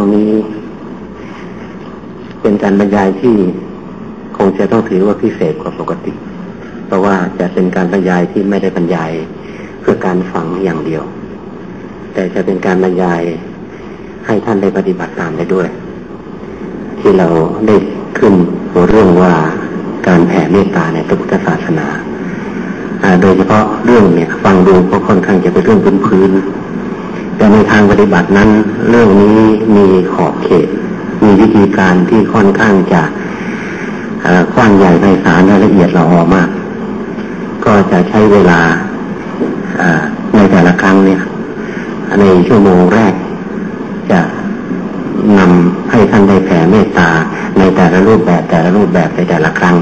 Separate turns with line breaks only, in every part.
รั้งนี้เป็นการบรรยายที่คงจะต้องถือว่าพิเศษกว่าปกติ เพราะว่าจะเป็นการบรรยายที่ไม่ได้บรรยายเพื่อการฟังอย่างเดียว แต่จะเป็นการบรรยายให้ท่านได้ปฏิบัติตามได้ด้วย ที่เราได้ขึ้นหัวเรื่องว่าการแผ่เมตตาในพระพุทธศาสนาโดยเฉพาะเรื่องเนี่ย ฟังดูก็ค่อนข้างจะเป็นเรื่องพื้นๆ แต่ในทางปฏิบัตินั้น เรื่องนี้มีขอบเขต มีวิธีการที่ค่อนข้างจะกว้างใหญ่ในสารละเอียดละออมาก ก็จะใช้เวลาในแต่ละครั้งเนี่ย ในชั่วโมงแรก จะนำให้ท่านได้แผ่เมตตาในแต่ละรูปแบบแต่ละรูปแบบในแต่ละครั้ง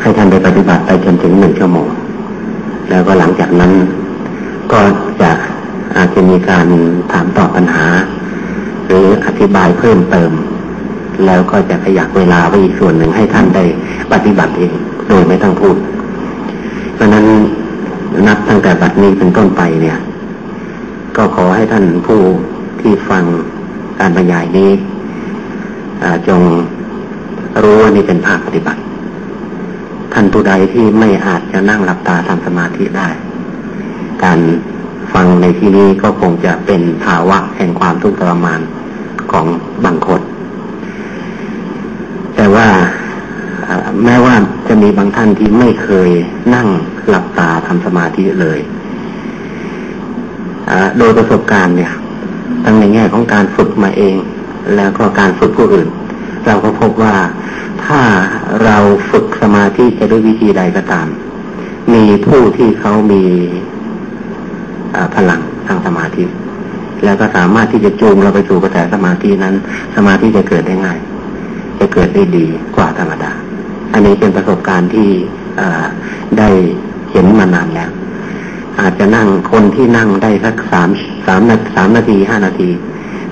ให้ท่านได้ปฏิบัติไปจนถึงหนึ่งชั่วโมง แล้วก็หลังจากนั้นก็จะ อาจจะมีการถามตอบปัญหา หรืออธิบายเพิ่มเติม แล้วก็จะขยักเวลาไว้อีกส่วนหนึ่งให้ท่านได้ปฏิบัติเองโดยไม่ต้องพูด เพราะนั้นนับตั้งแต่บัดนี้เป็นต้นไปเนี่ย ก็ขอให้ท่านผู้ที่ฟังการบรรยายนี้จงรู้ว่านี่เป็นภาคปฏิบัติ ท่านผู้ใดที่ไม่อาจจะนั่งหลับตาทำสมาธิได้ การ ฟังในที่นี้ก็คงจะเป็นภาวะแห่งความทุกข์ทรมานของบางคน แต่ว่าแม้ว่าจะมีบางท่านที่ไม่เคยนั่งหลับตาทำสมาธิเลยโดยประสบการณ์เนี่ย ทั้งในแง่ของการฝึกมาเอง แล้วก็การฝึกผู้อื่น เราก็พบว่าถ้าเราฝึกสมาธิจะด้วยวิธีใดก็ตาม มีผู้ที่เขามี พลังทางสมาธิ แล้วก็สามารถที่จะจูงเราไปสู่กระแสสมาธินั้น สมาธิจะเกิดได้ง่าย จะเกิดได้ดีกว่าธรรมดา อันนี้เป็นประสบการณ์ที่ได้เห็นมานานแล้ว อาจจะนั่งคนที่นั่งได้สักสามสามนาสามนาทีห้านาที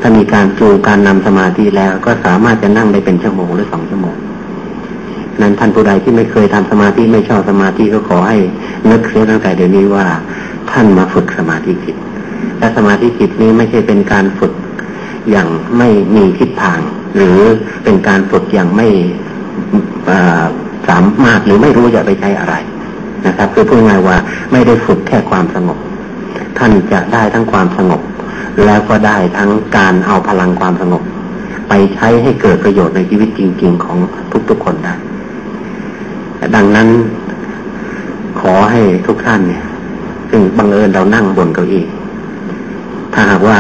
ถ้ามีการจูการนำสมาธิแล้วก็สามารถจะนั่งได้เป็นชั่วโมงหรือสองชั่วโมง นั้นท่านผู้ใดที่ไม่เคยทำสมาธิไม่ชอบสมาธิก็ขอให้นึกเสียตั้งแต่เดี๋ยวนี้ว่า ท่านมาฝึกสมาธิจิต และสมาธิจิตนี้ไม่ใช่เป็นการฝึกอย่างไม่มีทิศทาง หรือเป็นการฝึกอย่างไม่สามารถหรือไม่รู้จะไปใช้อะไรนะครับคือพูดง่ายว่าไม่ได้ฝึกแค่ความสงบ ท่านจะได้ทั้งความสงบ แล้วก็ได้ทั้งการเอาพลังความสงบ ไปใช้ให้เกิดประโยชน์ในชีวิตจริง ๆ ของทุกๆคนได้ ดังนั้นขอให้ทุกท่านเนี่ย ซึ่งบังเอิญเรานั่งบนเก้าอี้ถ้าหากว่า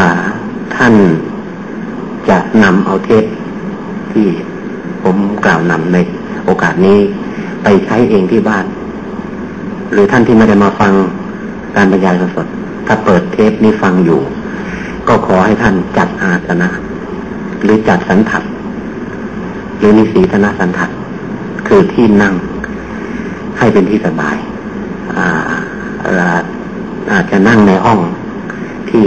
ท่านจะนำเอาเทปที่ผมกล่าวนำในโอกาสนี้ไปใช้เองที่บ้าน หรือท่านที่ไม่ได้มาฟังการบรรยายสดถ้าเปิดเทปนี้ฟังอยู่ ก็ขอให้ท่านจัดอาสนะ หรือจัดสันถัดหรือนิสีธนสันถัดคือที่นั่ง ให้เป็นที่สบายอาอาจจะนั่งในห้องที่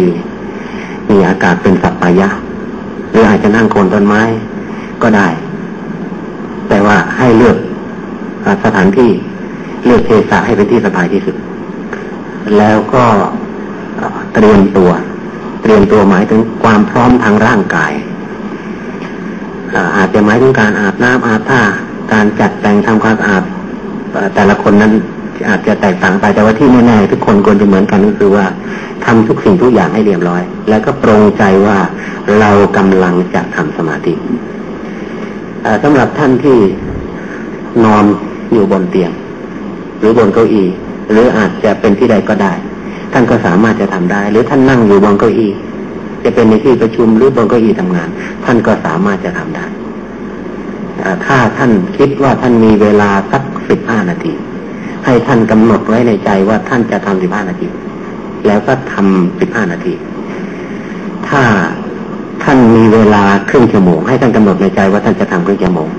มีอากาศเป็นสัปปายะ หรืออาจจะนั่งโคนต้นไม้ก็ได้ แต่ว่าให้เลือกสถานที่เลือกเทศะให้เป็นที่สบายที่สุด แล้วก็เตรียมตัว เตรียมตัวหมายถึงความพร้อมทางร่างกายอาจจะหมายถึงการอาบน้ำอาบท่าการจัดแต่งทำความสะอาด แต่ละคนนั้นอาจจะแตกต่างไปแต่ว่าที่แน่ๆทุกคนควรจะเหมือนกันก็คือว่าทำทุกสิ่งทุกอย่างให้เรียบร้อย แล้วก็ปรงใจว่าเรากำลังจะทำสมาธิสำหรับท่านที่นอนอยู่บนเตียง หรือบนเก้าอี้หรืออาจจะเป็นที่ใดก็ได้ ท่านก็สามารถจะทำได้ หรือท่านนั่งอยู่บนเก้าอี้จะเป็นในที่ประชุมหรือบนเก้าอี้ทำงาน ท่านก็สามารถจะทำได้ ถ้าท่านคิดว่าท่านมีเวลาสักสิบห้านาที ให้ท่านกำหนดไว้ในใจว่าท่านจะทำสิบห้านาที แล้วก็ทำสิบห้านาที ถ้าท่านมีเวลาครึ่งชั่วโมงให้ท่านกำหนดในใจว่าท่านจะทำครึ่งชั่วโมง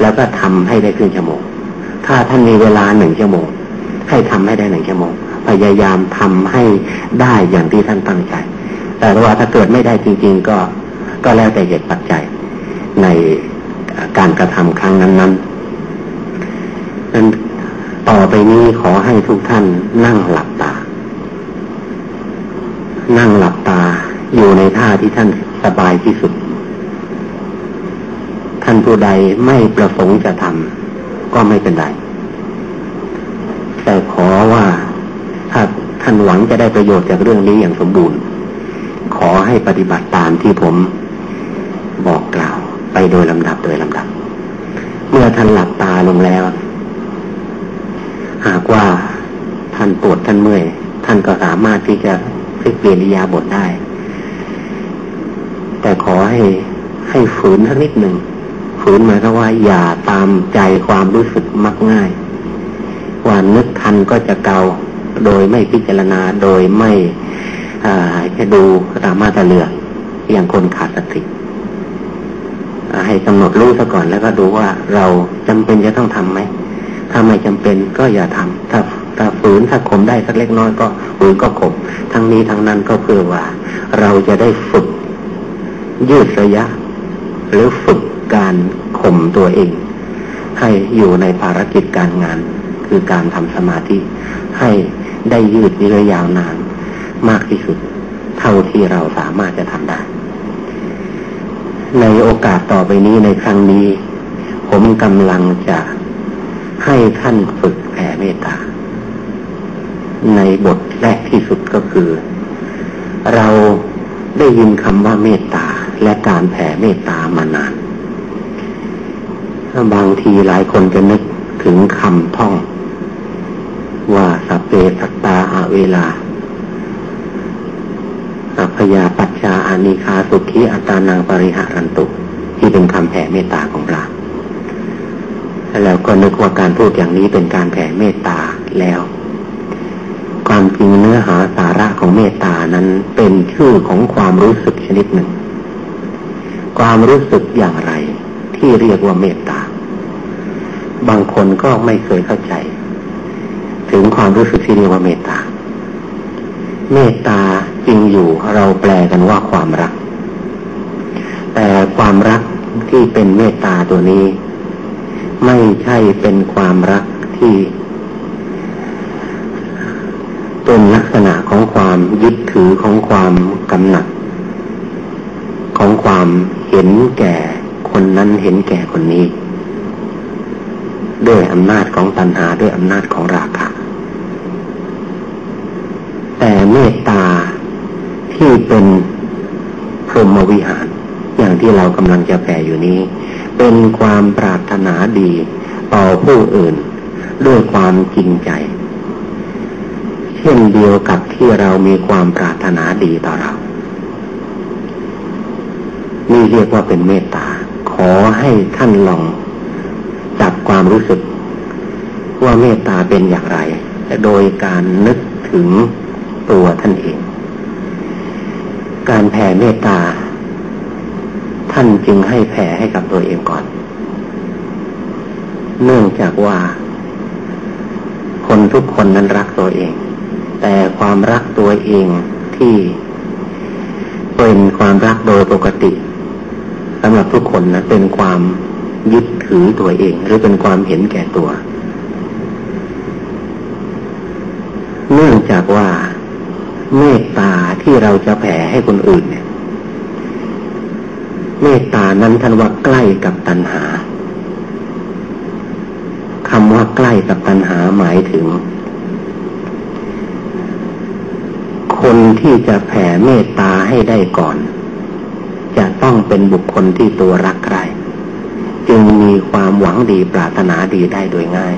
แล้วก็ทำให้ได้ครึ่งชั่วโมง ถ้าท่านมีเวลาหนึ่งชั่วโมง ให้ทำให้ได้หนึ่งชั่วโมง พยายามทำให้ได้อย่างที่ท่านตั้งใจ แต่ว่าถ้าเกิดไม่ได้จริง ๆ ก็ก็แล้วแต่เหตุปัจจัยใน การกระทำครั้งนั้นๆนั้นต่อไปนี้ขอให้ทุกท่านนั่งหลับตา นั่งหลับตาอยู่ในท่าที่ท่านสบายที่สุด ท่านผู้ใดไม่ประสงค์จะทำก็ไม่เป็นไร แต่ขอว่าถ้าท่านหวังจะได้ประโยชน์จากเรื่องนี้อย่างสมบูรณ์ ขอให้ปฏิบัติตามที่ผมบอกกล่าว ไปโดยลำดับโดยลำดับ เมื่อท่านหลับตาลงแล้ว หากว่าท่านปวดท่านเมื่อยท่านก็สามารถที่จะพลิกเปลี่ยนอิยาบทได้ แต่ขอให้ให้ฝืนสักนิดหนึ่งฝืนหมายก็ว่าอย่าตามใจความรู้สึกมักง่ายว่านึกทันก็จะเกาโดยไม่พิจารณาโดยไม่จะดูตามมาตะเลือกอย่างคนขาดสติ ให้กำหนดรู้ซะก่อน แล้วก็ดูว่าเราจำเป็นจะต้องทํำไหมถ้าไม่จำเป็นก็อย่าทำถ้าถ้าฝืนถ้าข่มได้สักเล็กน้อยก็ฝืนก็ข่มทั้งนี้ทั้งนั้นก็เพื่อว่า เราจะได้ฝึก ยืดระยะ หรือฝึกการข่มตัวเอง ให้อยู่ในภารกิจการงาน คือการทำสมาธิให้ได้ยืดระยาวนาน มากที่สุด เท่าที่เราสามารถจะทำได้ ในโอกาสต่อไปนี้ในครั้งนี้ ผมกำลังจะให้ท่านฝึกแผ่เมตตา ในบทแรกที่สุดก็คือ เราได้ยินคำว่าเมตตาและการแผ่เมตตามานานบางทีหลายคนจะนึกถึงคำท่อง ว่าสัพเพสัตตาอาเวลา อัพยาปัจชาอานิคาสุขีอัตานังปริหารันตุ ที่เป็นคำแผ่เมตตาของพระแล้วก็นึกว่าการพูดอย่างนี้เป็นการแผ่เมตตาแล้ว ความจริงเนื้อหาสาระของเมตตานั้นเป็นชื่อของความรู้สึกชนิดหนึ่ง ความรู้สึกอย่างไร ที่เรียกว่าเมตตา บางคนก็ไม่เคยเข้าใจ ถึงความรู้สึกที่เรียกว่าเมตตา เมตตา จริงอยู่เราแปลกันว่าความรัก แต่ความรักที่เป็นเมตตาตัวนี้ ไม่ใช่เป็นความรักที่เป็นลักษณะของความยึดถือของความกำหนัด ของความเห็นแก่คนนั้นเห็นแก่คนนี้ ด้วยอำนาจของตัณหาด้วยอำนาจของราคะแต่เมตตา ที่เป็นพรหมวิหาร อย่างที่เรากำลังจะแผ่อยู่นี้ เป็นความปรารถนาดีต่อผู้อื่น ด้วยความจริงใจ เช่นเดียวกับที่เรามีความปรารถนาดีต่อเรา นี่เรียกว่าเป็นเมตตา ขอให้ท่านลองจับความรู้สึก ว่าเมตตาเป็นอย่างไร โดยการนึกถึงตัวท่านเอง การแผ่เมตตา ท่านจึงให้แผ่ให้กับตัวเองก่อน เนื่องจากว่า คนทุกคนนั้นรักตัวเอง แต่ความรักตัวเองที่เป็นความรักโดยปกติสำหรับทุกคนนะเป็นความยึดถือตัวเอง หรือเป็นความเห็นแก่ตัว เนื่องจากว่า เมตตาที่เราจะแผ่ให้คนอื่นเนี่ยเมตตานั้นท่านว่าใกล้กับตัณหาคำว่าใกล้กับตัณหาหมายถึง คนที่จะแผ่เมตตาให้ได้ก่อน จะต้องเป็นบุคคลที่ตัวรักใครจึงมีความหวังดีปรารถนาดีได้โดยง่าย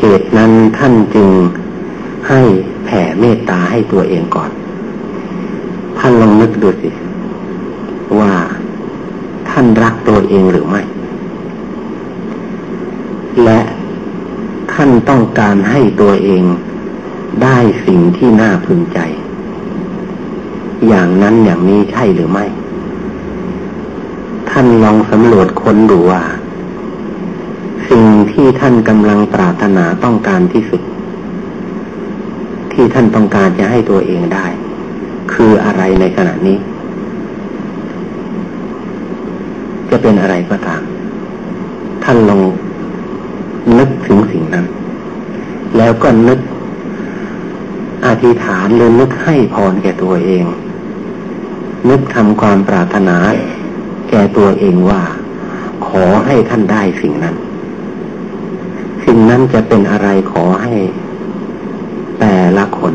เหตุนั้นท่านจึง ให้แผ่เมตตาให้ตัวเองก่อน ท่านลองนึกดูสิ ว่าท่านรักตัวเองหรือไม่ และท่านต้องการให้ตัวเองได้สิ่งที่น่าพึงใจ อย่างนั้นอย่างนี้ใช่หรือไม่ ท่านลองสำรวจค้นดูว่า สิ่งที่ท่านกำลังปรารถนาต้องการที่สุด ที่ท่านต้องการจะให้ตัวเองได้ คืออะไรในขณะนี้ จะเป็นอะไรก็ตาม ท่านลองนึกถึงสิ่งนั้น แล้วก็นึกอธิษฐานหรือนึกให้พรแก่ตัวเอง นึกทำความปรารถนา แก่ตัวเองว่า ขอให้ท่านได้สิ่งนั้น สิ่งนั้นจะเป็นอะไรขอให้ แต่ละคน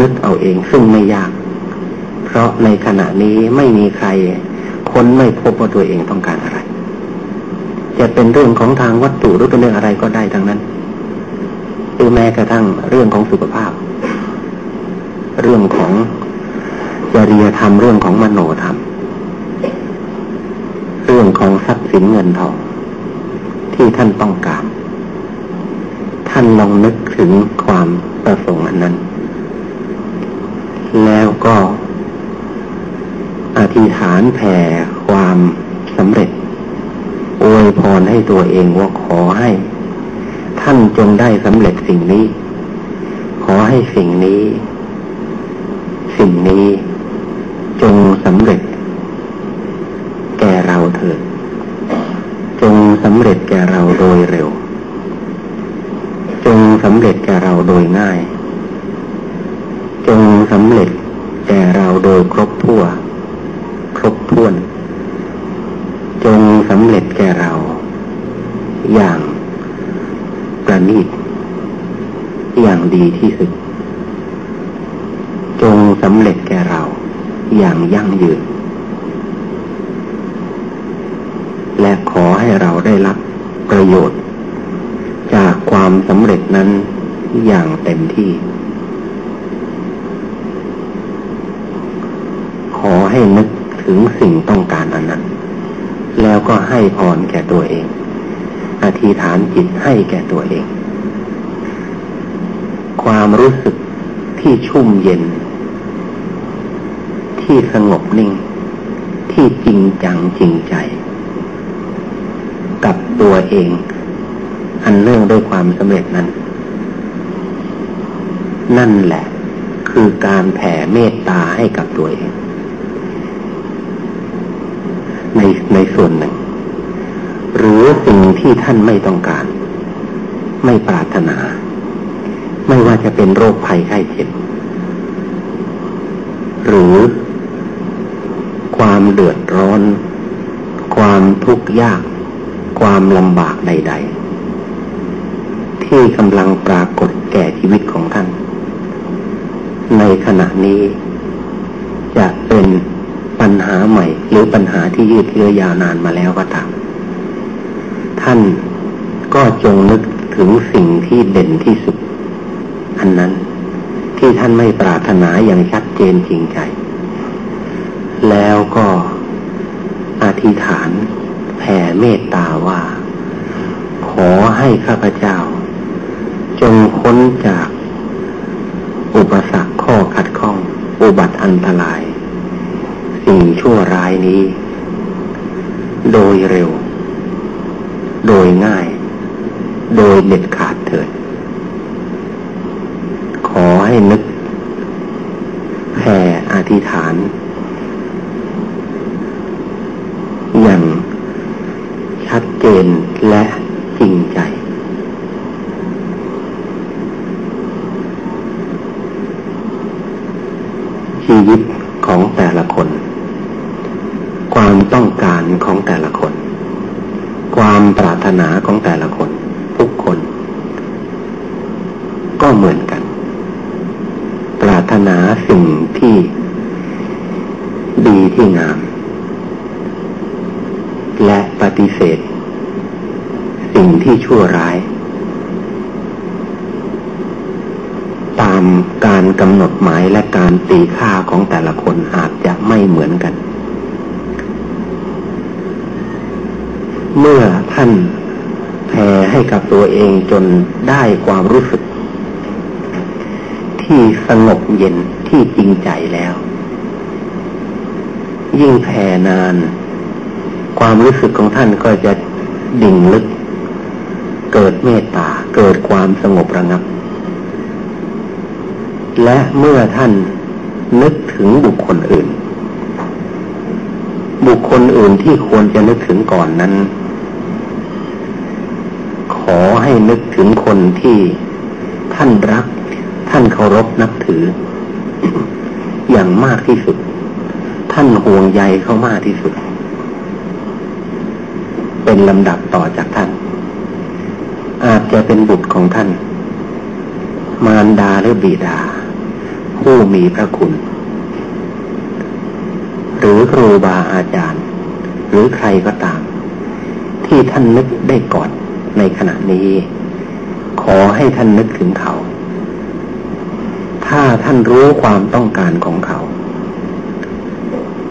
นึกเอาเองซึ่งไม่ยาก เพราะในขณะนี้ไม่มีใคร คนไม่พบว่าตัวเองต้องการอะไร จะเป็นเรื่องของทางวัตถุหรือเป็นเรื่องอะไรก็ได้ทั้งนั้นหรือแม้กระทั่งเรื่องของสุขภาพ เรื่องของจริยธรรมเรื่องของมโนธรรม เรื่องของทรัพย์สินเงินทองที่ท่านต้องการ ท่านลองนึกถึงความประสงค์อันนั้น แล้วก็อธิษฐานแผ่ความสำเร็จอวยพรให้ตัวเองว่าขอให้ ท่านจงได้สำเร็จสิ่งนี้ ขอให้สิ่งนี้ สิ่งนี้จงสำเร็จ แก่เราเถิด จงสำเร็จแก่เราโดยเร็ว สำเร็จแก่เราโดยง่าย จงสำเร็จแก่เราโดยครบถ้วครบถ้วน จงสำเร็จแก่เรา อย่างประณีตอย่างดีที่สุด จงสำเร็จแก่เรา อย่างยั่งยืน และขอให้เราได้รับประโยชน์ จากความสำเร็จนั้นอย่างเต็มที่ ขอให้นึกถึงสิ่งต้องการอันนั้น แล้วก็ให้พรแก่ตัวเอง อธิษฐานจิตให้แก่ตัวเอง ความรู้สึกที่ชุ่มเย็น ที่สงบนิ่ง ที่จริงจังจริงใจ กับตัวเอง อันเนื่องด้วยความสำเร็จนั้น นั่นแหละ คือการแผ่เมตตาให้กับตัวเอง ในในส่วนหนึ่ง หรือสิ่งที่ท่านไม่ต้องการ ไม่ปรารถนา ไม่ว่าจะเป็นโรคภัยไข้เจ็บ หรือความเดือดร้อน ความทุกข์ยาก ความลำบากใด ๆ ที่กำลังปรากฏแก่ชีวิตของท่าน ในขณะนี้ จะเป็นปัญหาใหม่ หรือปัญหาที่ยืดเยื้อยาวนานมาแล้วก็ตามท่านก็จงนึกถึงสิ่งที่เด่นที่สุด อันนั้นที่ท่านไม่ปรารถนาอย่างชัดเจนจริงใจ แล้วก็อธิษฐานแผ่เมตตาว่า ขอให้ข้าพเจ้า จงพ้นจาก อุปสรรคข้อขัดข้อง อุบัติอันตราย สิ่งชั่วร้ายนี้ โดยเร็ว โดยง่าย โดยเด็ดขาดเถิด ขอให้นึกแผ่อธิษฐานอย่างชัดเจนและจริงใจ ชีวิตของแต่ละคน ความต้องการของแต่ละคน ความปรารถนาของแต่ละคน ทุกคน ก็เหมือนกัน ปรารถนาสิ่งที่ดีที่งาม และปฏิเสธ สิ่งที่ชั่วร้าย ตาม การกำหนดหมายและการตีค่าของแต่ละคนอาจจะไม่เหมือนกัน เมื่อท่านแผ่ให้กับตัวเองจนได้ความรู้สึก ที่สงบเย็นที่จริงใจแล้ว ยิ่งแผ่นาน ความรู้สึกของท่านก็จะดิ่งลึก เกิดเมตตาเกิดความสงบระงับ และเมื่อท่านนึกถึงบุคคลอื่น บุคคลอื่นที่ควรจะนึกถึงก่อนนั้น ขอให้นึกถึงคนที่ท่านรัก ท่านเคารพนับถือ อย่างมากที่สุด ท่านห่วงใยเขามากที่สุด เป็นลำดับต่อจากท่าน อาจจะเป็นบุตรของท่าน มารดาหรือบิดา ผู้มีพระคุณ หรือครูบาอาจารย์ หรือใครก็ตาม ที่ท่านนึกได้ก่อนในขณะนี้ ขอให้ท่านนึกถึงเขา ถ้าท่านรู้ความต้องการของเขา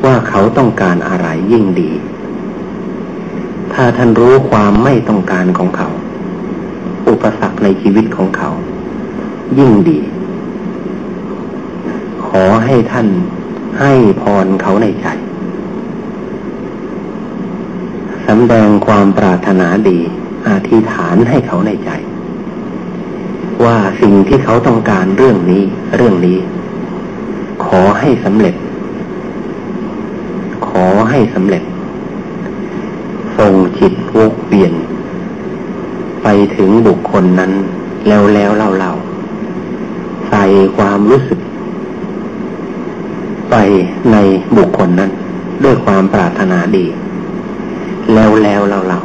ว่าเขาต้องการอะไรยิ่งดี ถ้าท่านรู้ความไม่ต้องการของเขา อุปสรรคในชีวิตของเขา ยิ่งดี อให้ท่านให้พรเขาในใจสำแดงความปรารถนาดีอธิษฐานให้เขาในใจ ว่าสิ่งที่เขาต้องการเรื่องนี้ เรื่องนี้ ขอให้สำเร็จ ขอให้สำเร็จส่งจิตวกเปลี่ยน ไปถึงบุคคลนั้นแล้วแล้วเล่าเล่าใส่ความรู้สึก ไปในบุคคลนั้น ด้วยความปรารถนาดี แล้วแล้วเล่าเล่า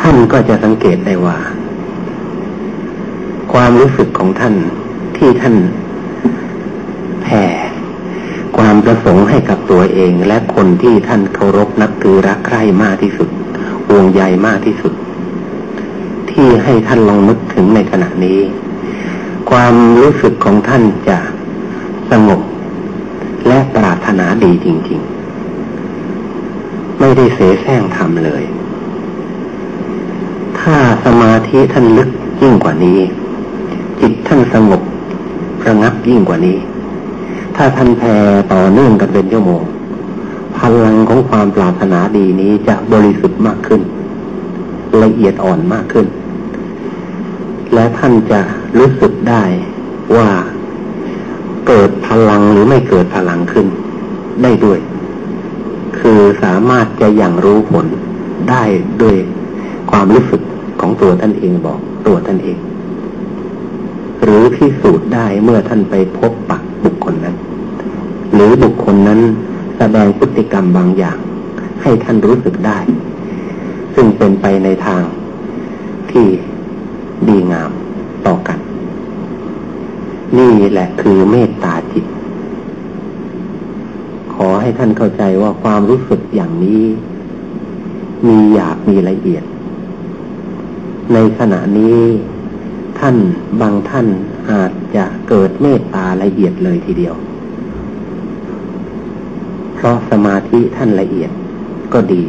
ท่านก็จะสังเกตได้ว่า ความรู้สึกของท่านที่ท่านแผ่ความประสงค์ให้กับตัวเอง และคนที่ท่านเคารพนับถือรักใคร่มากที่สุดห่วงใยมากที่สุด ที่ให้ท่านลองนึกถึงในขณะนี้ ความรู้สึกของท่านจะสงบ และปรารถนาดีจริง ๆ ไม่ได้เสแสร้งทำเลย ถ้าสมาธิท่านลึกยิ่งกว่านี้ จิตท่านสงบระงับยิ่งกว่านี้ ถ้าท่านแผ่ต่อเนื่องกันเป็นชั่วโมงพลังของความปรารถนาดีนี้จะบริสุทธิ์มากขึ้น ละเอียดอ่อนมากขึ้น และท่านจะรู้สึกได้ว่าเกิดพลังหรือไม่เกิดพลังขึ้น ได้ด้วย คือสามารถจะยังรู้ผลได้ด้วยความรู้สึกของตัวท่านเองบอกตัวท่านเอง หรือพิสูจน์ได้เมื่อท่านไปพบปักบุคคลนั้น หรือบุคคลนั้นแสดงพฤติกรรมบางอย่าง ให้ท่านรู้สึกได้ ซึ่งเป็นไปในทางที่ ดีงามต่อกัน นี่แหละคือเมตตาจิต ขอให้ท่านเข้าใจว่าความรู้สึกอย่างนี้ มีหยาบมีละเอียด ในขณะนี้ท่านบางท่านอาจจะเกิดเมตตาละเอียดเลยทีเดียว เพราะสมาธิท่านละเอียดก็ดี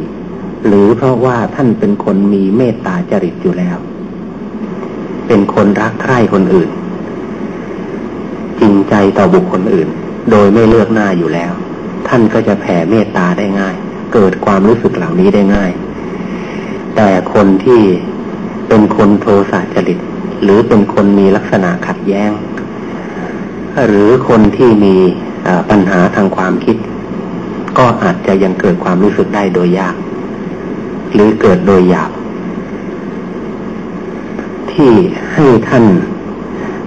หรือเพราะว่าท่านเป็นคนมีเมตตาจริตอยู่แล้ว เป็นคนรักใคร่คนอื่น จริงใจต่อบุคคลอื่น โดยไม่เลือกหน้าอยู่แล้ว ท่านก็จะแผ่เมตตาได้ง่าย เกิดความรู้สึกเหล่านี้ได้ง่าย แต่คนที่เป็นคนโทสะจริต หรือเป็นคนมีลักษณะขัดแย้ง หรือคนที่มีปัญหาทางความคิด ก็อาจจะยังเกิดความรู้สึกได้โดยยาก หรือเกิดโดยหยาบ ที่ให้ท่าน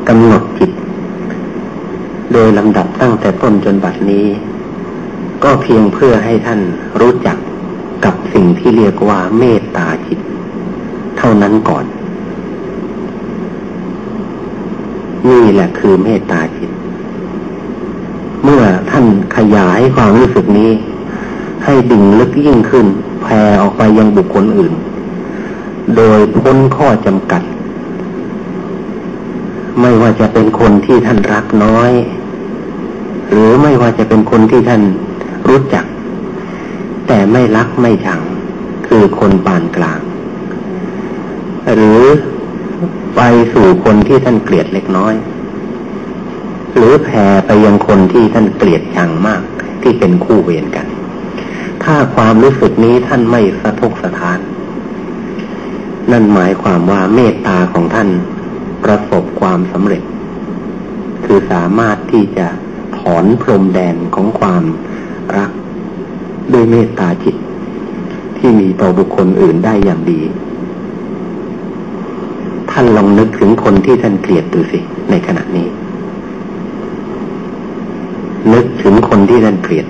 กำหนดจิต โดยลำดับตั้งแต่ต้นจนบัดนี้ ก็เพียงเพื่อให้ท่านรู้จักกับสิ่งที่เรียกว่าเมตตาจิต เท่านั้นก่อน นี่แหละคือเมตตาจิต เมื่อท่านขยายความรู้สึกนี้ ให้ดิ่งลึกยิ่งขึ้นแผ่ออกไปยังบุคคลอื่น โดยพ้นข้อจำกัด ไม่ว่าจะเป็นคนที่ท่านรักน้อย หรือไม่ว่าจะเป็นคนที่ท่านรู้จัก แต่ไม่รักไม่ชัง คือคนปานกลาง หรือไปสู่คนที่ท่านเกลียดเล็กน้อย หรือแผ่ไปยังคนที่ท่านเกลียดชังมากที่เป็นคู่เวรกัน ถ้าความรู้สึกนี้ท่านไม่สะทกสะท้าน นั่นหมายความว่าเมตตาของท่าน ประสบความสำเร็จ คือสามารถที่จะถอนพรมแดนของความรักด้วยเมตตาจิต ที่มีต่อบุคคลอื่นได้อย่างดี ท่านลองนึกถึงคนที่ท่านเกลียดดูสิ ในขณะนี้ นึกถึงคนที่ท่านเกลียด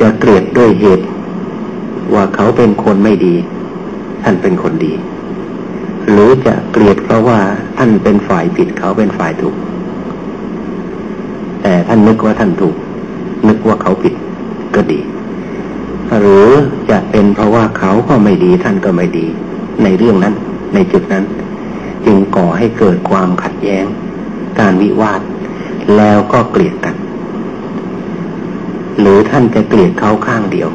จะเกลียดด้วยเหตุ ว่าเขาเป็นคนไม่ดี ท่านเป็นคนดี หรือจะเกลียดเพราะว่าท่านเป็นฝ่ายผิดเขาเป็นฝ่ายถูก แต่ท่านนึกว่าท่านถูก นึกว่าเขาผิดก็ดี หรือจะเป็นเพราะว่าเขาก็ไม่ดีท่านก็ไม่ดี ในเรื่องนั้น ในจุดนั้น จึงก่อให้เกิดความขัดแย้ง การวิวาท แล้วก็เกลียดกัน หรือท่านจะเกลียดเขาข้างเดียว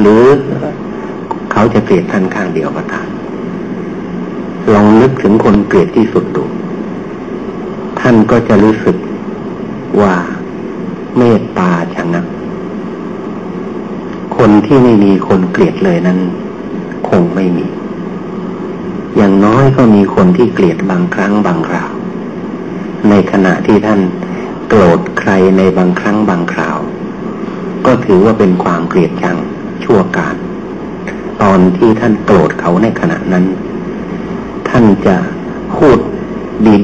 หรือเขาจะเกลียดท่านข้างเดียวก็ตาม ลองนึกถึงคนเกลียดที่สุดดู ท่านก็จะรู้สึกว่าเมตตาชะงักคนที่ไม่มีคนเกลียดเลยนั้น คงไม่มี อย่างน้อยก็มีคนที่เกลียดบางครั้งบางคราว ในขณะที่ท่านโกรธใครในบางครั้งบางคราว ก็ถือว่าเป็นความเกลียดชังชั่วการ ตอนที่ท่านโกรธเขาในขณะนั้นานจะพูด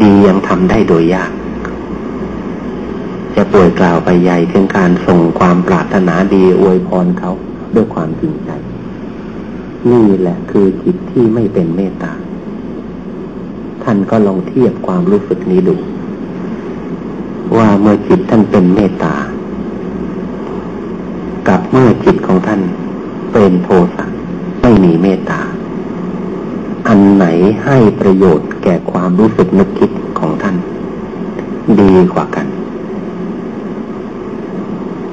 ดีๆ ยังทำได้โดยยาก จะป่วยกล่าวไปใหญ่ถึงการส่งความปรารถนาดีอวยพรเขาด้วยความจริงใจ นี่แหละคือจิตที่ไม่เป็นเมตตา ท่านก็ลองเทียบความรู้สึกนี้ดู ว่าเมื่อจิตท่านเป็นเมตตา กับเมื่อจิตของท่านเป็นโทสะไม่มีเมตตา อันไหนให้ประโยชน์แก่ความรู้สึกนึกคิดของท่าน ดีกว่ากัน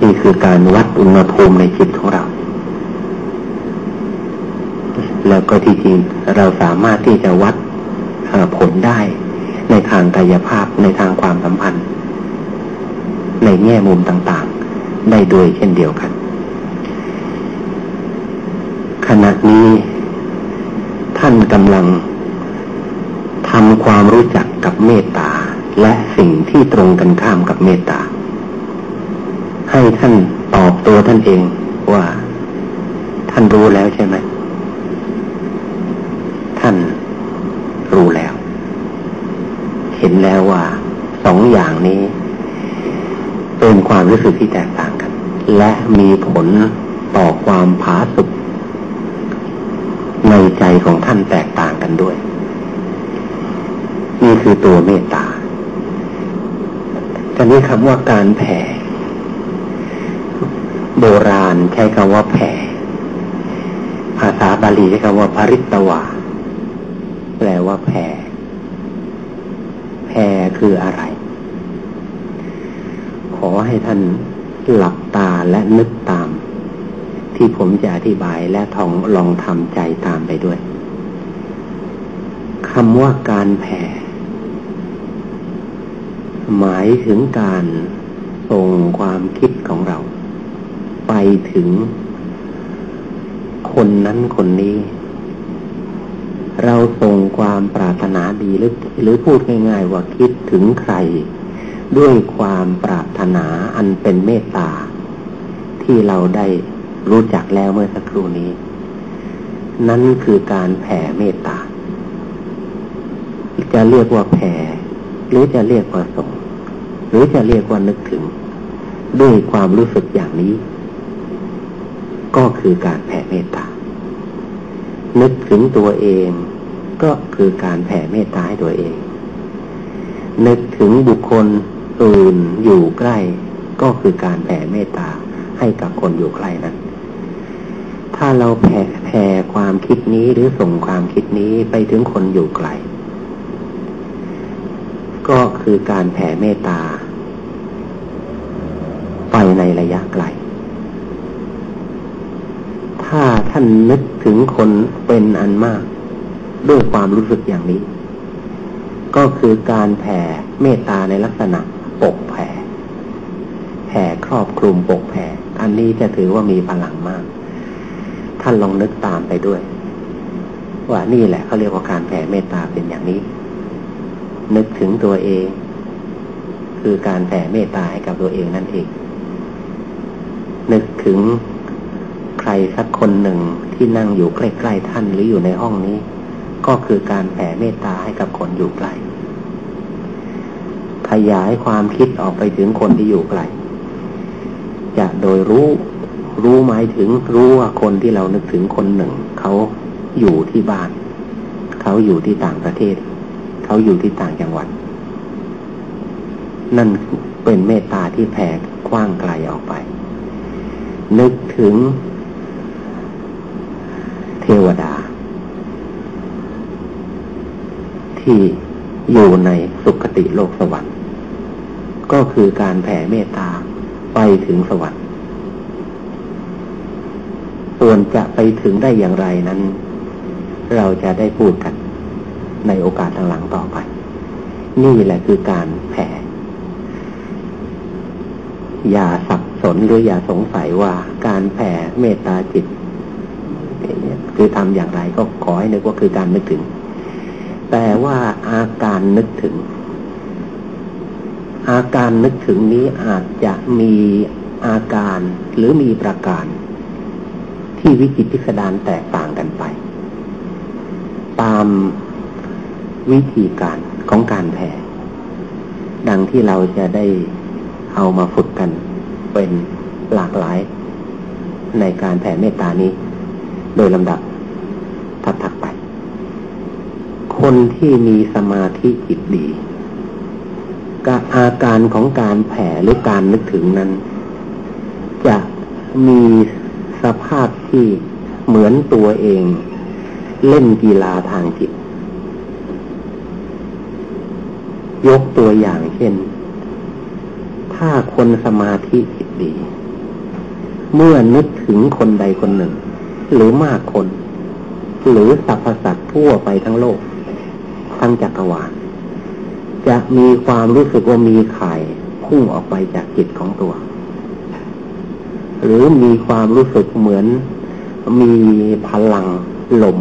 นี่คือการวัดอุณหภูมิในจิตของเรา แล้วก็ที่จริงเราสามารถที่จะวัดผลได้ในทางกายภาพในทางความสัมพันธ์ ในแง่มุมต่างๆ ได้โดยเช่นเดียวกัน ขณะนี้านกำลังทำความรู้จักกับเมตตา และสิ่งที่ตรงกันข้ามกับเมตตา ให้ท่านตอบตัวท่านเองว่า ท่านรู้แล้วใช่ไหม ท่านรู้แล้ว เห็นแล้วว่าสองอย่างนี้ เป็นความรู้สึกที่แตกต่างกัน และมีผลต่อความผาสุก ในใจของท่านแตกต่างกันด้วย นี่คือตัวเมตตาทีนี้คำว่าการแผ่ โบราณใช้คำว่าแผ่ ภาษาบาลีใช้คำว่าภริตวาแปลว่าแผ่ แผ่คืออะไร ขอให้ท่านหลับตาและนึกตาม ที่ผมจะอธิบายและทองลองทำใจตามไปด้วยคำว่าการแผ่ หมายถึงการส่งความคิดของเรา ไปถึงคนนั้นคนนี้ เราส่งความปรารถนาดีหรือหรือพูดง่ายๆว่าคิดถึงใคร ด้วยความปรารถนาอันเป็นเมตตาที่เราได้ รู้จักแล้วเมื่อสักครู่นี้ นั่นคือการแผ่เมตตา จะเรียกว่าแผ่ หรือจะเรียกว่าส่ง หรือจะเรียกว่านึกถึง ด้วยความรู้สึกอย่างนี้ ก็คือการแผ่เมตตา นึกถึงตัวเองก็คือการแผ่เมตตาให้ตัวเอง นึกถึงบุคคลอื่นอยู่ใกล้ ก็คือการแผ่เมตตาให้กับคนอยู่ใกล้นั้น ถ้าเราแผ่แผ่ความคิดนี้หรือส่งความคิดนี้ไปถึงคนอยู่ไกล ก็คือการแผ่เมตตา ไปในระยะไกล ถ้าท่านนึกถึงคนเป็นอันมาก ด้วยความรู้สึกอย่างนี้ ก็คือการแผ่เมตตาในลักษณะปกแผ่แผ่ครอบคลุมปกแผ่ อันนี้จะถือว่ามีพลังมาก ท่านลองนึกตามไปด้วย ว่านี่แหละเขาเรียกว่าการแผ่เมตตาเป็นอย่างนี้ นึกถึงตัวเอง คือการแผ่เมตตาให้กับตัวเองนั่นเอง นึกถึงใครสักคนหนึ่งที่นั่งอยู่ใกล้ๆท่านหรืออยู่ในห้องนี้ ก็คือการแผ่เมตตาให้กับคนอยู่ใกล้ขยายความคิดออกไปถึงคนที่อยู่ไกลจะโดยรู้ รู้หมายถึงรู้ว่าคนที่เรานึกถึงคนหนึ่ง เขาอยู่ที่บ้าน เขาอยู่ที่ต่างประเทศ เขาอยู่ที่ต่างจังหวัด นั่นเป็นเมตตาที่แผ่กว้างไกลออกไป นึกถึง เทวดา ที่อยู่ในสุคติโลกสวรรค์ ก็คือการแผ่เมตตาไปถึงสวรรค์ ส่วนจะไปถึงได้อย่างไรนั้น เราจะได้พูดกันในโอกาสหลังต่อไป นี่แหละคือการแผ่ อย่าสับสนหรืออย่าสงสัยว่าการแผ่เมตตาจิต คือทำอย่างไรก็ขอให้นึกว่าคือการนึกถึง แต่ว่าอาการนึกถึง อาการนึกถึงนี้อาจจะมีอาการหรือมีประการ ที่วิจิตพิสดารแตกต่างกันไป ตามวิธีการของการแผ่ดังที่เราจะได้เอามาฝึกกันเป็นหลากหลาย ในการแผ่เมตตานี้ โดยลำดับถัดๆไป คนที่มีสมาธิจิตดีกับอาการของการแผ่หรือการนึกถึงนั้น จะมี สภาพที่เหมือนตัวเอง เล่นกีฬาทางจิต ยกตัวอย่างเช่น ถ้าคนสมาธิจิตดี เมื่อนึกถึงคนใดคนหนึ่ง หรือมากคน หรือสรรพสัตว์ทั่วไปทั้งโลก ทั้งจักรวาลจะมีความรู้สึกว่ามีไข่พุ่งออกไปจากจิตของตัว หรือมีความรู้สึกเหมือนมีพลังลม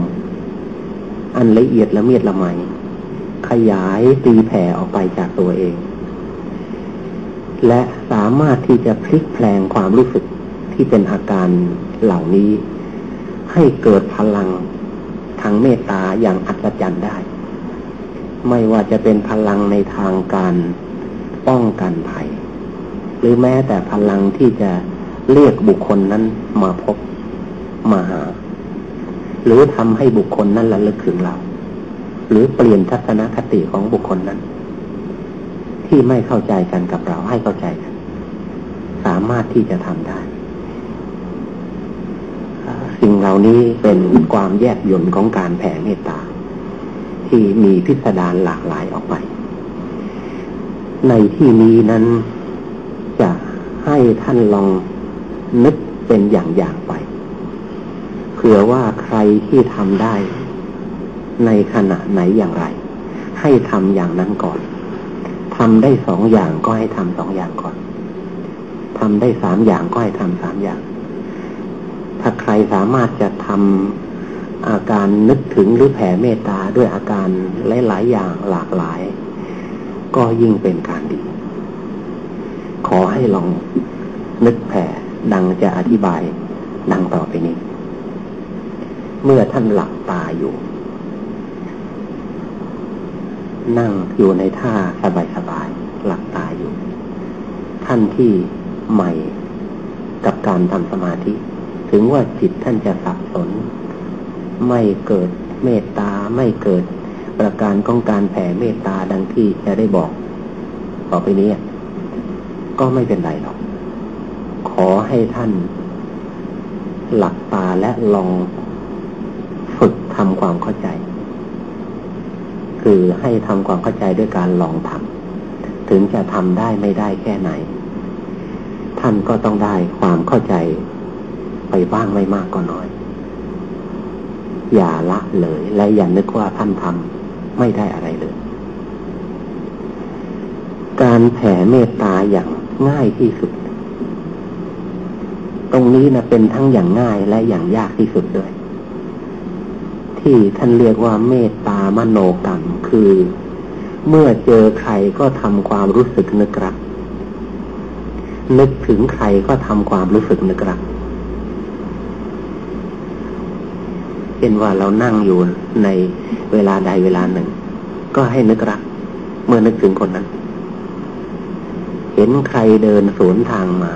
อันละเอียดละเมียดละไมขยายตีแผ่ออกไปจากตัวเอง และสามารถที่จะพลิกแปลงความรู้สึกที่เป็นอาการเหล่านี้ ให้เกิดพลังทางเมตตาอย่างอัศจรรย์ได้ ไม่ว่าจะเป็นพลังในทางการป้องกันภัย หรือแม้แต่พลังที่จะ เรียกบุคคลนั้นมาพบมาหา หรือทำให้บุคคลนั้นระลึกถึงเรา หรือเปลี่ยนทัศนคติของบุคคลนั้น ที่ไม่เข้าใจกันกับเราให้เข้าใจกัน สามารถที่จะทำได้ สิ่งเหล่านี้เป็นความแยกยนของการแผ่เมตตา ที่มีพิสดารหลากหลายออกไป ในที่นี้นั้นจะให้ท่านลอง นึกเป็นอย่างๆไป เผื่อว่าใครที่ทำได้ในขณะไหนอย่างไร ให้ทำอย่างนั้นก่อนทำได้สองอย่างก็ให้ทำสองอย่างก่อนทำได้สามอย่างก็ให้ทำสามอย่าง ถ้าใครสามารถจะทำอาการนึกถึงหรือแผ่เมตตาด้วยอาการหลายๆอย่างหลากหลาย ก็ยิ่งเป็นการดี ขอให้ลองนึกแผ่ ดังจะอธิบายดังต่อไปนี้ เมื่อท่านหลับตาอยู่ นั่งอยู่ในท่าสบายๆหลับตาอยู่ ท่านที่ใหม่กับการทำสมาธิ ถึงว่าจิตท่านจะสับสน ไม่เกิดเมตตาไม่เกิดประการของการแผ่เมตตาดังที่จะได้บอก ต่อไปนี้ ก็ไม่เป็นไรหรอก ขอให้ท่าน หลับตาและลองฝึกทำความเข้าใจ คือให้ทำความเข้าใจด้วยการลองทำถึงจะทำได้ไม่ได้แค่ไหน ท่านก็ต้องได้ความเข้าใจไปบ้างไม่มากก็น้อย อย่าละเลยและอย่านึกว่าท่านทำไม่ได้อะไรเลย การแผ่เมตตาอย่างง่ายที่สุด ตรงนี้นะเป็นทั้งอย่างง่ายและอย่างยากที่สุดด้วย ที่ท่านเรียกว่าเมตตามโนกรรมคือ เมื่อเจอใครก็ทำความรู้สึกนึกรัก นึกถึงใครก็ทำความรู้สึกนึกรักเป็นว่าเรานั่งอยู่ในเวลาใดเวลาหนึ่ง ก็ให้นึกรัก เมื่อนึกถึงคนนั้น เห็นใครเดินสวนทางมา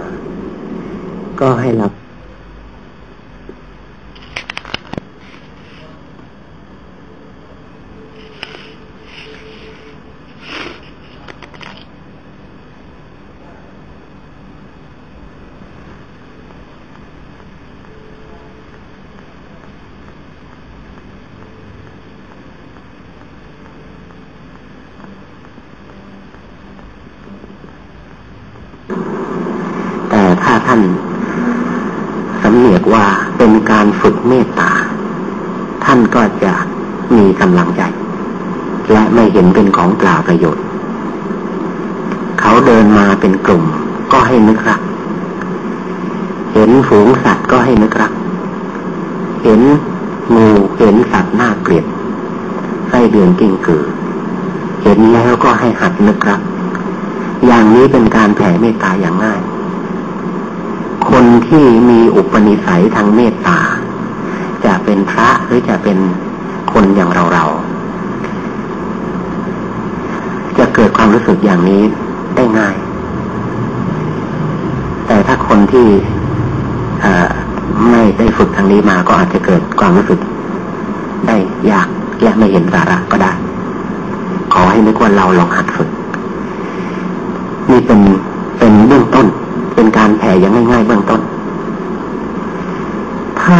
ก็ให้รับการฝึกเมตตา ท่านก็จะมี กำลังใจ และไม่เห็นเป็นของเปล่าวประโยชน์ เขาเดินมาเป็นกลุ่ม ก็ให้นึกรัก เห็นฝูงสัตว์ก็ให้นึกรัก เห็นงูเห็นสัตว์หน้าเกลียดไส้เดือนกิ้งกือ เห็นแล้วก็ให้หัดนึกรัก อย่างนี้เป็นการแผ่เมตตาอย่างง่าย คนที่มีอุปนิสัยทางเมตตาจะเป็นพระหรือจะเป็น คนอย่างเราเราจะเกิดความรู้สึกอย่างนี้ได้ง่าย แต่ถ้าคนที่ไม่ได้ฝึกทางนี้มาก็อาจจะเกิดความรู้สึก ได้ยากและไม่เห็นสาระก็ได้ ขอให้นึกว่าเราลองหัดฝึก นี่เป็นเป็นเบื้องต้น เป็นการแผ่อย่างง่ายๆเบื้องต้น ถ้า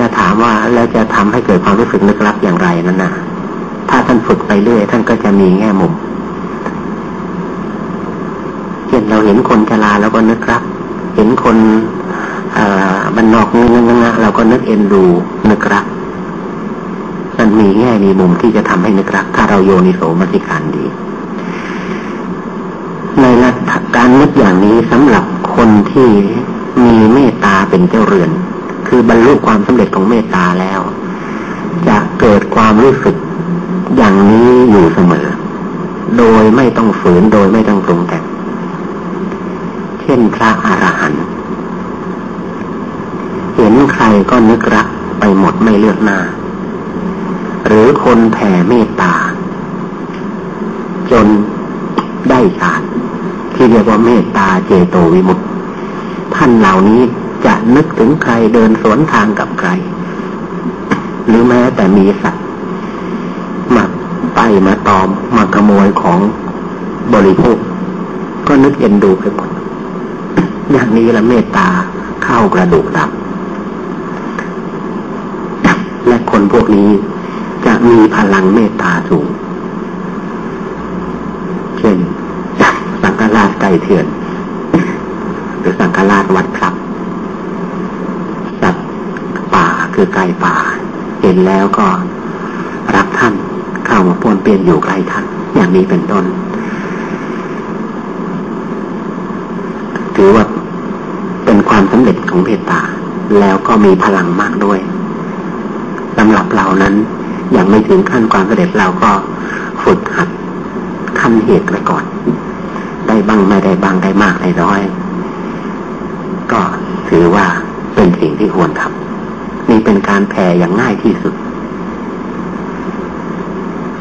จะถามว่าแล้วจะทำให้เกิดความรู้สึกนึกรับอย่างไรนั่นนะถ้าท่านฝึกไปเรื่อยท่านก็จะมีแง่มุมเช่นเราเห็นคนชราแล้วก็นึกรับ เห็นคนบันนอกเงื้อเงเราก็นึกเอ็นดูนึกรับมันมีแง่มีมุมที่จะทำให้นึกรัก ถ้าเราโยนิโสมติการดี ในการนึกอย่างนี้สำหรับคนที่มีเมตตาเป็นเจ้าเรือน คือบรรลุความสำเร็จของเมตตาแล้ว จะเกิดความรู้สึกอย่างนี้อยู่เสมอ โดยไม่ต้องฝืนโดยไม่ต้องปรุงแต่งเช่นพระอรหันต์เห็นใครก็นึกรักไปหมดไม่เลือกหน้า หรือคนแผ่เมตตา จนได้ฌานที่เรียกว่าเมตตาเจโตวิมุตติท่านเหล่านี้ จะนึกถึงใครเดินสวนทางกับใคร หรือแม้แต่มีสัตว์มาไปมาตอมมาขโมยของบริโภค ก็นึกเอ็นดูไปหมดอย่างนี้ละเมตตาเข้ากระดูกดำและคนพวกนี้จะมีพลังเมตตาสูง เช่นสังฆราชไก่เถื่อน หรือสังฆราชวัดพลับสัตว์ป่า คือไก่ป่า เห็นแล้วก็รักท่านเข้ามาป้วนเปลี่ยนอยู่ใกล้ท่าน อย่างนี้เป็นต้น ถือว่าเป็นความสำเร็จของเพตตาแล้วก็มีพลังมากด้วยสำหรับเรานั้นยังไม่ถึงขั้นความสำเร็จเราก็ฝึกหัดขั้นเหตุไว้ก่อน ได้บ้างไม่ได้บ้างได้มากได้น้อย ก็ถือว่าเป็นสิ่งที่ควรทำ นี่เป็นการแผ่อย่างง่ายที่สุด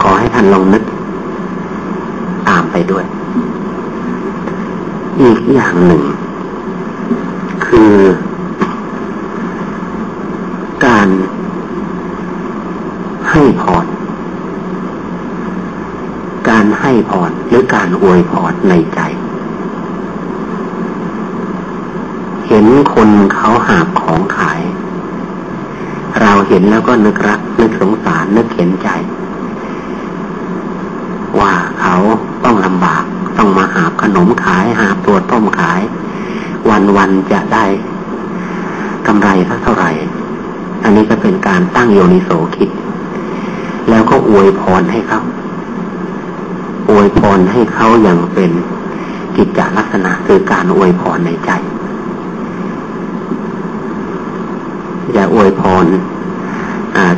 ขอให้ท่านลองนึก ตามไปด้วย อีกอย่างหนึ่ง คือ การให้พรการให้พรหรือการอวยพรในใจ เห็นคนเขาหาบของขาย เราเห็นแล้วก็นึกรัก นึกสงสาร นึกเห็นใจ ว่าเขาต้องลำบาก ต้องมาหาขนมขาย หาตัวต้มขาย วันวันจะได้กำไรสักเท่าไหร่ อันนี้ก็เป็นการตั้งโยนิโสคิด แล้วก็อวยพรให้เขาอวยพรให้เขาอย่างเป็นกิจจลักษณะคือการอวยพรในใจ อย่าอวยพร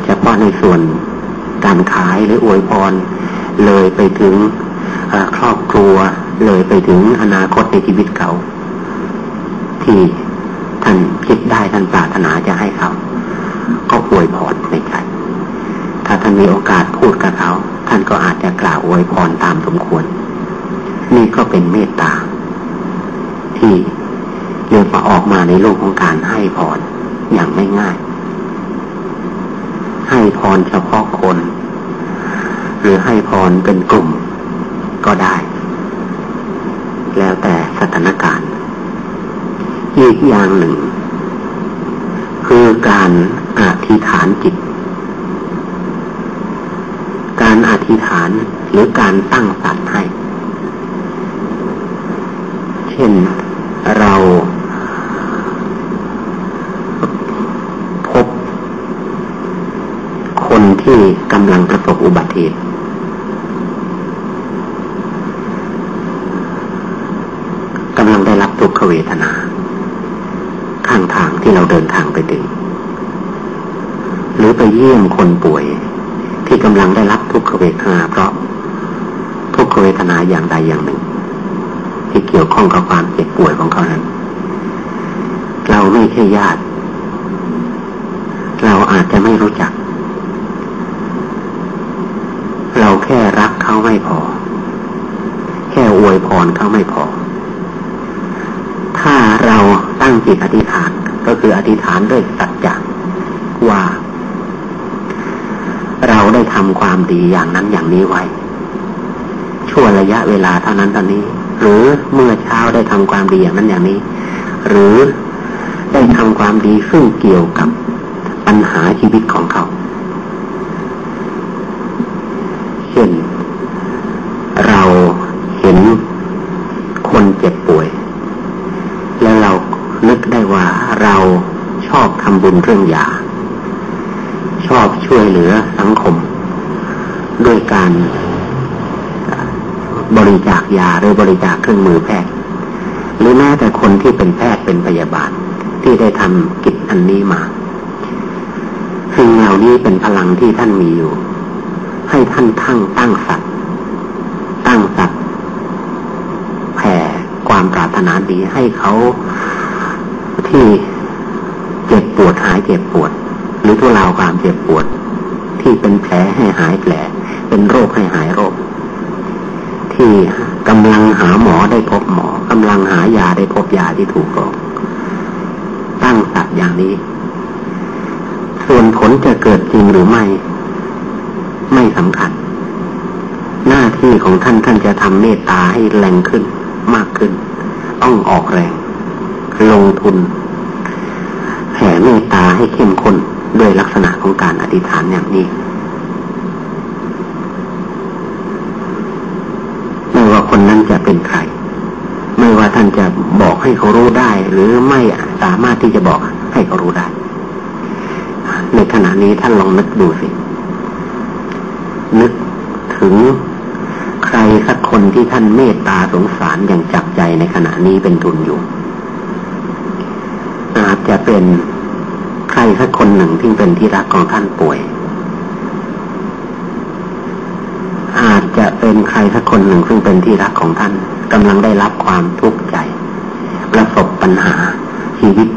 เฉพาะในส่วนการขายหรืออวยพร เลยไปถึงครอบครัว เลยไปถึงอนาคตในชีวิตเขา ที่ท่านคิดได้ท่านปรารถนาจะให้เขา ก็อวยพรในใจถ้าท่านมีโอกาสพูดกับเขา ท่านก็อาจจะกล่าวอวยพรตามสมควร นี่ก็เป็นเมตตา ที่เรียกว่าออกมาในโลกของการให้พร อย่างไม่ง่ายให้พรเฉพาะคน หรือให้พรเป็นกลุ่มก็ได้ แล้วแต่สถานการณ์ อีกอย่างหนึ่ง คือการอธิษฐานจิต การอธิษฐานหรือการตั้งสัตว์ให้ เช่นเราพบคน ที่กำลังประสบอุบัติเหตุกำลังได้รับทุกขเวทนา ข้างทางที่เราเดินทางไปถึง หรือไปเยี่ยมคนป่วย ที่กำลังได้รับทุกขเวทนา เพราะทุกขเวทนาอย่างใดอย่างหนึ่ง ที่เกี่ยวข้องกับความเจ็บป่วยของเขานั้น เราไม่ใช่ญาติ เราอาจจะไม่รู้จัก เรา แค่รักเขาไม่พอ แค่อวยพรเขาไม่พอ ถ้าเราตั้งจิตอธิษฐานก็คืออธิษฐานด้วยสัจจะว่า เราได้ทำความดีอย่างนั้นอย่างนี้ไว้ ช่วระยะเวลาเท่านั้นตอนนี้ หรือเมื่อเช้าได้ทำความดีอย่างนั้นอย่างนี้ หรือได้ทำความดีซึ่งเกี่ยวกับปัญหาชีวิตของเขา เช่น เราเห็นคนเจ็บป่วย แล้วเรานึกได้ว่าเราชอ บุญเรื่องยา ชอบช่วยเหลือสังคม ด้วยการบริจาคยาหรือบริจาคเครื่องมือแพทย์ หรือแม้แต่คนที่เป็นแพทย์เป็นพยาบาล ที่ได้ทำกิจอันนี้มาสิ่งเหล่านี้เป็นพลังที่ท่านมีอยู่ ให้ท่านทั้งตั้งสัตว์ตั้งสัตว์แผ่ความปรารถนาดีให้เขาที่ จ็บปวดหายเจ็บปวด หรือทุเลาความเจ็บปวด ที่เป็นแผลให้หายแผล เป็นโรคให้หายโรค ที่กำลังหาหมอได้พบหมอกำลังหายาได้พบยาที่ถูกต้องตั้งสัตว์อย่างนี้ ส่วนผลจะเกิดจริงหรือไม่ ไม่สำคัญ หน้าที่ของท่านท่านจะทำเมตตาให้แรงขึ้นมากขึ้น ต้องออกแรง ลงทุน ให้เข้มข้นด้วยลักษณะของการอธิษฐานอย่างนี้ไม่ว่าคนนั้นจะเป็นใคร ไม่ว่าท่านจะบอกให้เขารู้ได้ หรือไม่สามารถที่จะบอกให้เขารู้ได้ ในขณะนี้ท่านลองนึกดูสิ นึกถึงใครสักคนที่ท่านเมตตาสงสารอย่างจับใจในขณะนี้เป็นทุนอยู่ อาจจะเป็น สักคนหนึ่งที่เป็นที่รักของท่านป่วย อาจจะเป็นใครสักคนหนึ่งซึ่งเป็นที่รักของท่านกำลังได้รับความทุกข์ใจ ประสบปัญหาชีวิต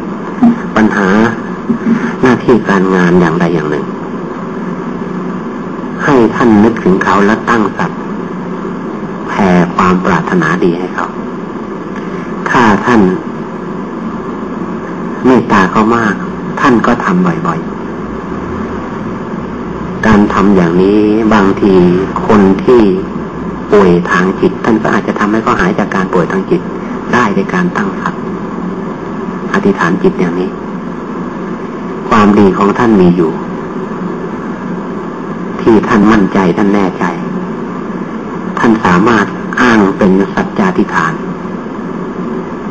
ปัญหา หน้าที่การงานอย่างใดอย่างหนึ่ง ให้ท่านนึกถึงเขาและตั้งสัตว์แผ่ความปรารถนาดีให้เขา ถ้าท่านเมตตาเขามาก ท่านก็ทำบ่อยๆ การทำอย่างนี้บางทีคนที่ป่วยทางจิต ท่านก็อาจจะทำให้เขาหายจากการป่วยทางจิตได้ในการตั้งสัตว์อธิษฐานจิตอย่างนี้ ความดีของท่านมีอยู่ ที่ท่านมั่นใจท่านแน่ใจ ท่านสามารถอ้างเป็นสัจจาธิฐาน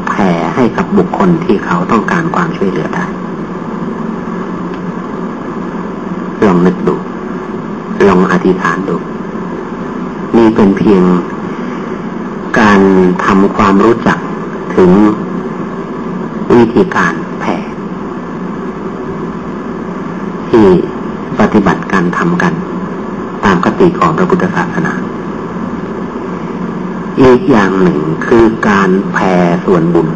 แผ่ให้กับบุคคลที่เขาต้องการความช่วยเหลือได้ ลองนึกดู ลองอธิษฐานดูนี่เป็นเพียงการทำความรู้จักถึงวิธีการแผ่ที่ปฏิบัติการทำกัน ตามกติของพระพุทธศาสนา อีกอย่างหนึ่งคือการแผ่ส่วนบุญ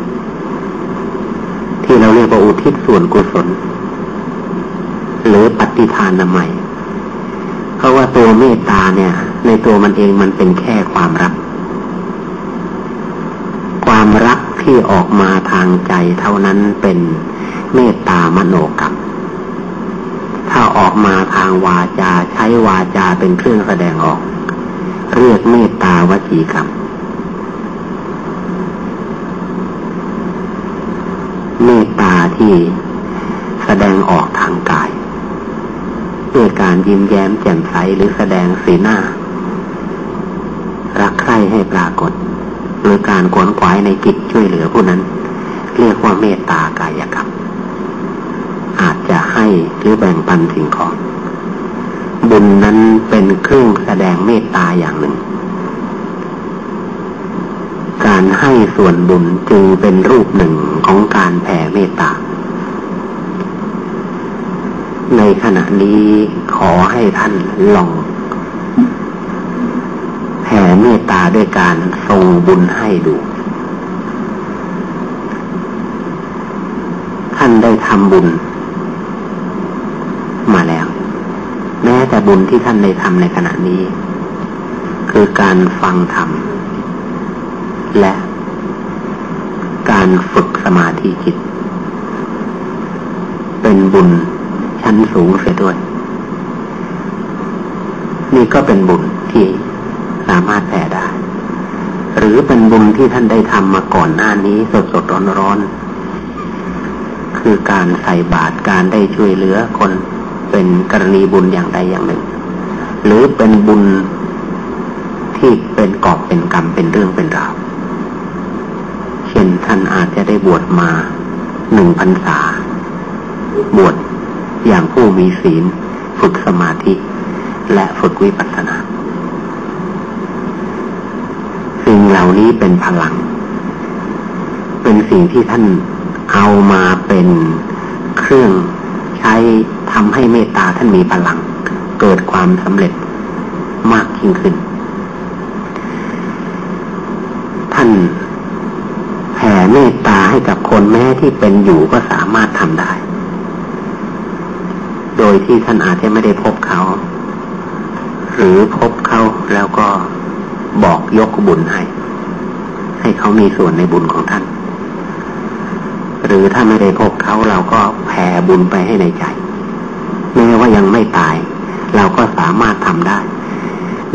ที่เราเรียกว่าอุทิศส่วนกุศล หรือปฏิทานนามัยเพราะว่าตัวเมตตาเนี่ย ในตัวมันเองมันเป็นแค่ความรัก ความรักที่ออกมาทางใจเท่านั้นเป็นเมตตามโนกรรมถ้าออกมาทางวาจาใช้วาจาเป็นเครื่องแสดงออก เรียกเมตตาวจีกรรมเมตตาที่แสดงออกทางกาย ด้วยการยิ้มแย้มแจ่มใสหรือแสดงสีหน้า รักใคร่ให้ปรากฏหรือการขวนขวายในกิจช่วยเหลือผู้นั้น เรียกว่าเมตตากายกรรมอาจจะให้หรือแบ่งปันสิ่งของบุญนั้นเป็นเครื่องแสดงเมตตาอย่างหนึ่ง การให้ส่วนบุญจึงเป็นรูปหนึ่งของการแผ่เมตตา ในขณะนี้ขอให้ท่านลองแผ่เมตตาด้วยการส่งบุญให้ดู ท่านได้ทำบุญ มาแล้ว แม้แต่บุญที่ท่านได้ทำในขณะนี้ คือการฟังธรรม และการฝึกสมาธิจิต เป็นบุญ ชั้นสูงเสียด้วย นี่ก็เป็นบุญที่สามารถแผ่ได้ หรือเป็นบุญที่ท่านได้ทำมาก่อนหน้านี้สดสดร้อนร้อนคือการใส่บาตรการได้ช่วยเหลือคนเป็นกรณีบุญอย่างใดอย่างหนึ่ง หรือเป็นบุญที่เป็นกอบเป็นกรรมเป็นเรื่องเป็นราวเช่นท่านอาจจะได้บวชมาหนึ่งพรรษา บวช อย่างผู้มีศีล ฝึกสมาธิ และฝึกวิปัสสนา สิ่งเหล่านี้เป็นพลัง เป็นสิ่งที่ท่านเอามาเป็นเครื่องใช้ทำให้เมตตาท่านมีพลัง เกิดความสำเร็จมากยิ่งขึ้น ท่านแผ่เมตตาให้กับคนแม้ที่เป็นอยู่ก็สามารถทำได้ โดยที่ท่านอาจจะไม่ได้พบเขา หรือพบเขาแล้วก็บอกยกบุญให้ ให้เขามีส่วนในบุญของท่าน หรือถ้าไม่ได้พบเขาเราก็แผ่บุญไปให้ในใจแม้ว่ายังไม่ตาย เราก็สามารถทำได้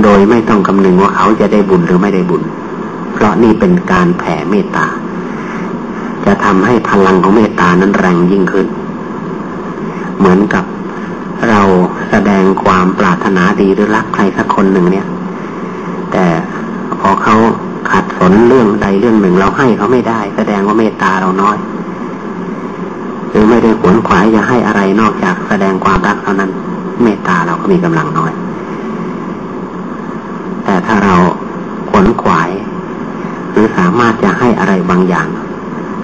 โดยไม่ต้องคำนึงว่าเขาจะได้บุญหรือไม่ได้บุญ เพราะนี่เป็นการแผ่เมตตา จะทำให้พลังของเมตตานั้นแรงยิ่งขึ้น เหมือนกับ เราแสดงความปรารถนาดีหรือรักใครสักคนหนึ่งเนี่ย แต่พอเขาขัดสนเรื่องใดเรื่องหนึ่งเราให้เขาไม่ได้ แสดงว่าเมตตาเราน้อย หรือไม่ได้ขวนขวายจะให้อะไรนอกจากแสดงความรักเท่านั้น เมตตาเราก็มีกำลังน้อย แต่ถ้าเราขวนขวาย หรือสามารถจะให้อะไรบางอย่าง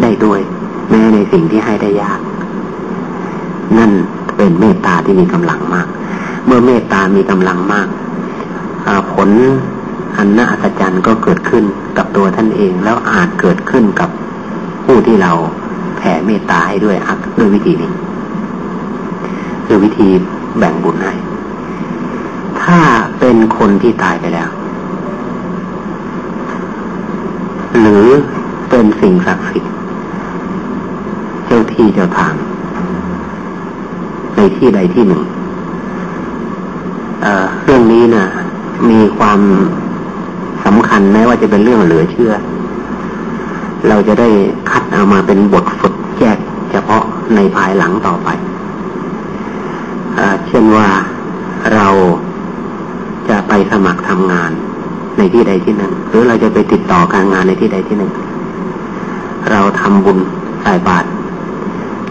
ได้ด้วย แม้ในสิ่งที่ให้ได้ยาก นั่น เป็นเมตตาที่มีกำลังมาก เมื่อเมตตามีกำลังมากผลอันน่าอัศจรรย์ก็เกิดขึ้นกับตัวท่านเองแล้วอาจเกิดขึ้นกับผู้ที่เราแผ่เมตตาให้ด้วยอักด้วยวิธีนี้คือวิธีแบ่งบุญให้ถ้าเป็นคนที่ตายไปแล้ว หรือเป็นสิ่งศักดิ์สิทธิ์เจ้าที่เจ้าทาง ในที่ใดที่หนึ่งเรื่องนี้นะมีความสำคัญแม้ว่าจะเป็นเรื่องเหลือเชื่อ เราจะได้คัดเอามาเป็นบทฝึกแยกเฉพาะในภายหลังต่อไปเเช่นว่าเราจะไปสมัครทำงานในที่ใดที่หนึ่ง หรือเราจะไปติดต่อการงานในที่ใดที่หนึ่ง เราทำบุญใส่บาตร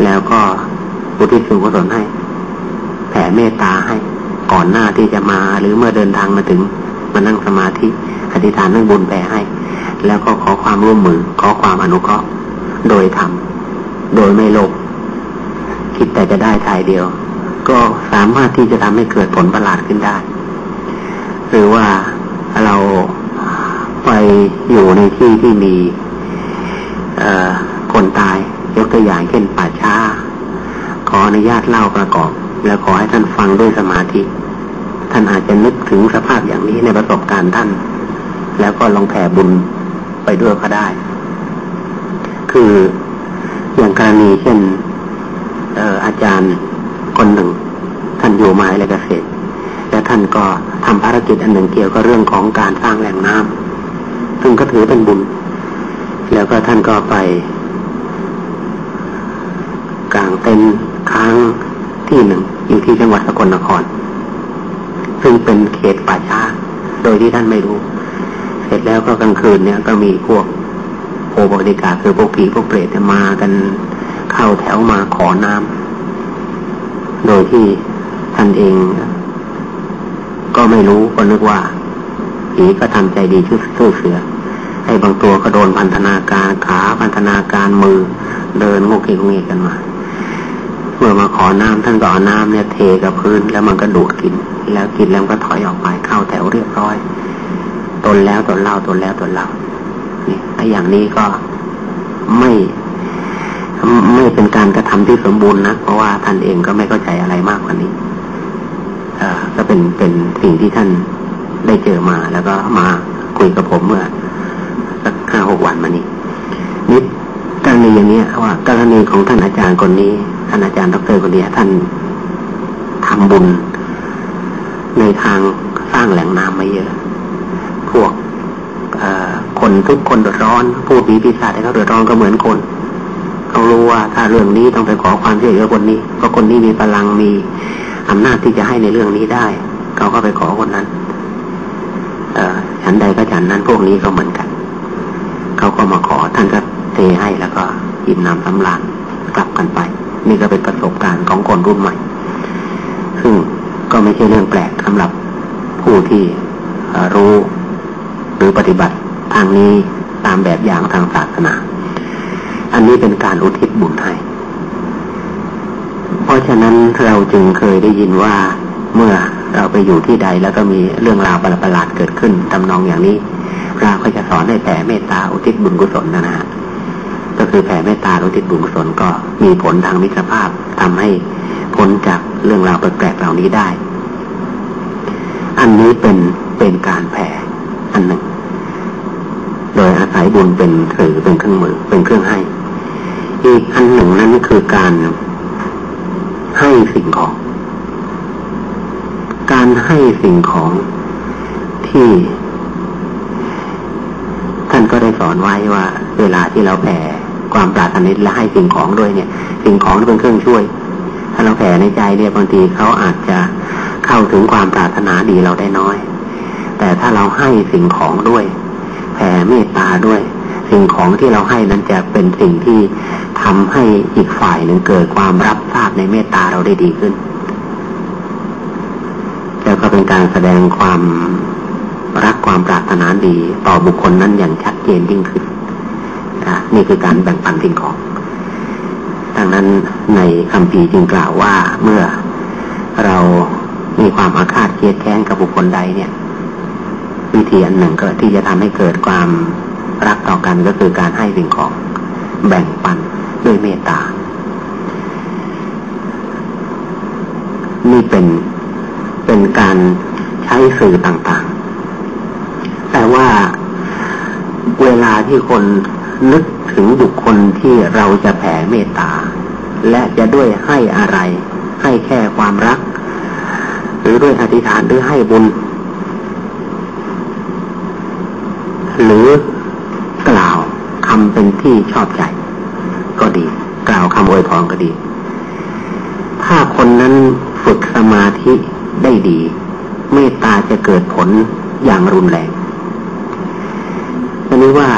แล้วก็อุทิศส่วนกุศลให้ แผ่เมตตาให้ก่อนหน้าที่จะมา หรือเมื่อเดินทางมาถึงมานั่งสมาธิอธิษฐานเรื่องบุญแผ่ให้ แล้วก็ขอความร่วมมือ ขอความอนุเคราะห์โดยทำโดยไม่โลภคิดแต่จะได้ทายเดียว ก็สามารถที่จะทำให้เกิดผลประหลาดขึ้นได้ หรือว่าเราไปอยู่ในที่ที่มีคนตายยกตัวอย่างเช่นป่าช้า ขออนุญาตเล่าประกอบ แล้วขอให้ท่านฟังด้วยสมาธิ ท่านอาจจะนึกถึงสภาพอย่างนี้ในประสบการณ์ท่าน แล้วก็ลองแผ่บุญไปด้วยก็ได้ คืออย่างกรณีเช่นอาจารย์คนหนึ่ง ท่านอยู่มาอะไรเกษตร และท่านก็ทำภารกิจอันหนึ่งเกี่ยวกับเรื่องของการสร้างแหล่งน้ำซึ่งก็ถือเป็นบุญ แล้วก็ท่านก็ไปกลางเต็นท์ค้าง ที่หนึ่ง อยู่ที่จังหวัดสกลนคร ซึ่งเป็นเขตป่าช้า โดยที่ท่านไม่รู้ เสร็จแล้วก็กลางคืนเนี่ยก็มีพวกโอบริกาคือพวกผีพวกเปรตมากันเข้าแถวมาขอน้ำโดยที่ท่านเอง ก็ไม่รู้ก็นึกว่าผีก็ทำใจดีชื่อสู้เสือให้บางตัวก็โดนพันธนาการขาพันธนาการมือเดินงกเงกงกันมา เมื่อมาขอน้ำท่านก็เอาน้ำเนี่ยเทกับพื้นแล้วมันก็ดูดกิน แล้วกินแล้วก็ถอยออกไปเข้าแถวเรียบร้อย ตนแล้วตนเล่าตนแล้วตนเล่านี่ไอ้อย่างนี้ก็ไม่ไม่เป็นการกระทำที่สมบูรณ์นะเพราะว่าท่านเองก็ไม่เข้าใจอะไรมากกว่านี้อ่าก็เป็นเป็นสิ่งที่ท่านได้เจอมาแล้วก็มาคุยกับผมเมื่อสักห้าหกวันมานี้นิดกรณีอย่างนี้ว่ากรณีของท่านอาจารย์คนนี้ ท่านอาจารย์ดรคนนี้ท่านทำบุญ ในทางสร้างแหล่งน้ำมาเยอะ พวกคนทุกคนเดือดร้อนผู้ผีปีศาจที่เขาเดือดร้อนก็เหมือนคนเขารู้ว่าถ้าเรื่องนี้ต้องไปขอความช่วยเหลือคนนี้เพราะคนนี้มีพลังมีอำนาจที่จะให้ในเรื่องนี้ได้เขาก็ไปขอคนนั้น เออฉันใดก็ฉันนั้นพวกนี้ก็เหมือนกัน เขาก็มาขอท่านก็เทให้แล้วก็ยิบน้ำสำราญกลับกันไป นี่ก็เป็นประสบการณ์ของคนรุ่นใหม่ ซึ่งก็ไม่ใช่เรื่องแปลกสำหรับผู้ที่รู้หรือปฏิบัติทางนี้ตามแบบอย่างทางศาสนา อันนี้เป็นการอุทิศบุญให้ เพราะฉะนั้นเราจึงเคยได้ยินว่าเมื่อเราไปอยู่ที่ใดแล้วก็มีเรื่องราวประหลาดเกิดขึ้นทำนองอย่างนี้เราก็จะสอนให้แผ่เมตตาอุทิศบุญกุศลนะฮะ ก็คือแผ่เมตตาอุทิศบุญกุศลก็มีผลทางมิตรภาพทำให้พ้นจากเรื่องราวแปลกๆเหล่านี้ได้ อันนี้เป็นเป็นการแผ่อันหนึ่ง โดยอาศัยบุญเป็นสื่อเป็นเครื่องมือเป็นเครื่องให้ อีกอันหนึ่งนั้นคือการให้สิ่งของ การให้สิ่งของที่ ท่านก็ได้สอนไว้ว่า เวลาที่เราแผ่ ความปรารถนาและให้สิ่งของด้วยเนี่ย สิ่งของที่เป็นเครื่องช่วย ถ้าเราแผ่ในใจเนี่ยบางทีเขาอาจจะเข้าถึงความปรารถนาดีเราได้น้อย แต่ถ้าเราให้สิ่งของด้วย แผ่เมตตาด้วย สิ่งของที่เราให้นั้นจะเป็นสิ่งที่ทำให้อีกฝ่ายหนึ่งเกิดความรับทราบในเมตตาเราได้ดีขึ้นแล้วก็เป็นการแสดงความรักความปรารถนาดีต่อบุคคลนั้นอย่างชัดเจนยิ่งขึ้น นี่คือการแบ่งปันสิ่งของดังนั้นในคำพีจึงกล่าวว่าเมื่อเรามีความอาฆาตเคียดแค้นกับบุคคลใดเนี่ย วิธีอันหนึ่งก็ที่จะทำให้เกิดความรักต่อกันก็คือการให้สิ่งของแบ่งปันด้วยเมตตา นี่เป็นเป็นการใช้สื่อต่างๆ แต่ว่าเวลาที่คน นึกถึงบุคคลที่เราจะแผ่เมตตา และจะด้วยให้อะไร ให้แค่ความรัก หรือด้วยอธิษฐานหรือให้บุญ หรือกล่าวคำเป็นที่ชอบใจ ก็ดี กล่าวคำอวยพรก็ดี ถ้าคนนั้นฝึกสมาธิได้ดี เมตตาจะเกิดผลอย่างรุนแรงอันนี้ว่า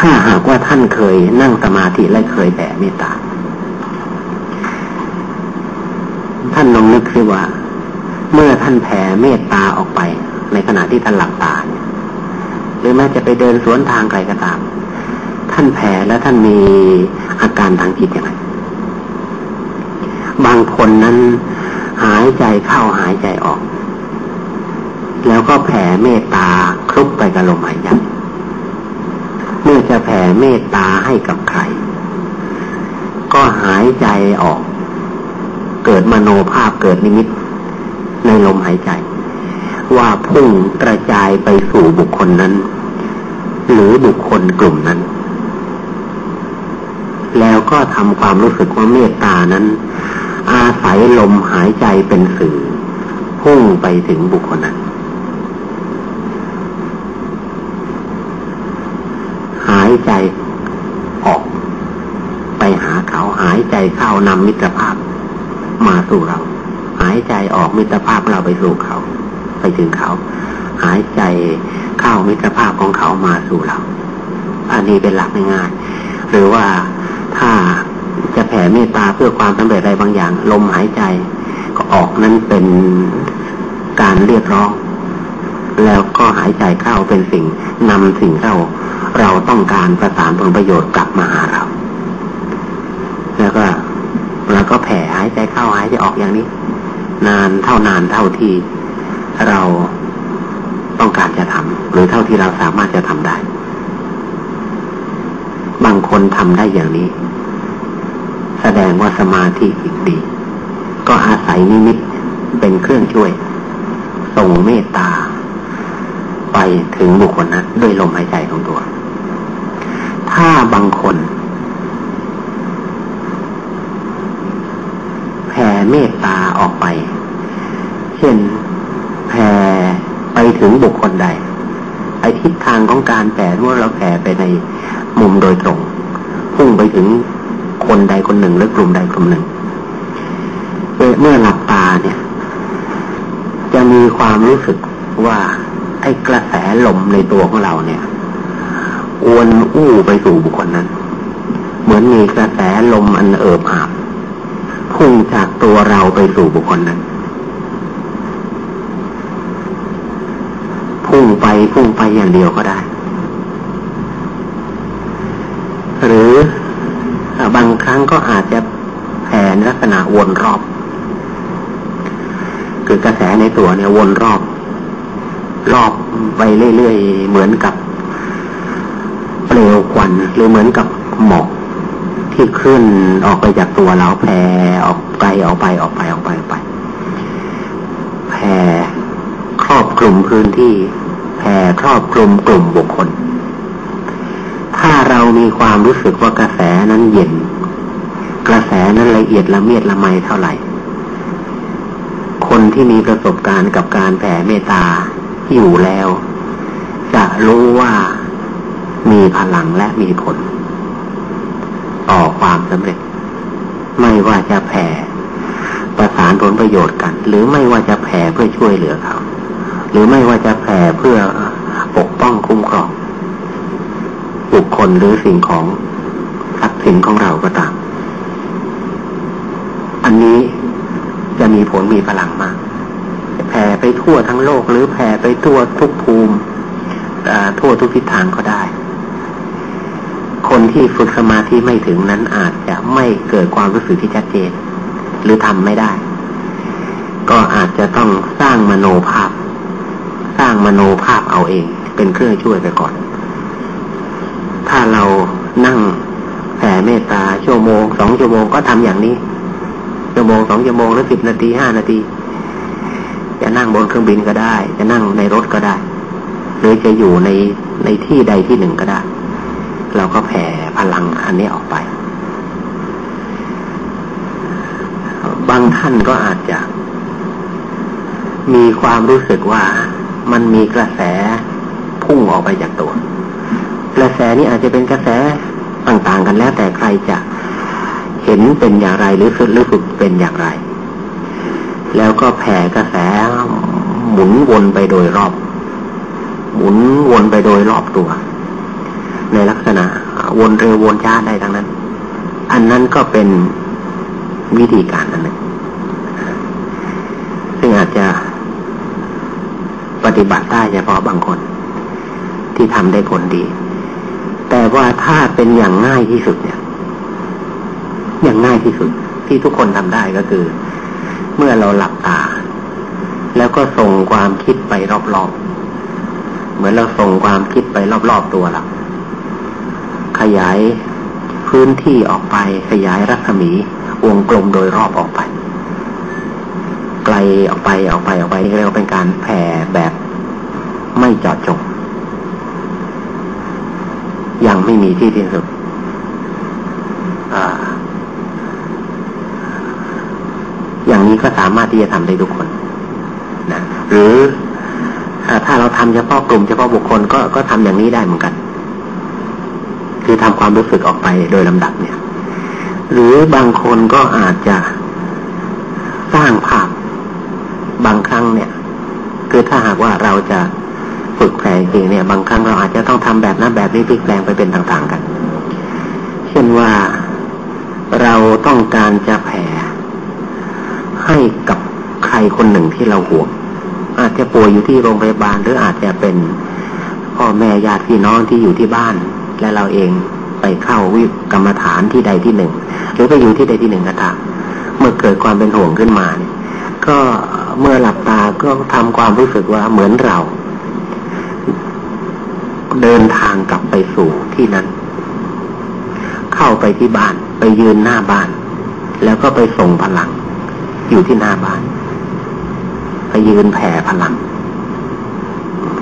ถ้าหากว่าท่านเคยนั่งสมาธิและเคยแผ่เมตตา ท่านลองนึกสิว่า เมื่อท่านแผ่เมตตาออกไป ในขณะที่ท่านหลับตาหรือแม้จะไปเดินสวนทางใครก็ตาม ท่านแผ่แล้วท่านมีอาการทางจิตอย่างไรบางคนนั้นหายใจเข้าหายใจออก แล้วก็แผ่เมตตาคลุกไปกับลมหายใจ จะแผ่เมตตาให้กับใคร ก็หายใจออก เกิดมโนภาพเกิดนิมิต ในลมหายใจ ว่าพุ่งกระจายไปสู่บุคคลนั้น หรือบุคคลกลุ่มนั้น แล้วก็ทำความรู้สึกว่าเมตตานั้น อาศัยลมหายใจเป็นสื่อ พุ่งไปถึงบุคคลนั้นายใจออก ไปหาเขาหายใจเข้านำมิตรภาพ มาสู่เรา หายใจออกมิตรภาพเราไปสู่เขา ไปถึงเขา หายใจเข้ามิตรภาพของเขามาสู่เรา อันนี้เป็นหลักง่ายๆหรือว่าถ้าจะแผ่เมตตาเพื่อความสำเร็จอะไรบางอย่าง ลมหายใจก็ออกนั้นเป็นการเรียกร้อง แล้วก็หายใจเข้าเป็นสิ่งนำสิ่งเราเราต้องการประสานผลประโยชน์กลับมาหาเรา แล้วก็เราก็แผ่หายใจเข้าหายใจออกอย่างนี้ นานเท่านานเท่าที่เราต้องการจะทำหรือเท่าที่เราสามารถจะทำได้ บางคนทำได้อย่างนี้ แสดงว่าสมาธิดี ก็อาศัยนิมิตเป็นเครื่องช่วยส่งเมตตา ไปถึงบุคคลนั้นด้วยลมหายใจของตัว ถ้าบางคนแผ่เมตตาออกไป เช่นแผ่ไปถึงบุคคลใดไอทิศทางของการแผ่ว่าเราแผ่ไปในมุมโดยตรง พุ่งไปถึงคนใดคนหนึ่งหรือกลุ่มใดกลุ่มหนึ่งเมื่อหลับตาเนี่ย จะมีความรู้สึกว่า ไอ้กระแสลมในตัวของเราเนี่ยอวนอู้ไปสู่บุคคลนั้น เหมือนมีกระแสลมอันเอิบอาบพุ่งจากตัวเราไปสู่บุคคลนั้น พุ่งไปพุ่งไปอย่างเดียวก็ได้ หรือบางครั้งก็อาจจะแผ่ลักษณะวนรอบ คือกระแสในตัวเนี่ยวนรอบ รอบไปเรื่อยๆ เหมือนกับเปลวควันหรือเหมือนกับหมอกที่ขึ้นออกไปจากตัวเราแผ่ออกไกลออกไปออกไปออกไปออกไปแผ่ครอบกลุ่มพื้นที่แผ่ครอบกลุ่มกลุ่มบุคคล ถ้าเรามีความรู้สึกว่ากระแสนั้นเย็น กระแสนั้นละเอียดละเมียดละไมเท่าไหร่ คนที่มีประสบการณ์กับการแผ่เมตตา อยู่แล้ว จะรู้ว่ามีพลังและมีผล ต่อความสำเร็จ ไม่ว่าจะแผ่ประสานผลประโยชน์กัน หรือไม่ว่าจะแผ่เพื่อช่วยเหลือเขา หรือไม่ว่าจะแผ่เพื่อปกป้องคุ้มครอง บุคคลหรือสิ่งของทรัพย์สินของเราก็ตาม อันนี้จะมีผลมีพลังมาก แผ่ไปทั่วทั้งโลกหรือแผ่ไปทั่วทุกภูมิทั่วทุกทิศทางก็ได้ คนที่ฝึกสมาธิไม่ถึงนั้นอาจจะไม่เกิดความรู้สึกที่ชัดเจน หรือทำไม่ได้ ก็อาจจะต้องสร้างมโนภาพ สร้างมโนภาพเอาเอง เป็นเครื่องช่วยไปก่อน ถ้าเรานั่งแผ่เมตตาชั่วโมงสองชั่วโมงก็ทำอย่างนี้ชั่วโมงสองชั่วโมงหรือสิบนาทีห้านาที จะนั่งบนเครื่องบินก็ได้ จะนั่งในรถก็ได้ หรือจะอยู่ในในที่ใดที่หนึ่งก็ได้ เราก็แผ่พลังอันนี้ออกไป บางท่านก็อาจจะ มีความรู้สึกว่ามันมีกระแสพุ่งออกไปจากตัว กระแสนี้อาจจะเป็นกระแสต่างๆกันแล้วแต่ใครจะเห็นเป็นอย่างไรหรือหรือฝึกเป็นอย่างไร แล้วก็แผ่กระแสหมุนวนไปโดยรอบ หมุนวนไปโดยรอบตัว ในลักษณะ วนเร็ววนช้าได้ทั้งนั้น อันนั้นก็เป็นวิธีการอันหนึ่งซึ่งอาจจะปฏิบัติได้เฉพาะบางคน ที่ทำได้ผลดี แต่ว่าถ้าเป็นอย่างง่ายที่สุดเนี่ย อย่างง่ายที่สุดที่ทุกคนทำได้ก็คือ เมื่อเราหลับตา แล้วก็ส่งความคิดไปรอบๆ เหมือนเราส่งความคิดไปรอบๆตัวเราขยายพื้นที่ออกไปขยายรัศมีวงกลมโดยรอบออกไป ไกลออกไปออกไปออกไปนี่เรียกว่าเป็นการแผ่แบบไม่จอดจงยังไม่มีที่สิ้นสุดอ่า อย่างนี้ก็สามารถที่จะทำได้ทุกคนนะหรือถ้าเราทำเฉพาะกลุ่มเฉพาะบุคคลก็ก็ทำอย่างนี้ได้เหมือนกัน คือทำความรู้สึกออกไปโดยลำดับเนี่ย หรือบางคนก็อาจจะสร้างภาพบางครั้งเนี่ย คือถ้าหากว่าเราจะฝึกแผลจริงเนี่ย บางครั้งเราอาจจะต้องทำแบบนั้นแบบนี้พลิกแปลงไปเป็นต่าง ๆ กัน เช่นว่าเราต้องการจะแผ่ ให้กับใครคนหนึ่งที่เราห่วง อาจจะป่วยอยู่ที่โรงพยาบาลหรืออาจจะเป็นพ่อแม่ญาติพี่น้องที่อยู่ที่บ้าน และเราเองไปเข้าวิกรรมฐานที่ใดที่หนึ่ง หรือไปอยู่ที่ใดที่หนึ่งก็ตามเมื่อเกิดความเป็นห่วงขึ้นมาเนี่ยก็เมื่อหลับตาก็ทำความรู้สึกว่าเหมือนเรา เดินทางกลับไปสู่ที่นั้น เข้าไปที่บ้านไปยืนหน้าบ้าน แล้วก็ไปส่งพลัง อยู่ที่หน้าบ้านไปยืนแผ่พลัง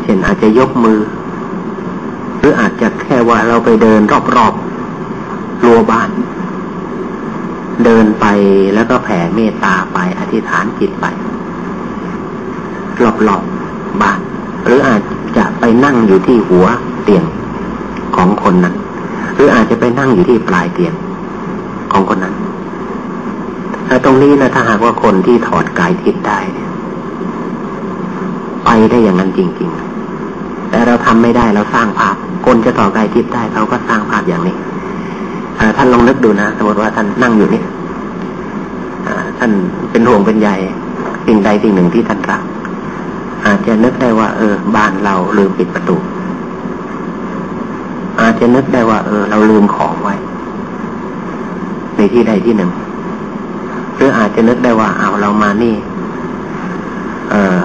เช่นอาจจะยกมือ หรืออาจจะแค่ว่าเราไปเดินรอบๆรั้วบ้าน เดินไปแล้วก็แผ่เมตตาไปอธิษฐานจิตไปรอบๆบ้าน หรืออาจจะไปนั่งอยู่ที่หัวเตียงของคนนั้น หรืออาจจะไปนั่งอยู่ที่ปลายเตียงของคนนั้น แต่ตรงนี้นะถ้าหากว่าคนที่ถอดกายทิพย์ได้เนี่ยไปได้อย่างนั้นจริง ๆ แต่เราทำไม่ได้เราสร้างภาพ คนจะต่อกายทิพย์ได้เขาก็สร้างภาพอย่างนี้ท่านลองนึกดูนะสมมติว่าท่านนั่งอยู่นี่ท่านเป็นห่วงเป็นใยสิ่งใดสิ่งหนึ่งที่ท่านรัก อาจจะนึกได้ว่า เออ บ้านเราลืมปิดประตู อาจจะนึกได้ว่า เออ เราลืมของไว้ ในที่ใดที่หนึ่ง หรืออาจจะนึกได้ว่าเอาเรามานี่ เออ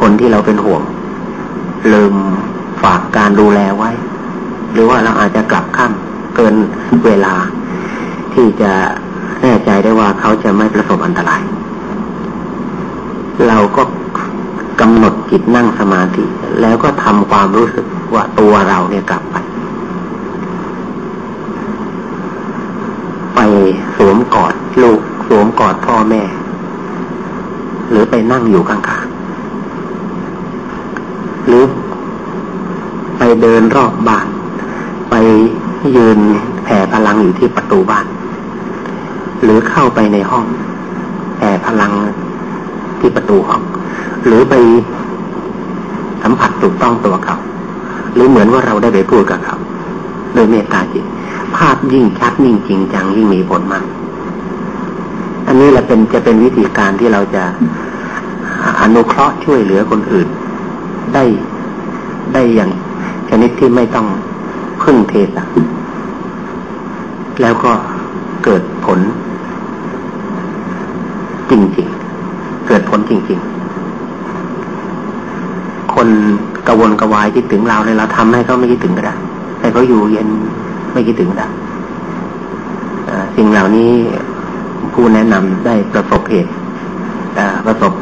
คนที่เราเป็นห่วง ลืมฝากการดูแลไว้ หรือว่าเราอาจจะกลับข้ามเกินเวลา ที่จะแน่ใจได้ว่าเขาจะไม่ประสบอันตราย เราก็กำหนดจิตนั่งสมาธิ แล้วก็ทำความรู้สึกว่าตัวเราเนี่ยกลับไป ไป สวมกอดลูกสวมกอดพ่อแม่ หรือไปนั่งอยู่ข้างหรือไปเดินรอบบ้าน ไปยืนแผ่พลังอยู่ที่ประตูบ้าน หรือเข้าไปในห้องแผ่พลังที่ประตูห้อง หรือไปสัมผัสถูกต้องตัวเขาหรือเหมือนว่าเราได้ไปพูดกับเขา โดยเมตตาจิต ภาพยิ่งชัดยิ่งจริงจังยิ่งมีผลมาก อันนี้แหละเป็นจะเป็นวิธีการที่เราจะอนุเคราะห์ช่วยเหลือคนอื่น ได้ได้อย่างชนิดที่ไม่ต้องพึ่งเทศะแล้วก็เกิดผล จริงๆ เกิดผลจริง ๆ คนกระวนกระวายคิดถึงเราเนี่ยเราทำให้เขาไม่คิดถึงก็ได้ ให้เขาอยู่เย็นไม่คิดถึงก็ได้สิ่งเหล่านี้ผู้แนะนำได้ประสบเหตุประสบ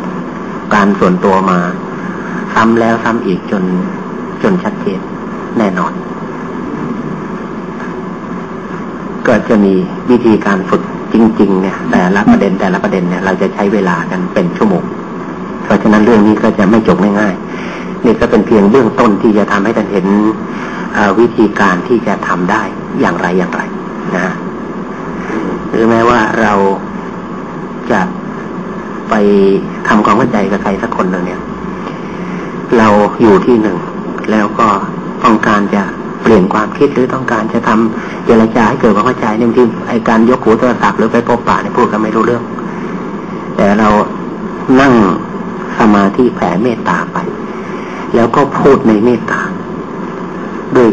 การส่วนตัวมา ซ้ำแล้วซ้ำอีกจนจนชัดเจนแน่นอน ก็จะมีวิธีการฝึกจริง ๆ เนี่ย แต่ละประเด็นแต่ละประเด็นเนี่ย เราจะใช้เวลากันเป็นชั่วโมง เพราะฉะนั้นเรื่องนี้ก็จะไม่จบง่ายๆนี่ก็เป็นเพียงเบื้องต้นที่จะทำให้ท่านเห็น วิธีการที่จะทำได้อย่างไรอย่างไรนะหรือแม้ว่าเราจะไปทำความเข้าใจกับใครสักคนหนึ่งเนี่ย เราอยู่ที่หนึ่ง แล้วก็ต้องการจะเปลี่ยนความคิดหรือต้องการจะทำเจรจาให้เกิดความเข้าใจเนี่ยที่ไอการยกหูโทรศัพท์หรือไปพบปะเนี่ยพูดกันไม่รู้เรื่อง แต่เรานั่งสมาธิแผ่เมตตาไป แล้วก็พูดในเมตตา ด้วย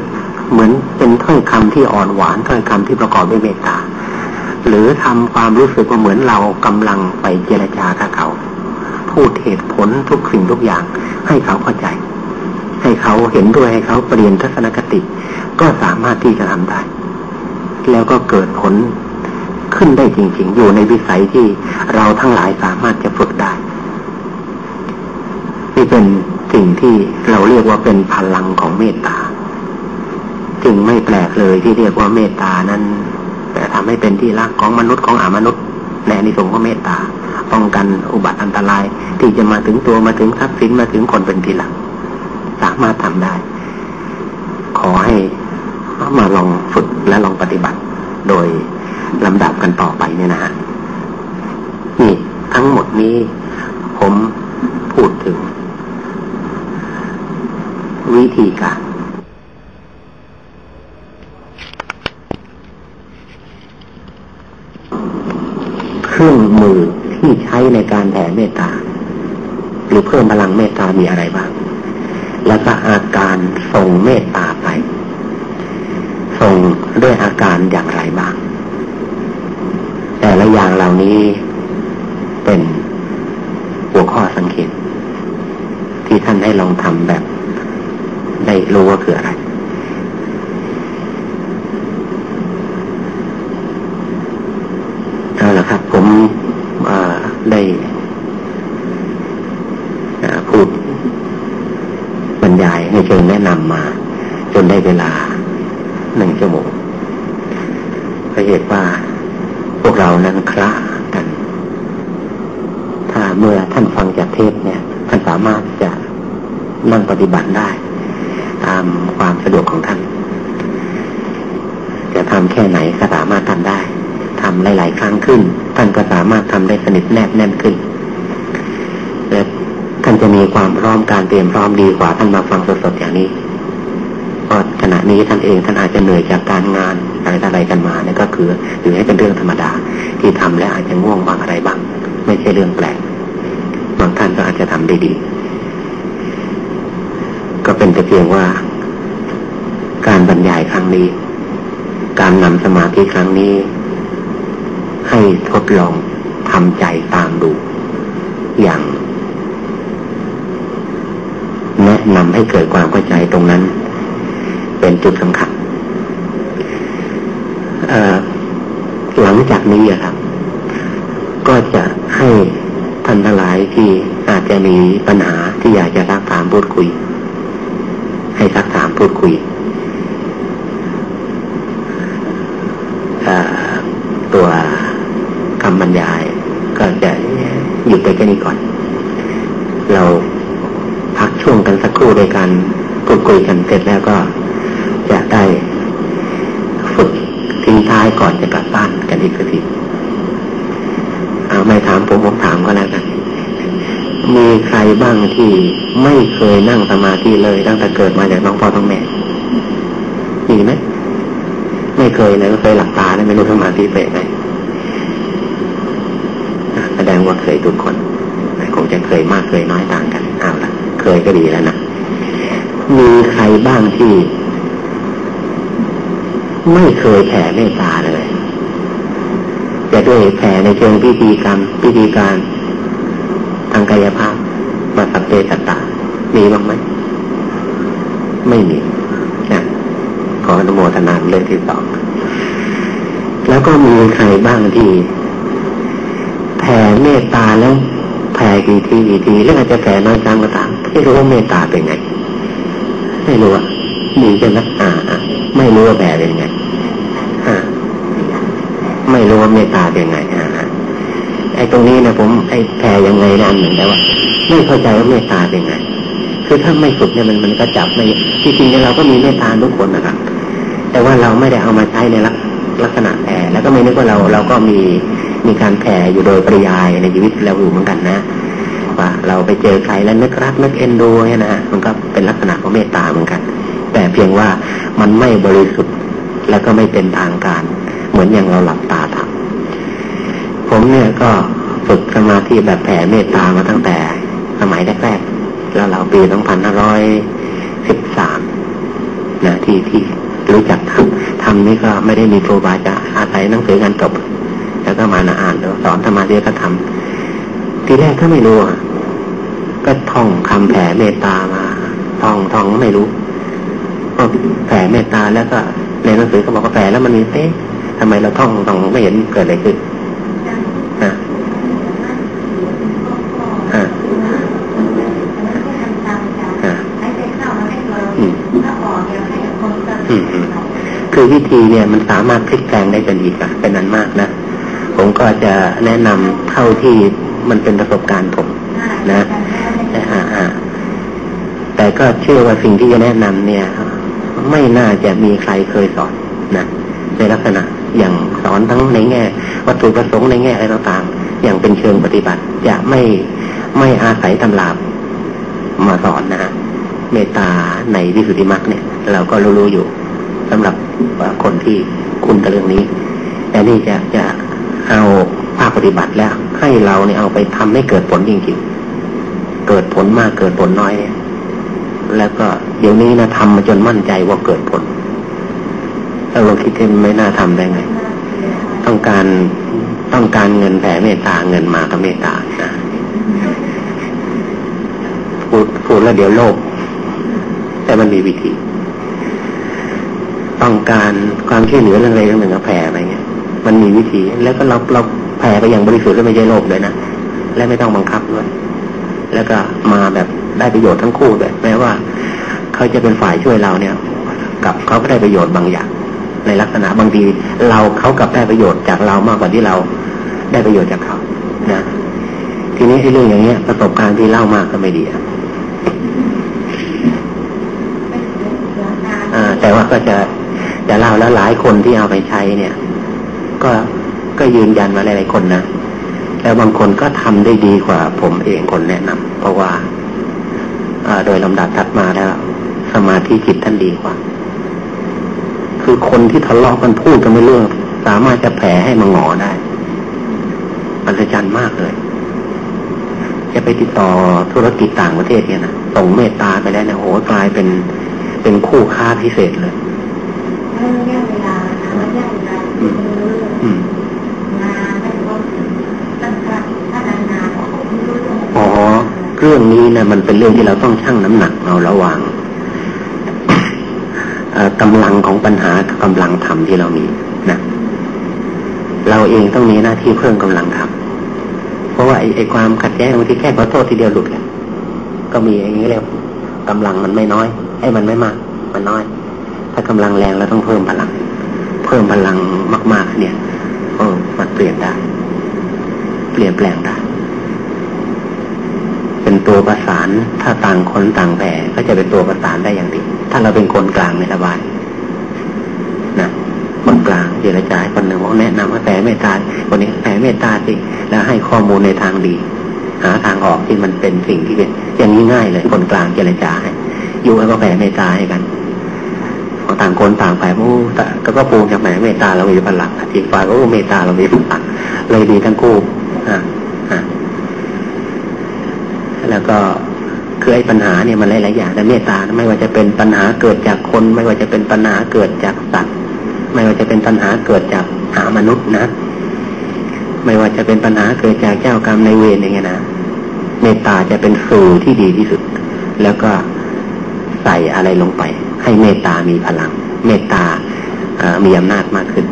เหมือนเป็นถ้อยคำที่อ่อนหวานถ้อยคำที่ประกอบด้วยเมตตา หรือทำความรู้สึกว่าเหมือนเรากำลังไปเจรจากับเขา พูดเหตุผลทุกสิ่งทุกอย่าง ให้เขาเข้าใจ ให้เขาเห็นด้วยให้เขาเปลี่ยนทัศนคติ ก็สามารถที่จะทำได้ แล้วก็เกิดผลขึ้นได้จริง ๆ อยู่ในวิสัยที่เราทั้งหลายสามารถจะฝึกได้นี่เป็นสิ่งที่เราเรียกว่าเป็นพลังของเมตตา จึงไม่แปลกเลยที่เรียกว่าเมตตานั้นทำให้เป็นที่รักของมนุษย์ของอามนุษย์ในอนิสงส์ของเมตตาป้องกันอุบัติอันตรายที่จะมาถึงตัวมาถึงทรัพย์สินมาถึงคนเป็นที่รักสามารถทำได้ ขอให้มาลองฝึกและลองปฏิบัติ โดยลำดับกันต่อไปเนี่ยนะฮะนี่ทั้งหมดนี้ผมพูดถึง วิธีการ รื่องมือที่ใช้ในการแผ่เมตตา หรือเพิ่มพลังเมตตามีอะไรบ้าง แล้วก็อาการส่งเมตตาไป ส่งด้วยอาการอย่างไรบ้าง แต่ละอย่างเหล่านี้เป็นหัวข้อสังเกตที่ท่านให้ลองทำแบบ ได้รู้ว่าคืออะไรเอาละครับ ผม ได้พูดบรรยายในเชิงแนะนำมา จนได้เวลาหนึ่งชั่วโมงเพราะเหตุว่าพวกเรานั้นคละกัน ถ้าเมื่อท่านฟังจากเทศเนี่ยท่านสามารถจะนั่งปฏิบัติได้ ตามความสะดวกของท่าน จะทำแค่ไหนก็สามารถทำได้ทำหลาย ๆ ครั้งขึ้น ท่านก็สามารถทำได้สนิทแนบแน่นขึ้นและท่านจะมีความพร้อมการเตรียมพร้อมดีกว่าท่านมาฟังสดๆอย่างนี้เพราะขณะนี้ท่านเองท่านอาจจะเหนื่อยจากการงานอะไรอะไรกันมาเนี่ยก็คือถือให้เป็นเรื่องธรรมดา ที่ทำแล้วอาจจะง่วงบ้างอะไรบ้าง ไม่ใช่เรื่องแปลกบางท่านก็อาจจะทำได้ดี ก็เป็นแต่เพียงว่า การบรรยายครั้งนี้ การนำสมาธิครั้งนี้ ให้ทดลองทำใจตามดู อย่าง แนะนำให้เกิดความเข้าใจตรงนั้น เป็นจุดสำคัญหลังจากนี้ครับ ก็จะให้ท่านทั้งหลายที่อาจจะมีปัญหาที่อยากจะซักถามพูดคุย ให้ซักถามพูดคุยตัวคำบรรยายก็จะหยุดไปแค่นี้ก่อน เราพักช่วงกัน สักครู่ในการพูดคุยกันเสร็จแล้วก็จะได้ฝึกทิ้งท้ายก่อนจะกลับบ้านกันอีกสักทีเอาไม่ถามผมผมถามก็แล้วกันมีใครบ้างที่ไม่เคยนั่งสมาธิเลยตั้งแต่เกิดมาจากน้องพ่อท้องแม่ มีไหม ไม่เคยเลยก็เคยหลับตาแล้ไม่รู้สมาธิเป็นไงแสดงว่าเคยทุกคนคงจะเคยมากเคยน้อยต่างกันเอาละเคยก็ดีแล้วนะ มีใครบ้างที่ ไม่เคยแผ่เมตตาเลยจะด้วยแผ่ในเชิงพิธีกรรมพิธีการทางกายภาพมาสัพเพสัตตามีบ้างไหม ไม่มีนะขออนุโมทนาเรื่องที่สองแล้วก็มีใครบ้างที่ แผ่เมตตาแล้วแผ่กี่ทีกี่ทีแล้วอาจจะแผ่น้อยครั้งก็ตามไม่รู้ว่าเมตตาเป็นไง ไม่รู้อะมีใช่ไหมอ่าไม่รู้ว่าแผ่เป็นไงไม่รู้ว่าเมตตาเป็นไงอ่าไอ้ตรงนี้นะผมไอ้แผ่ยังไงนะอันหนึ่งแต่ว่าไม่เข้าใจว่าเมตตาเป็นไงคือถ้าไม่ฝึกเนี่ยมันมันก็จับไม่ที่จริงเราก็มีเมตตาทุกคนนะครับ แต่ว่าเราไม่ได้เอามาใช้ในลักษณะแผ่แล้วก็ไม่นึกว่าเราเราก็มีมีการแผ่อยู่โดยปริยายในชีวิตเราอยู่เหมือนกันนะ ว่าเราไปเจอใครแล้วนึกรักนึกเอ็นดูเนี่ยนะมันก็เป็นลักษณะของเมตตาเหมือนกัน แต่เพียงว่ามันไม่บริสุทธิ์แล้วก็ไม่เป็นทางการ เหมือนอย่างเราหลับตาทำผมเนี่ยก็ฝึกสมาธิแบบแผ่เมตตามาตั้งแต่สมัยแรกๆแล้วเราปีสองพันห้าร้อยสิบสามนะที่ที่รู้จักทำทำนี่ก็ไม่ได้มีครูบาจารย์อาศัยหนังสืองานจบแล้วก็มาอ่านแล้วสอนธรรมะเดียก็ทำทีแรกก็ไม่รู้อะ ท่องคำแผ่เมตตามาท่องท่องไม่รู้ก็แผ่เมตตาแล้วก็ในหนังสือเขาบอกว่าแผ่แล้วมันมีเอ๊ะทำไมเราท่องท่องไม่เห็นเกิดอะไรขึ้นอะอะอืมคือวิธีเนี่ยมันสามารถพลิกแปลงได้จนดีกว่าเป็นนั้นมากนะผมก็จะแนะนำเท่าที่มันเป็นประสบการณ์ผมนะ แต่ก็เชื่อว่าสิ่งที่จะแนะนำเนี่ย ไม่น่าจะมีใครเคยสอนนะในลักษณะอย่างสอนทั้งในแง่ วัตถุประสงค์ในแง่อะไรต่างๆอย่างเป็นเชิงปฏิบัติ จะไม่ไม่อาศัยตำรามาสอนนะฮะเมตตาในวิสุทธิมรรคเนี่ย เราก็รู้ๆอยู่สำหรับคนที่คุณกับเรื่องนี้ แต่นี่จะจะเอาภาคปฏิบัติแล้ว ให้เราเนี่ยเอาไปทำให้เกิดผลจริงๆเกิดผลมากเกิดผลน้อยเนี่ย แล้วก็เดี๋ยวนี้นะทำมาจนมั่นใจว่าเกิดผลแล้วเราคิดว่าไม่น่าทำได้ไง ต้องการต้องการเงินแผ่เมตตาเงินมาก็เมตตานะพูดพูดแล้วเดี๋ยวโลภแต่มันมีวิธี ต้องการความช่วยเหลือเรื่องอะไรเรื่องหนึ่งก็แผ่ไปเงี้ยมันมีวิธี แล้วก็เราเราแผ่ไปอย่างบริสุทธิ์แล้วไม่ใช่โลภเลยนะและไม่ต้องบังคับด้วยแล้วก็มาแบบ ได้ประโยชน์ทั้งคู่เลยแม้ว่าเขาจะเป็นฝ่ายช่วยเราเนี่ย กับเขาก็ได้ประโยชน์บางอย่าง ในลักษณะบางทีเราเขากับได้ประโยชน์จากเรามากกว่าที่เราได้ประโยชน์จากเขานะทีนี้ไอ้เรื่องอย่างเงี้ยประสบการณ์ที่เล่ามากก็ไม่ดีอ่าแต่ว่าก็จะจะเล่าแล้วหลายคนที่เอาไปใช้เนี่ย ก็ก็ยืนยันมาหลายๆคนนะแล้วบางคนก็ทำได้ดีกว่าผมเองคนแนะนำเพราะว่า โดยลำดับถัดมาแล้ว สมาธิจิตท่านดีกว่า คือคนที่ทะเลาะกันพูดกันไม่เรื่อง สามารถจะแผ่ให้มังงอได้อัศจรรย์มากเลย จะไปติดต่อธุรกิจต่างประเทศเนี่ยนะส่งเมตตาไปแล้วเนี่ยโหกลายเป็นเป็นคู่ค้าพิเศษเลยอ๋อ เรื่องนี้นะมันเป็นเรื่องที่เราต้องชั่งน้ำหนักเราระหว่างกำลังของปัญหากำลังธรรมที่เรามีนะเราเองต้องมีหน้าที่เพิ่มกำลังธรรมเพราะว่าไอ้ความขัดแย้งบางทีแค่ขอโทษทีเดียวหลุดเลยก็มีอย่างนี้เรียกกำลังมันไม่น้อยไอ้มันไม่มาก มันน้อย ถ้ากำลังแรงเราต้องเพิ่มพลัง เพิ่มพลังมาก ๆ เนี่ยเออมันเปลี่ยนได้ เปลี่ยนแปลงได้ เป็นตัวประสาน ถ้าต่างคนต่างแผ่ก็จะเป็นตัวประสานได้อย่างดี ถ้าเราเป็นคนกลางในระบายนะคนกลางเจรจาคนหนึ่งบอกแนะนำว่าแผ่เมตตาคนนี้แผ่เมตตาสิแล้วให้ข้อมูลในทางดี หาทางออกที่มันเป็นสิ่งที่เป็นอย่างนี้ง่ายเลยคนกลางเจรจาให้อยู่แล้วก็แผ่เมตตาให้กันพอต่างคนต่างแผ่โอ้ก็ก็ปูนจากแผ่เมตตาเรามีพลังอีกฝ่ายโอ้เมตตาเรามีพลังเลยดีทั้งคู่อ่าอ่า แล้วก็คือไอ้ปัญหาเนี่ยมันหลายๆอย่างแต่เมตตาไม่ว่าจะเป็นปัญหาเกิดจากคน ไม่ว่าจะเป็นปัญหาเกิดจากสัตว์ไม่ว่าจะเป็นปัญหาเกิดจากหามนุษย์นะ ไม่ว่าจะเป็นปัญหาเกิดจากเจ้ากรรมในเวรอย่างเงี้ยนะเมตตาจะเป็นสื่อที่ดีที่สุด แล้วก็ใส่อะไรลงไป ให้เมตตามีพลัง เมตตามีอำนาจมากขึ้น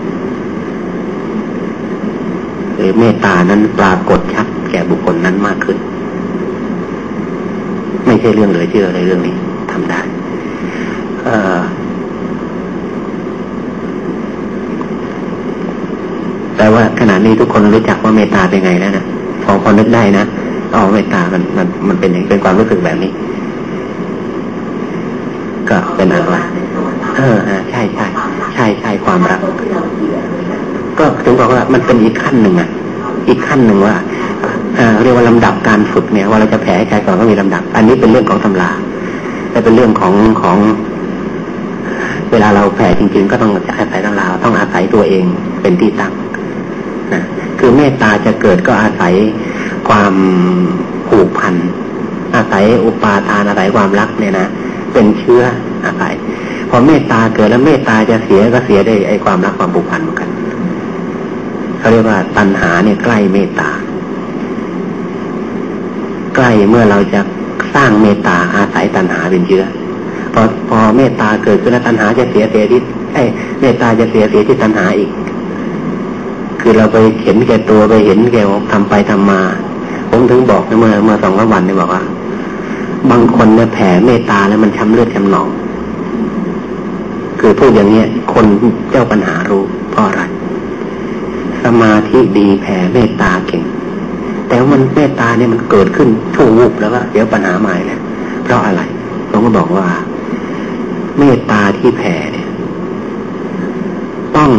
หรือเมตตานั้นปรากฏชัดแก่บุคคลนั้นมากขึ้น ไม่ใช่เรื่องเหลือเชื่อในเรื่องนี้ทำได้แต่ว่าขณะนี้ทุกคนรู้จักว่าเมตตาเป็นไงแล้วนะพอพอนึกได้นะอ๋อเมตตามันมันมันเป็นอย่างเป็นความรู้สึกแบบนี้ ก็เป็นอะไรเออใช่ใช่ใช่ใช่ความรัก ก็ถึงบอกว่ามันเป็นอีกขั้นหนึ่งอะ อีกขั้นหนึ่งว่า เรียกว่าลำดับการฝึกเนี่ยว่าเราจะแผ่ให้ใครก่อนก็มีลำดับ อันนี้เป็นเรื่องของตำราแต่เป็นเรื่องของของ เวลาเราแผ่จริง ๆ ก็ต้องอาศัยตำราต้องอาศัยตัวเองเป็นที่ตั้งนะคือเมตตาจะเกิดก็อาศัยความผูกพันอาศัยอุปาทานอาศัยความรักเนี่ยนะเป็นเชื้ออาศัยพอเมตตาเกิดแล้วเมตตาจะเสียก็เสียได้ไอ้ความรักความผูกพันเหมือนกันเขาเรียกว่าตัณหาเนี่ยใกล้เมตตา ใกล้เมื่อเราจะสร้างเมตตาอาศัยตัณหาเป็นเชื้อพอพอเมตตาเกิดขึ้นแล้วตัณหาจะเสียเสียที่ไอ้เมตตาจะเสียเสียที่ตัณหาอีก คือเราไปเห็นแก่ตัวไปเห็นแก่ทำไปทำมา ผมถึงบอกเมื่อเมื่อสองวันเนี่ยบอกว่า บางคนเนี่ยแผ่เมตตาแล้วมันช้ำเลือดช้ำหนอง คือพูดอย่างนี้คนเจ้าปัญหารู้เพราะอะไรสมาธิดีแผ่เมตตาเก่ง แต่วันเมตตาเนี่ยมันเกิดขึ้นชั่ววูบแล้วก็เดี๋ยวปัญหาใหม่แล้วเพราะอะไรผมก็บอกว่า เมตตาที่แผ่เนี่ย ต้อง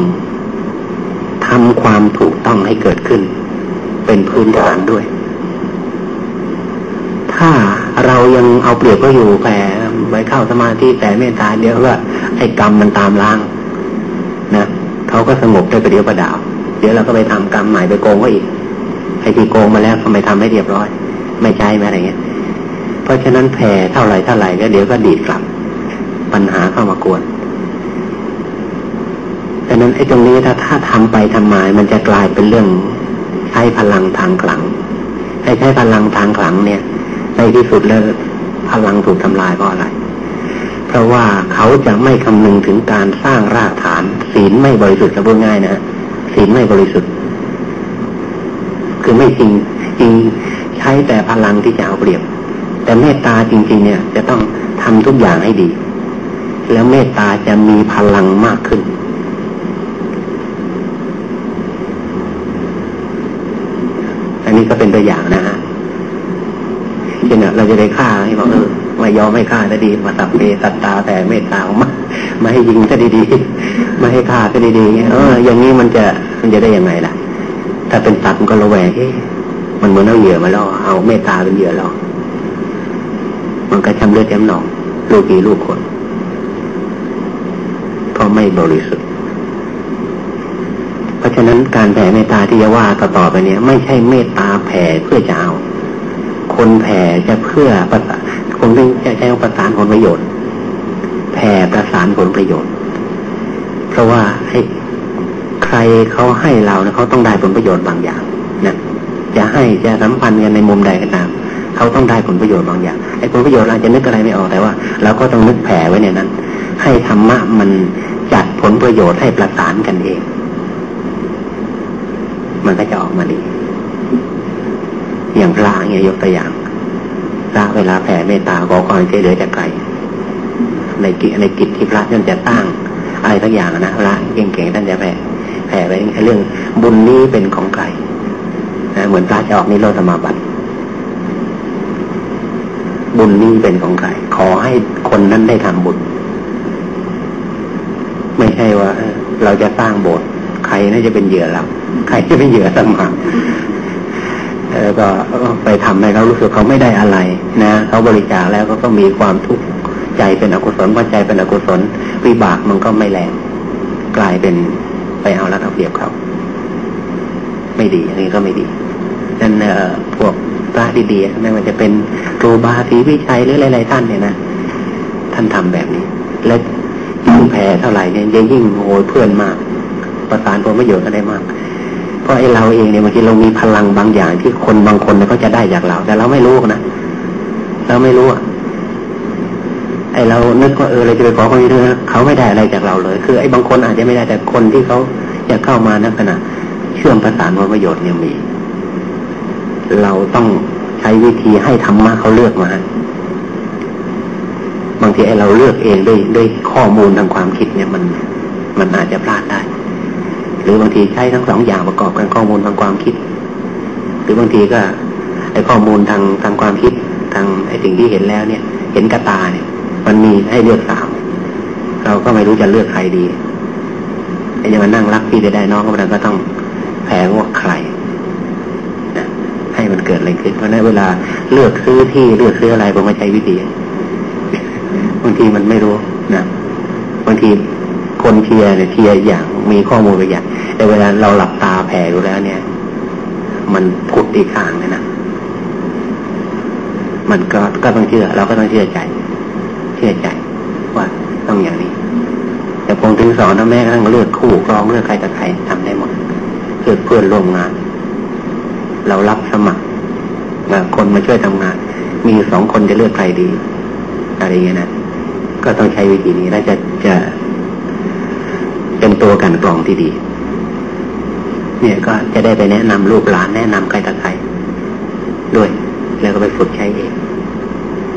ทำความถูกต้องให้เกิดขึ้น เป็นพื้นฐานด้วย ถ้าเรายังเอาเปรียบก็อยู่แผ่ไว้เข้าสมาธิแต่เมตตาเดียวก็ไอ้กรรมมันตามล้างนะเขาก็สงบได้ประเดี๋ยวประดาว เดี๋ยวเราก็ไปทำกรรมใหม่ไปโกงก็อีก ที่โกงมาแล้วก็ไม่ทำให้เรียบร้อย ไม่ใช่ไหมอะไรเงี้ย เพราะฉะนั้นแผ่เท่าไหร่เท่าไหร่ก็เดี๋ยวก็ดีดกลับ ปัญหาเข้ามากวนดังนั้นไอ้ตรงนี้ถ้าถ้าทำไปทำมา มันจะกลายเป็นเรื่องใช้พลังทางขลังให้ใช้พลังทางขลังเนี่ยในที่สุดแล้วพลังถูกทำลายเพราะอะไร เพราะว่าเขาจะไม่คำนึงถึงการสร้างรากฐาน ศีลไม่บริสุทธิ์จะพูดง่ายนะศีลไม่บริสุทธิ์ คือไม่จริงจริงใช้แต่พลังที่จะเอาเปรียบ แต่เมตตาจริง ๆ เนี่ย จะต้องทำทุกอย่างให้ดี แล้วเมตตาจะมีพลังมากขึ้น อันนี้ก็เป็นตัวอย่างนะฮะเช่นเราจะได้ฆ่าให้บอกเออไม่ยอมไม่ฆ่าจะดีมาสับเมตัตตาแต่เมตตามาไม่ให้ยิงซะดีๆไม่ให้ฆ่าซะดีๆเออ อย่างนี้มันจะมันจะได้ยังไงล่ะ ถ้าเป็นสัตว์มันก็ระแวงเอ๊ะมันเหมือนเอาเหยื่อมาล่อเอาเมตตาเป็นเหยื่อล่อมันก็ช้ำเลือดช้ำหนองลูกีลูกคนเพราะไม่บริสุทธิ์ เพราะฉะนั้นการแผ่เมตตาที่จะว่าต่อไปเนี้ยไม่ใช่เมตตาแผ่เพื่อจะเอา คนแผ่จะเพื่อประสานคนที่จะใช้ประสานผลประโยชน์ แผ่ประสานผลประโยชน์ เพราะว่าให้ ใครเขาให้เราเนะเขาต้องได้ผลประโยชน์บางอย่างนะจะให้จะสัมพันธ์กันในมุมใดก็ตามเขาต้องได้ผลประโยชน์บางอย่างไอ้ผลประโยชน์เราจะนึกอะไรไม่ออกแต่ว่าเราก็ต้องนึกแผ่ไว้ในนั้น ให้ธรรมะมันจัดผลประโยชน์ให้ประสานกันเอง มันก็จะออกมาดีอย่างพระเนี่ยยกตัวอย่างพระเวลาแผ่เมตตาขอความช่วยเหลือจากใครในกิจในกิจที่พระท่านจะสร้งอะไรสักอย่างนะพระเก่งๆท่านจะแผ่ แผ่ไปเรื่องบุญนี้เป็นของใครนะเหมือนพระจะออกนิโรธมาบัติ บุญนี้เป็นของใคร ขอให้คนนั้นได้ทำบุญ ไม่ใช่ว่า เราจะสร้างโบสถ์ใครน่าจะเป็นเหยื่อเราใครจะเป็นเหยื่อสมัครแล้วก็ไปทำให้เขารู้สึกเขาไม่ได้อะไรนะเขาบริจาคแล้วเขาก็มีความทุกข์ใจเป็นอกุศลพอใจเป็นอกุศลวิบากมันก็ไม่แรงกลายเป็น ไปเอาแล้วเอาเปรียบเขาไม่ดีอันนี้ก็ไม่ดีนั่นเอ่อพวกพระดีๆไม่ว่าจะเป็นครูบาศรีวิชัยหรือหลายๆท่านเนี่ยนะท่านทำแบบนี้ และยิ่งแผ่เท่าไหร่เนี่ยยิ่งโหยเพื่อนมาก ประสานผลประโยชน์ก็ได้มากเพราะไอ้เราเองเนี่ยบางทีเรามีพลังบางอย่างที่คนบางคนเนี่ยเขาจะได้จากเรา แต่เราไม่รู้นะเราไม่รู้อะ อ้เรานึกว่าเออเราจะไปขอคนนี้ด้วยเขาไม่ได้อะไรจากเราเลย คือไอ้บางคนอาจจะไม่ได้แต่คนที่เขาจะเข้ามานักขณะเชื่อมประสานผลประโยชน์เนี่ยมี เราต้องใช้วิธีให้ธรรมะเขาเลือกมาบางทีไอ้เราเลือกเองด้วยด้วยข้อมูลทางความคิดเนี่ยมัน มันอาจจะพลาดได้ หรือบางทีใช้ทั้งสองอย่างประกอบกันข้อมูลทางความคิด หรือบางทีก็ไอ้ข้อมูลทางทางความคิดทางไอ้สิ่งที่เห็นแล้วเนี่ย เห็นกระตาเนี่ย มันมีให้เลือกสามเราก็ไม่รู้จะเลือกใครดีไอ้ยังมานั่งรักพี่ได้น้องก็มันก็ต้องแพ้ว่าใครนะให้มันเกิดอะไรขึ้นเพราะนั้นเวลาเลือกซื้อที่เลือกซื้ออะไรผมไม่ใช้วิธีบางทีมันไม่รู้นะบางทีคนเชียร์เนี่ยเชียร์อย่างมีข้อมูลไปอย่างแต่เวลาเราหลับตาแผ่ดูแล้วเนี่ย มันพุดอีกข้างเลยนะมันก็ก็ต้องเชื่อ เราก็ต้องเชื่อใจ เชื่อใจว่าต้องอย่างนี้ แต่ผมถึงสอนนะแม่ทั้งเลือกคู่กรองเลือกใครต่อใครทำได้หมดเลือกเพื่อนร่วมงาน เรารับสมัครคนมาช่วยทำงาน มีสองคนจะเลือกใครดี อะไรอย่างนี้นะก็ต้องใช้วิธีนี้แล้วจะจะเป็นตัวกันกรองที่ดี เนี่ยก็จะได้ไปแนะนำลูกหลานแนะนำใครต่อใครด้วย แล้วก็ไปฝึกใช้เอง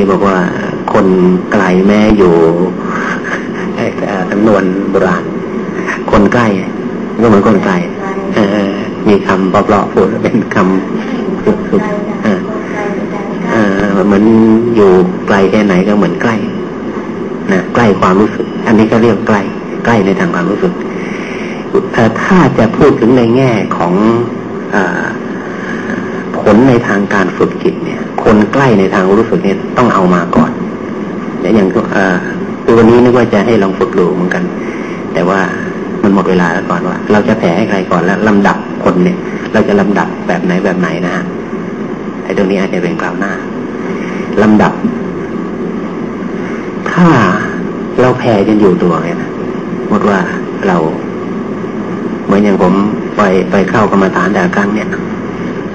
ที่บอกว่าคนไกลแม่อยู่จำนวนโบราณ คนใกล้ก็เหมือนคนไกลมีคำปลาะพูดเป็นคำสุดๆเหมือนอยู่ไกลแค่ไหนก็เหมือนใกล้นะใกล้ความรู้สึก อันนี้ก็เรียกใกล้ใกล้ในทางความรู้สึกถ้าจะพูดถึงในแง่ของอผลในทางการฝึกจิตเนี่ย คนใกล้ในทางรู้สึกเนี่ยต้องเอามาก่อนอย่างคือวันนี้นึกว่าจะให้ลองฝึกดูเหมือนกัน แต่ว่ามันหมดเวลาแล้วก่อนว่า เราจะแผ่ให้ใครก่อนแล้วลำดับคนเนี่ย เราจะลำดับแบบไหนแบบไหนนะฮะไอ้ตรงนี้อาจจะเป็นกล่าวหน้าลำดับ ถ้าเราแผ่จนอยู่ตัวเนี่ยนะหมดว่าเรา เหมือนอย่างผมไปไปเข้ากรรมฐานแต่ครั้งเนี่ย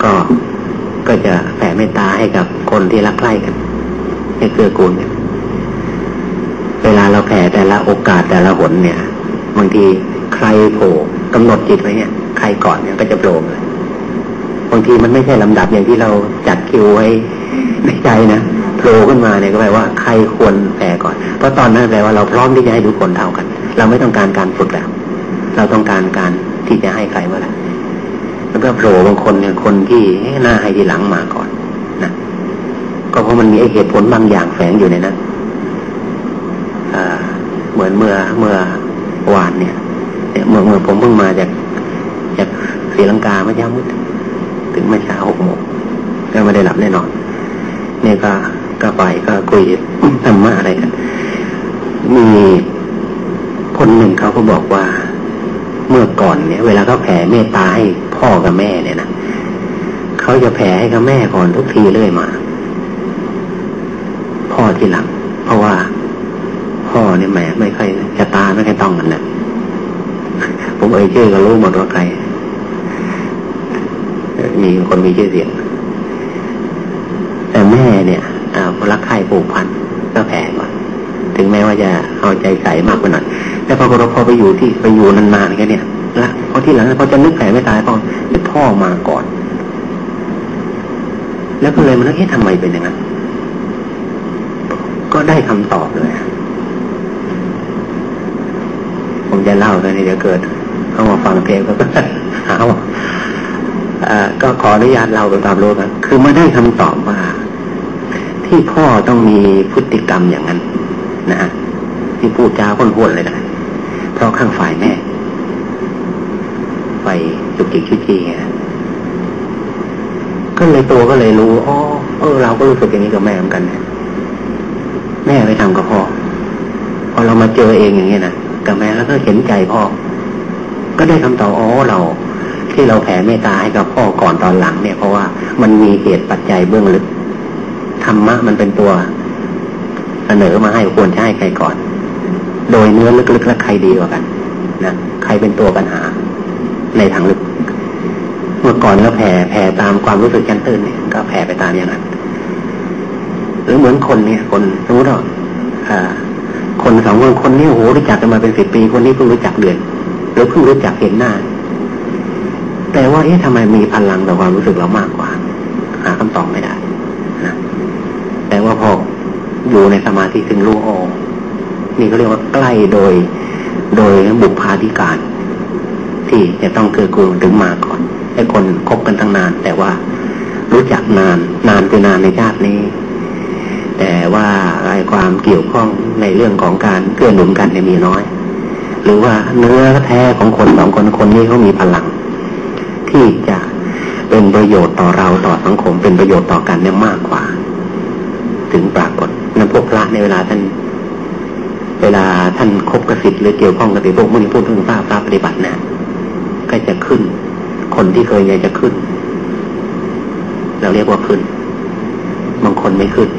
ก็ ก็จะแผ่เมตตาให้กับคนที่รักใคร่กัน ให้เกื้อกูลกันเวลาเราแผ่แต่ละโอกาสแต่ละหนเนี่ย บางทีใครโผล่กำหนดจิตไว้เนี่ย ใครก่อนเนี่ยก็จะโผล่เลยบางทีมันไม่ใช่ลำดับอย่างที่เราจัดคิวไว้ในใจนะโผล่ขึ้นมาเนี่ยก็แปลว่าใครควรแผ่ก่อน เพราะตอนนั้นแปลว่าเราพร้อมที่จะให้ทุกคนเท่ากัน เราไม่ต้องการการฝึกแล้ว เราต้องการการที่จะให้ใครเมื่อไหร่ แล้วก็โผล่บางคนเนี่ยคนที่หน้าให้ทีหลังมาก่อนนะก็เพราะมันมีเหตุผลบางอย่างแฝงอยู่ในนั้นเหมือนเมื่อเมื่อวานเนี่ยเมื่อเมื่อผมเพิ่งมาจากจากศรีลังกาเมื่อเช้ามืดถึงเมื่อเช้าหกโมงก็ไม่ได้หลับแน่นอนเนี่ยก็ก็ไปก็คุยธรรมะอะไรกันมีคนหนึ่งเขาก็บอกว่า เมื่อก่อนเนี่ย เวลาเขาแผ่เมตตาให้พ่อกับแม่เนี่ยนะเขาจะแผ่ให้กับแม่ก่อนทุกทีเรื่อยมา พ่อทีหลัง เพราะว่า พ่อเนี่ยแหมไม่ค่อยจะตาไม่ค่อยต้องกันแหละผมเอ่ยชื่อก็รู้หมดว่าใครมีคนมีชื่อเสียง แต่แม่เนี่ยอ่ารักใครผูกพันก็แผ่ก่อน ถึงแม้ว่าจะเอาใจใส่มากกว่านั้น แต่พอเราพอไปอยู่ที่ไปอยู่นานๆกันเนี่ยละพอที่หลังพอจะนึกแผ่ไม่ตายพอพ่อมาก่อน แล้วก็เลยมันเอ๊ะทำไมเป็นอย่างนั้นก็ได้คำตอบเลยผมจะเล่าตอนนี้เดี๋ยวเกิดเขามาฟังเพลงก็หาว่าก็ขออนุญาตเล่าเป็นความรู้กันคือมาได้คำตอบว่าที่พ่อต้องมีพฤติกรรมอย่างนั้นนะฮะที่พูดจาค้นๆเลยนะ เพราะข้างฝ่ายแม่ไปจุกจิกชุจีก็เลยตัวก็เลยรู้อ๋อเออ เราก็รู้สึกอย่างนี้กับแม่เหมือนกันแม่ไปทำกับพ่อพอเรามาเจอเองอย่างนี้นะกับแม่แล้วก็เห็นใจพ่อ ก็ได้คำตอบอ๋อเรา ที่เราแผ่เมตตาให้กับพ่อก่อนตอนหลัง เนี่ยเพราะว่ามันมีเหตุปัจจัยเบื้องลึกธรรมะมันเป็นตัวเสนอมาให้ควรให้ใครก่อน โดยเนื้อลึกๆแล้วใครดีกว่ากันนะใครเป็นตัวปัญหา ในทางลึก เมื่อก่อนก็แผ่แผ่ตามความรู้สึกชั้นตื้นเนี่ยก็แผ่ไปตามอย่างนั้น หรือเหมือนคนเนี่ย คนสมมติว่าคนสองคนคนนี้โอ้โหรู้จักกันมาเป็นสิบปี คนนี้เพิ่งรู้จักเดือนหรือเพิ่งรู้จักเห็นหน้า แต่ว่าเอ๊ะทำไมมีพลังต่อความรู้สึกเรามากกว่า หาคำตอบไม่ได้นะแต่ว่าพออยู่ในสมาธิถึงรู้โอนี่เขาเรียกว่า ใกล้โดย โดยบุพาธิการ ที่จะต้องเกิดกูถึงมาก่อนให้คนคบกันตั้งนาน แต่ว่ารู้จักนาน นานคือนานในชาตินี้ แต่ว่าไอ้ความเกี่ยวข้องในเรื่องของการเกื้อหนุนกันเนี่ยมีน้อย หรือว่าเนื้อแท้ของคนสองคนคนนี้เขามีพลัง ที่จะเป็นประโยชน์ต่อเราต่อสังคมเป็นประโยชน์ต่อกันเนี่ยมากกว่า ถึงปรากฏนั้นพวกพระในเวลาท่าน เวลาท่านคบกสิทธิ์หรือเกี่ยวข้องกับติพวกมุนีพูดถึงพระพระปฏิบัตินะก็จะขึ้น คนที่เคยอยากจะขึ้น เราเรียกว่าขึ้น บางคนไม่ขึ้น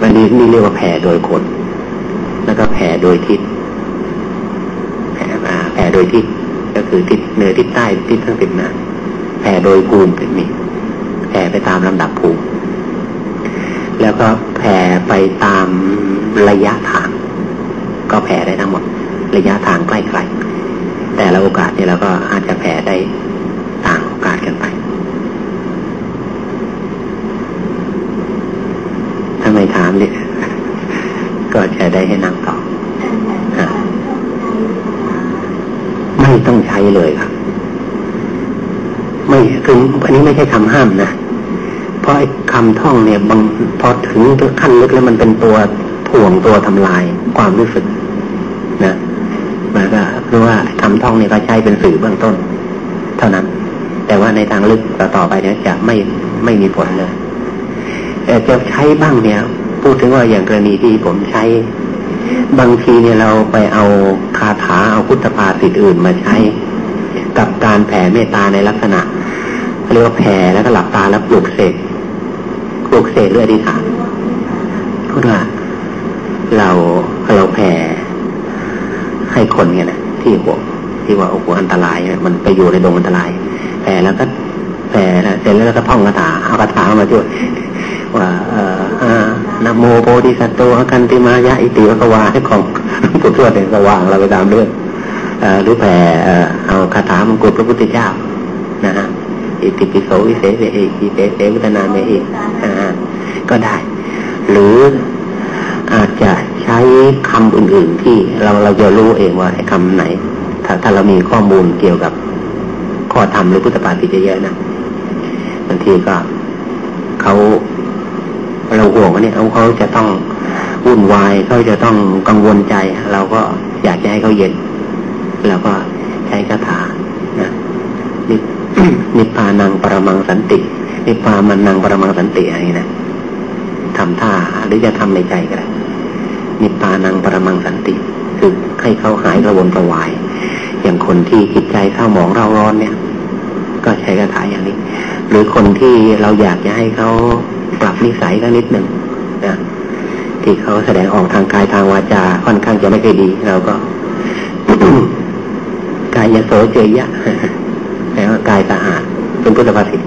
วันนี้นี่เรียกว่าแผ่โดยคน แล้วก็แผ่โดยทิศแผลมาแผลโดยทิศก็คือทิศเหนือทิศใต้ทิศทั้งสิบนะแผ่โดยภูมิมี ผ่ไปตามลำดับภูมิแล้วก็แผ่ไปตามระยะทาง ก็แผ่ได้ทั้งหมด ระยะทางใกล้ๆแต่ละโอกาสนี่เราก็อาจจะแผ่ได้ต่างโอกาสกันไปถ้าไม่ถามเนี่ยก็จะได้ให้นั่งต่อไม่ต้องใช้เลยครับ ไม่คืออันนี้ไม่ใช่คำห้ามนะ เพราะไอ้คำท่องเนี่ยบางพอถึงขั้นลึกแล้วมันเป็นตัวถ่วงตัวทำลายความรู้สึกนะมันก็คือว่าคำท่องเนี่ยก็ใช้เป็นสื่อเบื้องต้น เท่านั้น แต่ว่าในทางลึกต่อไปเนี่ยจะไม่ไม่มีผลเลยแต่จะใช้บ้างเนี่ย พูดถึงว่าอย่างกรณีที่ผมใช้ บางทีเนี่ยเราไปเอาคาถาเอาพุทธภาษิตอื่นมาใช้ กับการแผ่เมตตาในลักษณะเรียกว่าแผ่แล้วก็หลับตาแล้วปลุกเสกป ลุกเสกหรืออธิษฐานพูดว่าเราเราแผ่ให้คนเนี่ยนะที่หัวที่ว่าโอ้โหอันตรายมันไปอยู่ในดงอันตรายแผ่แล้วก็แผ่แล้วเสร็จแล้วก็ท่องคาถาเอาคาถามาช่วยว่าเอ่อนโมโพธิสัตโตอกันติมายะอิติวะวาให้ของปุถุชนเองสว่างเราไปตามเรื่องหรือแผ่เอาคาถามงกุฎพระพุทธเจ้า อิติปิโสวิเศษเอกิเตเวิตนาเมอิก็ได้ หรืออาจจะใช้คำอื่น ๆ ที่เราเราจะรู้เองว่าคำไหน ถ้าถ้าเรามีข้อมูลเกี่ยวกับข้อธรรมหรือพุทธปาฏิเยอะนะบางทีก็เขาเราห่วงว่าเนี่ยเขาจะต้องวุ่นวายเขาจะต้องกังวลใจ เราก็อยากจะให้เขาเย็นเราก็ใช้คาถา นินิพานังปรมังสันติ นิพพามันนังปรมังสันติอะไรนะทำท่าหรือจะทำในใจก็ได้นิพพานังปรมังสันติ คือให้เขาหายกระวนกระวาย อย่างคนที่จิตใจเศร้าหมองเร่าร้อนเนี่ย ก็ใช้คาถาอย่างนี้ หรือคนที่เราอยากจะให้เขาปรับนิสัยสักนิดหนึ่งนะที่เขาแสดงออกทางกายทางวาจาค่อนข้างจะไม่ค่อยดี เราก็กายโสเจยะ แปลว่ากายสะอาดเป็นพุทธภาษิต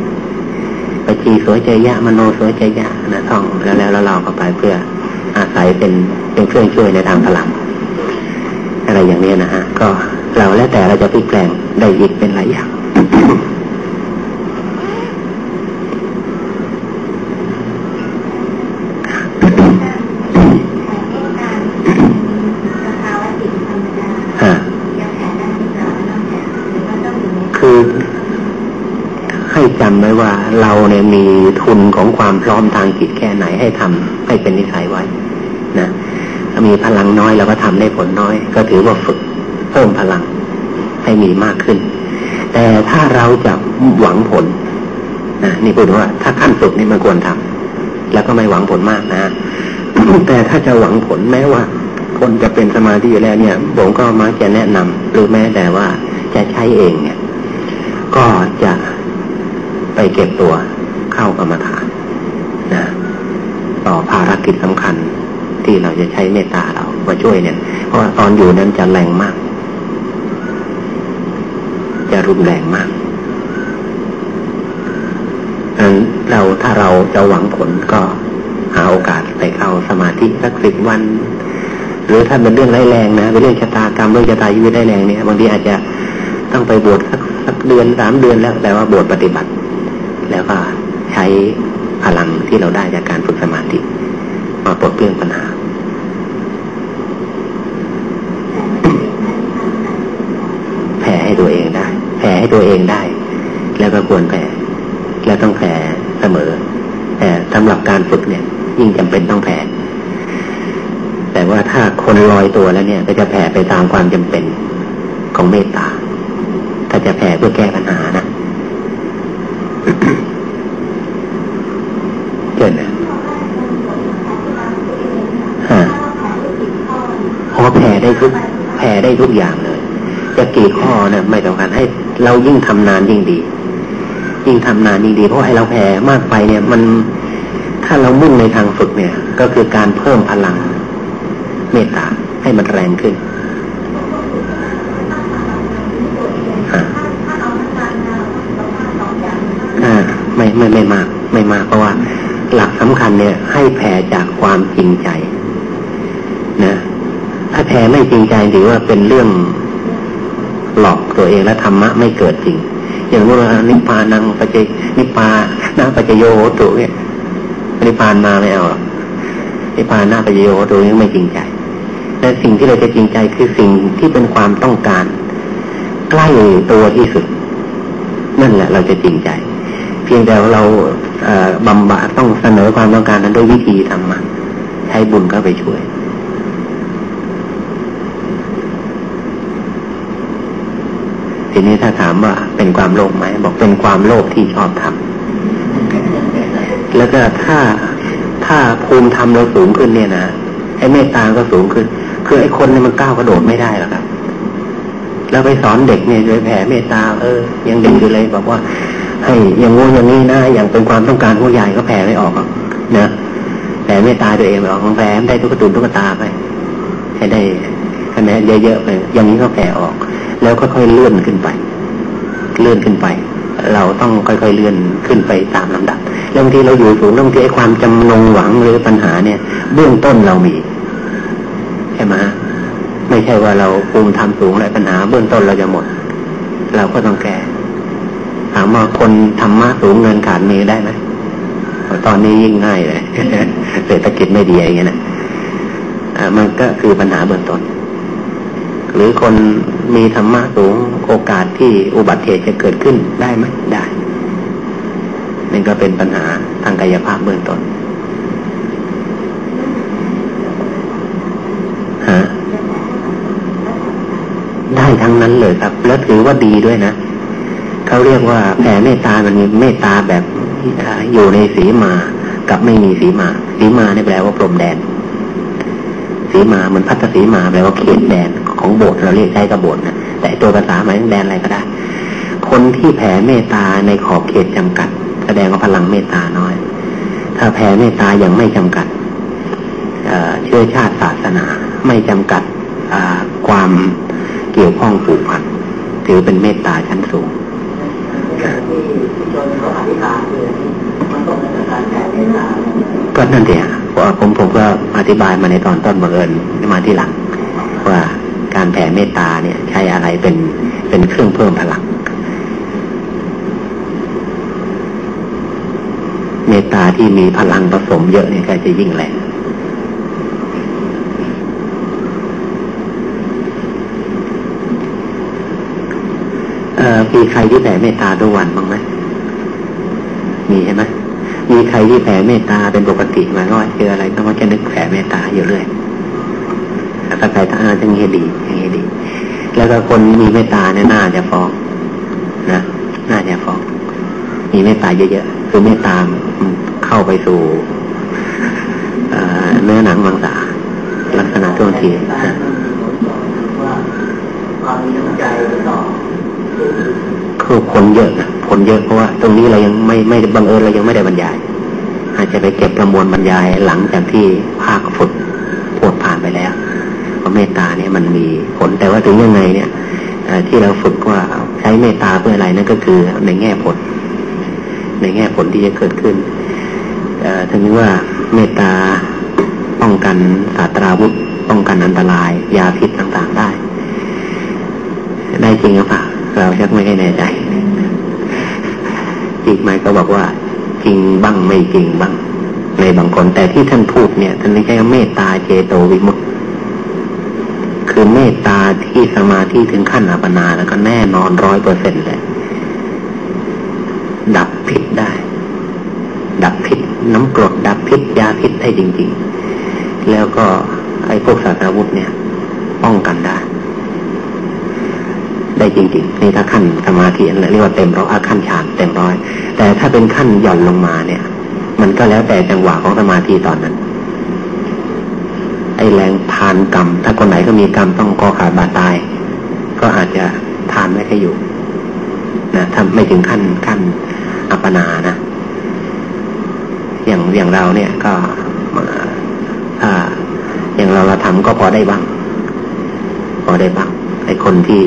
ปจีโสเจยะมโนสวยเจยะนะท่องแล้วแล้วเราเข้าไปเพื่ออาศัยเป็นเป็นเครื่องช่วยในทางพลังอะไรอย่างนี้นะฮะก็เราแล้วแต่เราจะพลิกแปลงได้อีกเป็นหลายอย่าง จำไว้ว่าเราเนี่ยมีทุนของความพร้อมทางจิตแค่ไหนให้ทำให้เป็นนิสัยไว้นะถ้ามีพลังน้อยเราก็ทำได้ผลน้อย ก็ถือว่าฝึกเพิ่มพลังให้มีมากขึ้น แต่ถ้าเราจะหวังผลนะนี่พูดว่า ถ้าขั้นฝึกนี่มันควรทำแล้วก็ไม่หวังผลมากนะแต่ถ้าจะหวังผลแม้ว่า คนจะเป็นสมาธิอยู่แล้วเนี่ยผมก็มักจะแนะนำหรือแม้แต่ว่าจะใช้เองเนี่ย ก็จะ ไปเก็บตัวเข้ากรรมฐานนะต่อภารกิจสำคัญที่เราจะใช้เมตตาเรามาช่วยเนี่ย เพราะตอนอยู่นั้นจะแรงมาก จะรุนแรงมากนั้นเราถ้าเราจะหวังผลก็หาโอกาสไปเข้าสมาธิสักสิบวัน หรือถ้าเป็นเรื่องร้ายแรงนะเป็นเรื่องชะตากรรมเรื่องชะตาชีวิตร้ายแรงเนี่ยบางทีอาจจะต้องไปบวชสักสักเดือนสามเดือนแล้วแต่ว่าบวชปฏิบัติ แล้วก็ใช้พลังที่เราได้จากการฝึกสมาธิมาปลดเปลื้องปัญหาแผ่ให้ตัวเองได้ แผ่ให้ตัวเองได้ แล้วก็ควรแผ่แล้วต้องแผ่เสมอ แต่สำหรับการฝึกเนี่ย ยิ่งจำเป็นต้องแผ่แต่ว่าถ้าคนลอยตัวแล้วเนี่ย ก็จะแผ่ไปตามความจำเป็นของเมตตา ถ้าจะแผ่เพื่อแก้ปัญหานะ เกิดนะฮะพอแผ่ได้ทุกแผ่ได้ทุกอย่างเลย จะกี่ข้อเนี่ยไม่ต้องการให้เรายิ่งทำนานยิ่งดี ยิ่งทำนานยิ่งดี เพราะให้เราแผ่มากไปเนี่ย มันถ้าเรามุ่งในทางฝึกเนี่ย ก็คือการเพิ่มพลัง เมตตาให้มันแรงขึ้น อ ไม่ไม่มาก ไม่มากเพราะว่า หลักสำคัญเนี่ย ให้แผ่จากความจริงใจนะถ้าแผ่ไม่จริงใจถือว่าเป็นเรื่องหลอกตัวเองและธรรมะไม่เกิดจริง อย่างว่านิพพานังปัจเจนิพพานาปัจโยโหตุเนี่ยนิพพานมาไม่เอานิพพานนาปัจโยโหตุนี่ไม่จริงใจแต่สิ่งที่เราจะจริงใจคือสิ่งที่เป็นความต้องการ ใกล้ตัวที่สุด นั่นแหละเราจะจริงใจ เพียงแต่ว่าเราบำบัดต้องเสนอความต้องการนั้นด้วยวิธีธรรมะใช้บุญเข้าไปช่วยทีนี้ถ้าถามว่าเป็นความโลภไหมบอกเป็นความโลภที่ชอบทำแล้วก็ถ้าถ้าภูมิธรรมเราสูงขึ้นเนี่ยนะไอ้เมตตาก็สูงขึ้น คือไอ้คนเนี่ยมันก้าวกระโดดไม่ได้หรอกครับแล้วไปสอนเด็กเนี่ยโดยแผ่เมตตาเออยังเด็กอยู่เลยบอกว่า ให้อย่างงู้อย่างนี้นะอย่างเป็นความต้องการผู้ใหญ่ก็แผ่ไม่ออกนะแผ่เมตตายตัวเองออกของแผ่ได้ทุกตุนทุกตาไปให้ได้คะแนนเยอะๆไปอย่างนี้ก็แผ่ออก แล้วค่อยๆเลื่อนขึ้นไป เลื่อนขึ้นไป เราต้องค่อยๆเลื่อนขึ้นไปตามลำดับแล้วบางทีเราอยู่สูงบางทีไอ้ความจำนงหวังหรือปัญหาเนี่ย เบื้องต้นเรามีใช่ไหมไม่ใช่ว่าเราภูมิทำสูงแล้วปัญหา เบื้องต้นเราจะหมด เราก็ต้องแก้ ถามว่าคนธรรมะสูงเงินขาดมีได้ไหมตอนนี้ยิ่งง่ายเลยเศรษฐกิจไม่ดีอย่างเงี้ยนะมันก็คือปัญหาเบื้องต้น หรือคนมีธรรมะสูงโอกาสที่อุบัติเหตุจะเกิดขึ้นได้ไหมได้นี่ก็เป็นปัญหาทางกายภาพเบื้องต้นฮะได้ทั้งนั้นเลยครับ แล้วถือว่าดีด้วยนะ เขาเรียกว่าแผ่เมตตามันมีเมตตาแบบอยู่ในสีมากับไม่มีสีมา สีมาเนี่ยแปลว่าพรมแดน สีมาเหมือนพัทสีมาแปลว่าเขตแดนของโบสถ์เราเรียกใช้กับโบสถ์นะแต่ตัวภาษาหมายถึงแดนอะไรก็ได้ คนที่แผ่เมตตาในขอบเขตจำกัด แสดงว่าพลังเมตตาน้อย ถ้าแผ่เมตตาอย่างไม่จำกัดเชื้อชาติศาสนา ไม่จำกัดความเกี่ยวข้องผูกพันถือเป็นเมตตาชั้นสูง ก็นั่นเองผมผมก็อธิบายมาในตอนต้นบังเอิญมาที่หลัง ว่าการแผ่เมตตาเนี่ยใช้อะไรเป็นเป็นเครื่องเพิ่มพลังเมตตาที่มีพลังผสมเยอะเนี่ยก็จะยิ่งแรง มีใครที่แผ่เมตตาทุกวันบ้างไหมมีใช่ไหมมีใครที่แผ่เมตตาเป็นปกติมาก็เจออะไรก็มักจะนึกแผ่เมตตาอยู่เรื่อยถ้าใครทานจะงี้ดีอย่างนี้ดี แล้วก็คนมีเมตตาเนี่ยน่าจะฟ้องนะน่าจะฟ้อง มีเมตตาเยอะๆคือเมตตาเข้าไปสู่เนื้อหนังมังสาลักษณะท่วงทีนะคือ คนเยอะนะคนเยอะเพราะว่าตรงนี้เรายังไม่ไม่บังเอิญเรายังไม่ได้บรรยาย อาจจะไปเก็บประมวลบรรยายหลังจากที่ภาคฝึกพูดผ่านไปแล้วว่าะเมตตาเนี่ยมันมีผลแต่ว่าถึงยังไงเนี่ยที่เราฝึกว่าใช้เมตตาเพื่ออะไรนั่นก็คือในแง่ผล ในแง่ผลที่จะเกิดขึ้นถึงว่าเมตตาป้องกันสาตราวุธป้องกันอันตราย ยาพิษต่างๆได้ ได้จริงหรือเปล่า เราชักไม่แน่ใจจริงไหมก็บอกว่า จริงบ้างไม่จริงบ้าง ในบางคนแต่ที่ท่านพูดเนี่ยท่านไม่ใช่เมตตาเจโตวิมุตตคือเมตตาที่สมาธิถึงขั้นอัปนาแล้วก็แน่นอนร้อยเปอร์เซ็นต์เลยดับพิษได้ ดับพิษน้ำกรดดับพิษยาพิษได้จริง ๆ แล้วก็ไอ้พวกสาตวุธเนี่ย ป้องกันได้ ได้จริง ๆ นี่ถ้าขั้นสมาธิเรียกว่าเต็มร้อยขั้นฌานเต็มร้อย แต่ถ้าเป็นขั้นหย่อนลงมาเนี่ย มันก็แล้วแต่จังหวะของสมาธิตอนนั้น ไอแรงทานกรรม ถ้าคนไหนก็มีกรรมต้องกอขาดบาตาย ก็อาจจะทานไม่ค่อยอยู่นะทำไม่ถึงขั้นขั้นอัปปนานะ อย่างอย่างเราเนี่ยก็อ่าอย่างเราเราทำก็พอได้บ้างพอได้บ้างไอคนที่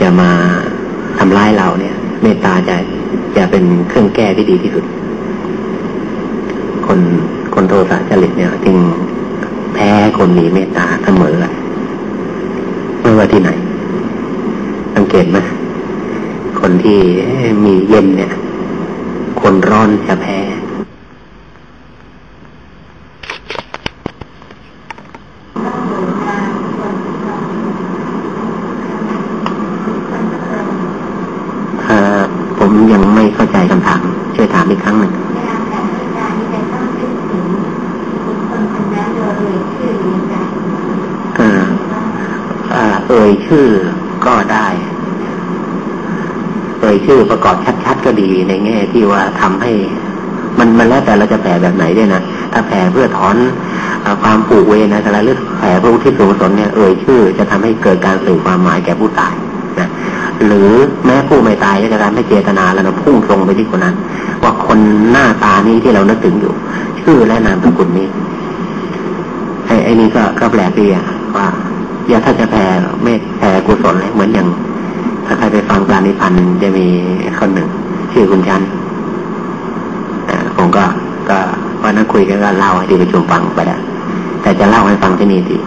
จะมาทำร้ายเราเนี่ย เมตตาจะจะเป็นเครื่องแก้ที่ดีที่สุด คนคนโทสะจริตเนี่ยจึงแพ้คนมีเมตตาเสมอไม่ว่าที่ไหน สังเกตไหมคนที่มีเย็นเนี่ย คนร้อนจะแพ้ผมยังไม่เข้าใจคำถามช่วยถามอีกครั้งหนึ่งเอ่ยชื่อก็ได้เอ่ย ชื่อประกอบชัด ๆ ก็ดีในแง่ที่ว่าทำให้ มันมันแล้วแต่เราจะแผ่แบบไหนด้วยนะถ้าแผ่เพื่อถอนความผูกเวรนะอะไรหรือแผ่พื่อที่สูงสนเนี่ยเอ่ยชื่อ จะทำให้เกิดการสื่อความหมายแก่ผู้ตายนะหรือแม้ผู้ไม่ตายก็จะทำให้เจตนาแล้วเราพุ่งตรงไปที่คนนั้น ว่าคนหน้าตานี้ที่เรานึกถึงอยู่ ชื่อและนามสกุลนี้ไอ้ไอ้นี่ก็ก็แปลกดีอะว่า อย่าถ้าจะแผ่เมตแผ่กุศลเลยเหมือนอย่าง ถ้าใครไปฟังการนิพันธ์จะมีคนหนึ่ง ชื่อคุณชันผมก็ก็วันนั้นคุยกันก็เล่าให้ที่ประชุมฟังไปแล้วแต่จะเล่าให้ฟังที่นี่ดี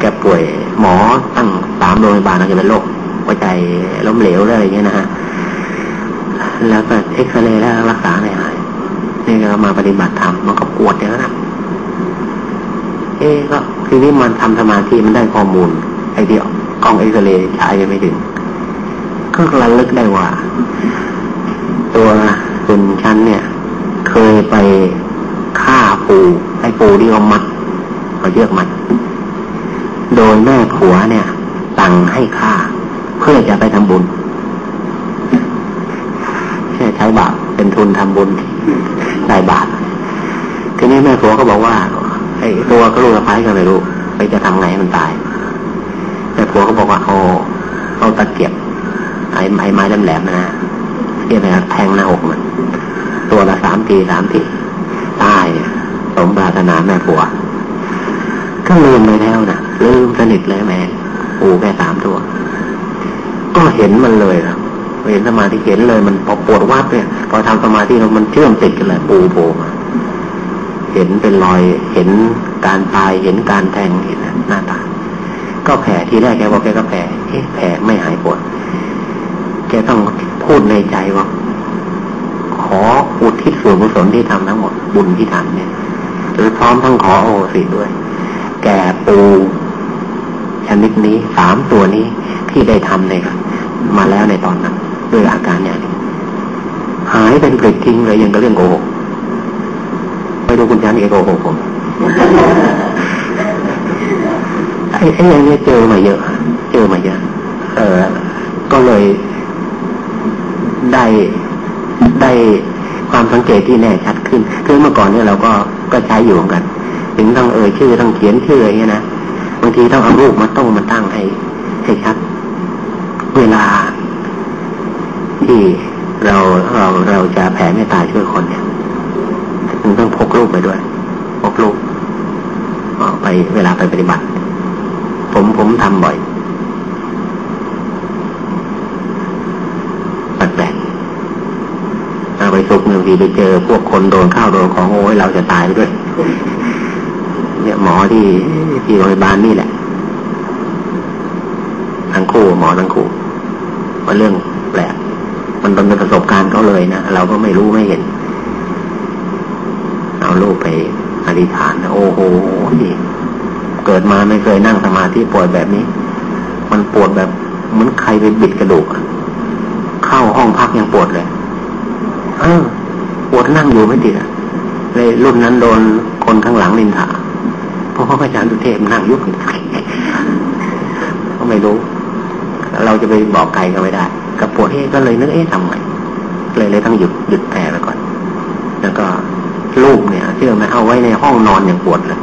แกป่วยหมอตั้งสามโรงพยาบาลจะเป็นโรคหัวใจล้มเหลวอะไรอย่างเงี้ยนะฮะแล้วก็เอ็กซเรย์แล้วรักษาไม่หายนี่ก็มาปฏิบัติธรรมมันก็ปวดเยอะนะเอ๊ก็ ทีนี้มันทำสมาธิมันได้ข้อมูล ไอ้ที่กล้องเอ็กซเรย์ใช้ยังไม่ถึงก็ระลึกได้ว่า ตัวคุณชั้นเนี่ย เคยไปฆ่าปูไอ้ปูที่เขามัดเขาเยือกมัด โดยแม่ผัวเนี่ยสั่งให้ฆ่า เพื่อจะไปทำบุญใช้บาปเป็นทุนทำบุญได้บาปทีนี้แม่ผัวก็บอกว่า ไอ้ตัวก็ลูกสะพ้ายก็ไม่รู้ไปจะทำไงมันตาย แต่ผัวก็บอกว่าเอาเอาตะเกียบไอ้ไม้ไม้แหลมๆนะเทียบไปแทงหน้าอกมันตัวละสามทีสามทีตายสมปรารถนาแม่ผัวก็ลืมไปแล้วนะลืมสนิทเลยแม่ปูแค่สามตัว ก็เห็นมันเลยครับเห็นสมาธิเห็นเลยมันพอปวดวัดเนี่ย พอทำสมาธิมันเชื่อมติดกันเลยปูโผล่มา เห็นเป็นรอยเห็นการตายเห็นการแทงเห็นหน้าตา ก็แผลทีแรกแกบอกแกก็แผลเอ๊ะแผลไม่หายปวดแกต้องพูดในใจว่า ขออุทิศส่วนกุศลที่ทำทั้งหมดบุญที่ทำเนี่ยหรือพร้อมทั้งขอโอสิด้วย แก่ปูชนิดนี้สามตัวนี้ที่ได้ทำในมาแล้วในตอนนั้นด้วยอาการอย่างนี้หายเป็นปลิดทิ้งเลยยังก็เรื่องโกหก ไปดูคุณชันเอโกหกผมไอ้ไอ้อย่างนี้เจอมาเยอะ เจอมาเยอะ เออ ก็เลยได้ได้ความสังเกตที่แน่ชัดขึ้น คือเมื่อก่อนเนี่ยเราก็ก็ใช้อยู่กัน ถึงต้องเอ่ยชื่อต้องเขียนชื่ออย่างเงี้ยนะ บางทีต้องเอารูปมาต้องมาตั้งให้ให้ชัด เวลาที่เราเราเราจะแผ่เมตตาช่วยคนเนี่ย มันต้องพกรูปไปด้วย พกรูปไปเวลาไปปฏิบัติ ผมผมทำบ่อยแปลกๆเอาไปซุกหนึ่งทีไปเจอ พวกคนโดนข้าวโดนของโอ้ยเราจะตายไปด้วย เนี่ยหมอที่ที่โรงพยาบาลนี่แหละทั้งคู่หมอทั้งคู่ว่าเรื่องแปลก มันเป็นประสบการณ์เขาเลยนะเราก็ไม่รู้ไม่เห็น เอาลูกไปอธิษฐานโอ้โหเกิดมาไม่เคยนั่งสมาธิปวดแบบนี้ มันปวดแบบเหมือนใครไปบิดกระดูกเข้าห้องพักยังปวดเลย เออปวดนั่งอยู่ไม่ติดอะเลยรุ่นนั้นโดนคนข้างหลังนินทาเพราะพระอาจารย์สุเทพนั่งยุบก็ไม่รู้ เราจะไปบอกใครก็ไม่ได้กับปวดเอ๊ก็เลยนึกเอ๊ะทำไงเลยเลยต้องหยุดหยุดแผลไปก่อน แล้วก็ลูกเนี่ย ชื่อไหมเอาไว้ในห้องนอนอย่างปวดเลย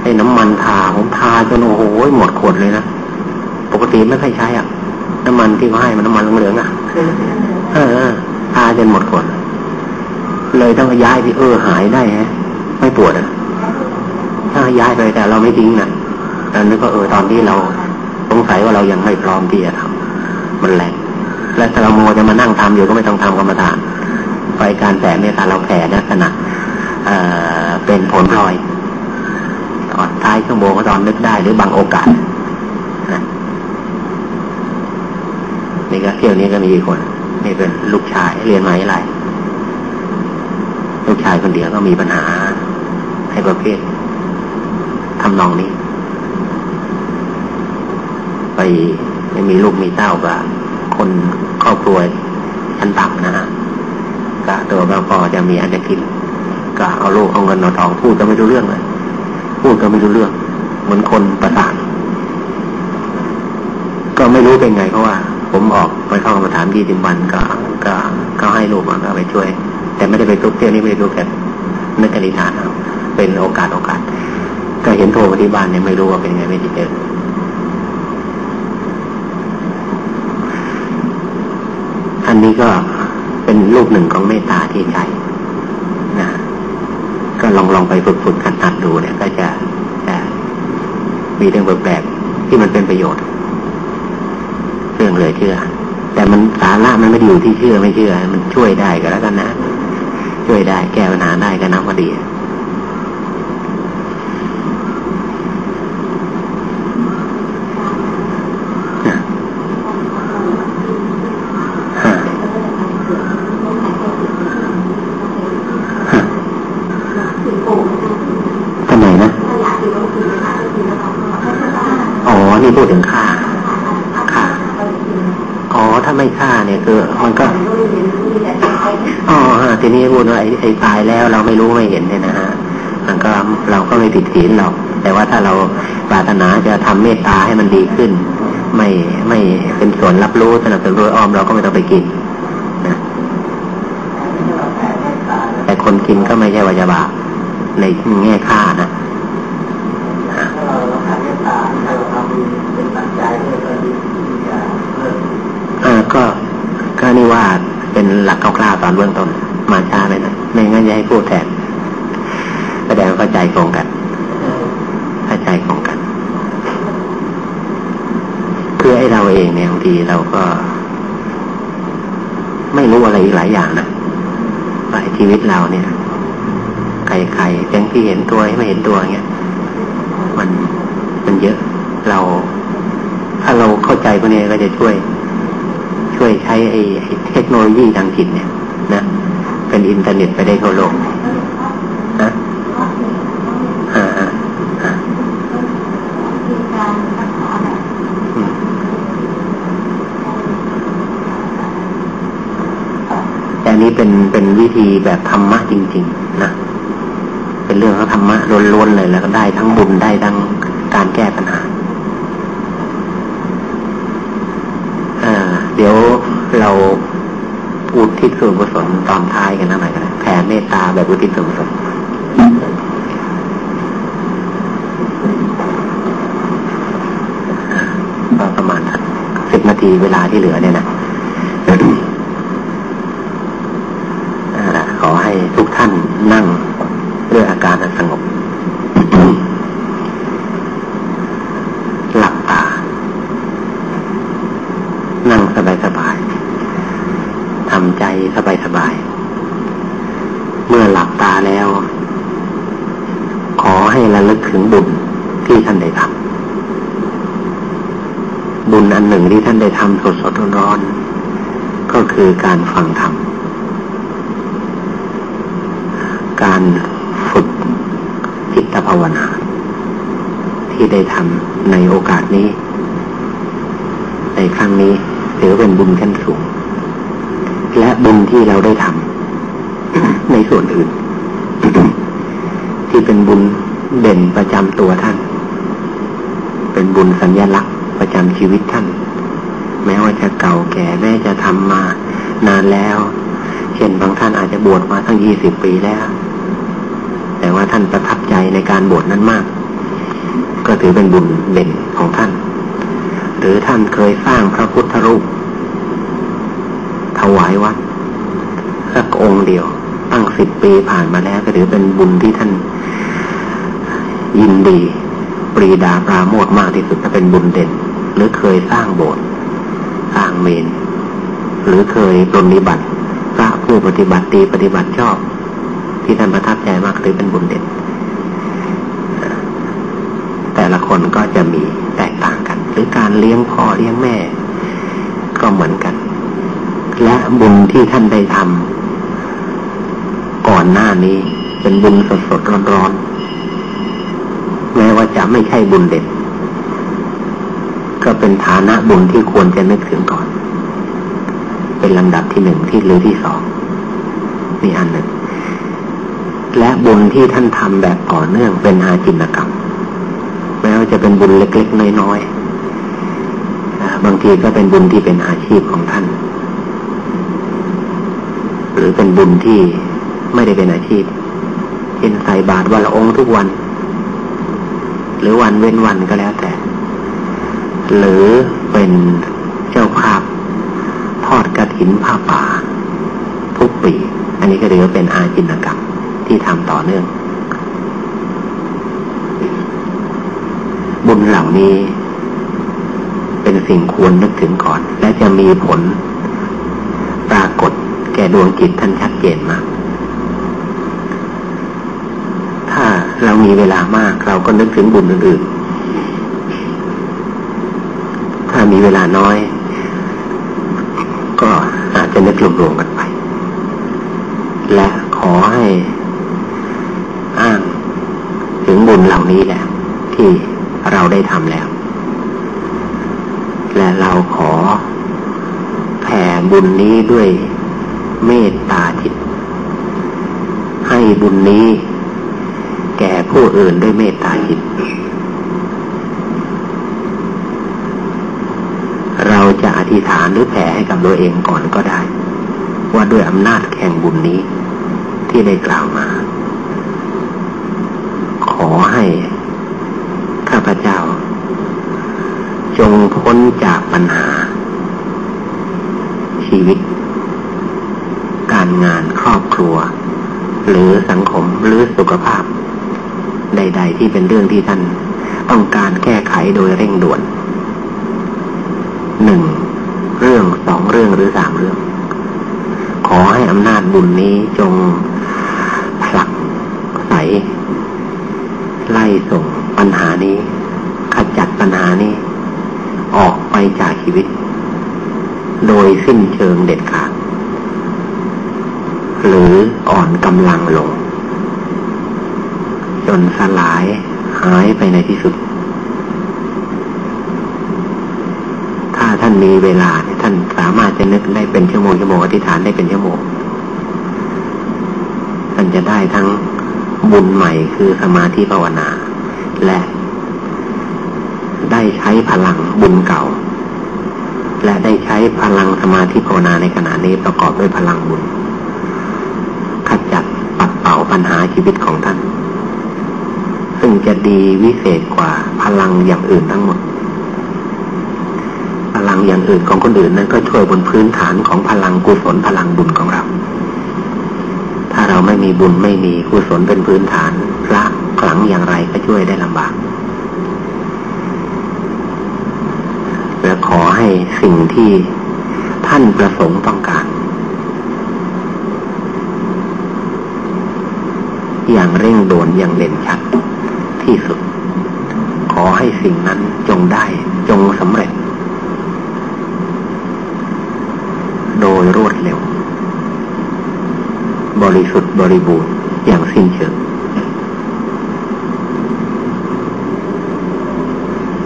ให้น้ำมันทาผมทาจนโอ้โหหมดขวดเลยนะปกติไม่ค่อยใช้อะ น้ำมันที่เขาให้มันน้ำมันเหลืองอะเออทาจนหมดขวดเลยต้องย้ายที่เออหายได้ฮะ ไม่ปวดอะถ้าย้ายไปแต่เราไม่ทิ้งนะแล้วนึกว่าเออตอนที่เราสงสัยว่าเรายังไม่พร้อมที่จะทำมันแรงและถ้าเราโมจะมานั่งทำอยู่ก็ไม่ต้องทำกรรมฐาน ไฟการแผ่เมตตาเราแผ่ลักษณะเป็นผลพลอยตอนท้ายชั่วโมงก็ตอนนึกได้หรือบางโอกาสนะนี่ก็เที่ยวนี้ก็มีคน นี่เป็นลูกชายเรียนมาอะไรลูกชายคนเดียวก็มีปัญหาให้ประเภททำนองนี้ ไปไม่มีลูกมีเต้ากับคนครอบครัวชั้นต่ำนะฮะ ก็ตัวก็พอจะมีอันจะกินก็เอาลูกเอาเงินเอาทองพูดก็ไม่รู้เรื่องเลยพูดก็ไม่รู้เรื่อง เหมือนคนประสาทก็ไม่รู้เป็นไงเพราะว่า ผมออกไปเข้ากรรมฐานยี่สิบวันก็ ก็ก็ให้ลูกมันก็ไปช่วย แต่ไม่ได้ไปทุกเที่ยวนี้ไม่ได้ทุกแค่นึกกริฐานเป็นโอกาสโอกาส ก็เห็นโทรมาที่บ้านเนี่ยไม่รู้ว่าเป็นไงไม่ได้เจออันนี้ก็ รูปหนึ่งของเมตตาที่ใจนะก็ลองลองไปฝึกฝึกขัดขัดดูเนี่ย ก็จะจะมีเรื่องแปลกๆที่มันเป็นประโยชน์ เรื่องเลยเชื่อ แต่มันสาระมันไม่ได้อยู่ที่เชื่อไม่เชื่อ มันช่วยได้ก็แล้วกันนะ ช่วยได้แก้ปัญหาได้ก็นับว่าดีทีนี้ พูดว่าไอ้ตายแล้วเราไม่รู้ไม่เห็นเนี่ยนะฮะมันก็เราก็ไม่ผิดศีลหรอก แต่ว่าถ้าเราปรารถนาจะทำเมตตาให้มันดีขึ้น ไม่ไม่เป็นส่วนรับรู้สนับสนุนโดยอ้อมเราก็ไม่ต้องไปกินนะแต่คนกินก็ไม่ใช่ว่าจะบาปในแง่ค่านะอ่าก็ก็นี่ว่าเป็นหลักคร่าวๆตอนเบื้องต้น มาช้าไปนะไม่งั้นจะให้พูดแทนแสดงเข้าใจตรงกันเข้าใจตรงกัน เพื่อให้เราเองเนี่ยบางทีเราก็ ไม่รู้อะไรอีกหลายอย่างนะหลายชีวิตเราเนี่ยใครๆยังที่เห็นตัวไม่เห็นตัวเงี้ยมันมันเยอะเรา ถ้าเราเข้าใจพวกนี้ก็จะช่วย ช่วยใช้ไอ้เทคโนโลยีทางจิตเนี่ย นเป็นอินเทอร์เน็ตไปได้ทั่วโลกนะอ่าอ่าแต่นี้เป็นเป็นวิธีแบบธรรมะจริง ๆ นะเป็นเรื่องของธรรมะล้วนๆเลยแล้วก็ได้ทั้งบุญได้ทั้งการแก้ปัญหาเดี๋ยวเรา อุทิศส่วนกุศลตอนท้ายกันนะหน่อยกันแผ่เมตตาแบบอุทิศส่วนกุศลประมาณสิบนาทีเวลาที่เหลือเนี่ยนะขอให้ทุกท่านนั่งด้วยอาการสงบสบายๆ เมื่อหลับตาแล้ว ขอให้ระลึกถึงบุญที่ท่านได้ทำ บุญอันหนึ่งที่ท่านได้ทำ สดสดร้อนๆก็คือการฟังธรรม การฝึกจิตภาวนา ที่ได้ทำในโอกาสนี้ ในครั้งนี้ถือเป็นบุญขั้นสูง และบุญที่เราได้ทำในส่วนอื่น ที่เป็นบุญเด่นประจำตัวท่าน เป็นบุญสัญญลักษณ์ประจำชีวิตท่าน ก่แก่แม้จะทำมานานแล้ว เช่นบางท่านอาจจะบวชมาตั้งยี่สิบปีแล้ว แต่ว่าท่านประทับใจในการบวชนั้นมาก ก็ถือเป็นบุญเด่นของท่าน หรือท่านเคยสร้างพระพุทธรูป ถวายวัดสักองค์เดียว ตั้งสิบปีผ่านมาแล้ว ก็ถือเป็นบุญที่ท่านยินดี ปรีดาปราโมทมากที่สุดถ้าเป็นบุญเด่น หรือเคยสร้างโบสถ์ สร้างเมนหรือเคยปฏิบัติพระผู้ปฏิบัติดีปฏิบัติชอบ ที่ท่านประทับใจมากหรือเป็นบุญเด่นแต่ละคนก็จะมีแตกต่างกัน หรือการเลี้ยงพ่อเลี้ยงแม่ ก็เหมือนกัน และบุญที่ท่านได้ทำก่อนหน้านี้เป็นบุญสดสดร้อนร้อนแม้ว่าจะไม่ใช่บุญเด็ด ก็เป็นฐานะบุญที่ควรจะนึกถึงก่อน เป็นลำดับที่หนึ่งที่หรือที่สองนี่อันหนึ่ง และบุญที่ท่านทำแบบต่อเนื่องเป็นอาจินกรรมแม้ว่าจะเป็นบุญเล็กๆน้อยๆบางทีก็เป็นบุญที่เป็นอาชีพของท่าน หรือเป็นบุญที่ไม่ได้เป็นอาชีพเช่นใส่บาตรวันละองค์ทุกวัน หรือวันเว้นวันก็แล้วแต่ หรือเป็นเจ้าภาพ ทอดกระถินผ้าป่า ทุกปี อันนี้ก็เรียกว่าเป็นอาจินกรรมที่ทำต่อเนื่อง บุญเหล่านี้ เป็นสิ่งควรนึกถึงก่อน และจะมีผล ปรากฏแก่ดวงจิตท่านชัดเจนมากถ้าเรามีเวลามากเราก็นึกถึงบุญอื่นๆ ถ้า มีเวลาน้อย ก็อาจจะนึกรวมๆกันไป และขอให้อ้างถึงบุญเหล่านี้แหละ ที่เราได้ทำแล้ว และเราขอแผ่บุญนี้ด้วยเมตตาจิต ให้บุญนี้แก่ผู้อื่นด้วยเมตตาจิต เราจะอ ธิษฐานหรือแผ่ให้กับตัวเองก่อนก็ได้ ว่าด้วยอำนาจแข่งบุญนี้ ที่ได้กล่าวมา ขอให้ข้าพเจ้า จงพ้นจากปัญหา ชีวิต การงานครอบครัว หรือสังคมหรือสุขภาพ ใด ๆ ที่เป็นเรื่องที่ท่านต้องการแก้ไขโดยเร่งด่วนหนึ่ง เรื่องสองเรื่องหรือสามเรื่อง ขอให้อำนาจบุญนี้จงผลักใสไล่ส่งปัญหานี้ ขจัดปัญหานี้ ออกไปจากชีวิต โดยสิ้นเชิงเด็ดขาด หรืออ่อนกำลังลง จนสลายหายไปในที่สุด ถ้าท่าน มีเวลาท่านสามารถจะนึกได้เป็นชั่วโมงชั่วโมงอธิษฐานได้เป็นชั่วโมงท่านจะได้ทั้งบุญใหม่คือสมาธิภาวนา และได้ใช้พลังบุญเก่า และได้ใช้พลังสมาธิภาวนาในขณะนี้ประกอบด้วยพลังบุญขจัดปัดเป่าปัญหาชีวิตของท่าน ซึ่งจะดีวิเศษกว่าพลังอย่างอื่นทั้งหมด พลังอย่างอื่นของคนอื่นนั้นก็ช่วยบนพื้นฐานของพลังกุศลพลังบุญของเรา ถ้าเราไม่มีบุญไม่มีกุศลเป็นพื้นฐานพระขลังอย่างไรก็ช่วยได้ลำบากและขอให้สิ่งที่ท่านประสงค์ต้องการ อย่างเร่งด่วนอย่างเด่นชัดที่สุด ขอให้สิ่งนั้นจงได้จงสำเร็จ โด ยรวดเร็ว บริสุทธิ์บริบูรณ์อย่างสิ้นเชิง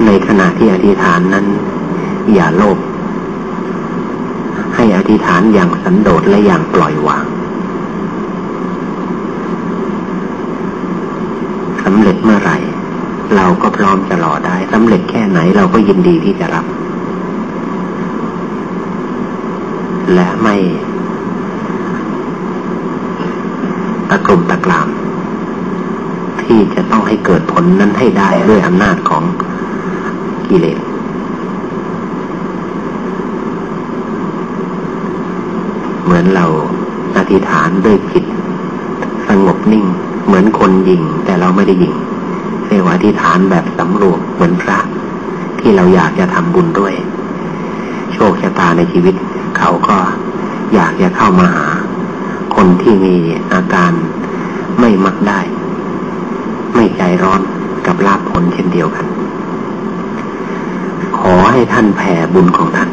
ในขณะที่อธิษฐานนั้น อย่าโลภให้อธิษฐานอย่างสันโดษและอย่างปล่อยวางสำเร็จเมื่อไหร่ เราก็พร้อมจะรอได้สำเร็จแค่ไหนเราก็ยินดีที่จะรับ และไม่ตะกลุ่มตะกราม ที่จะต้องให้เกิดผลนั้นให้ได้ด้วยอำนาจของกิเลสเหมือนเราอธิษฐานด้วยจิตสงบนิ่ง เหมือนคนยิง แต่เราไม่ได้ยิงเรียกว่าอธิษฐานแบบสำรวมเหมือนพระ ที่เราอยากจะทำบุญด้วย โชคชะตาในชีวิต เขาก็อยากจะเข้ามาหา คนที่มีอาการไม่มักได้ ไม่ใจร้อนกับลาภผลเช่นเดียวกัน ขอให้ท่านแผ่บุญของท่าน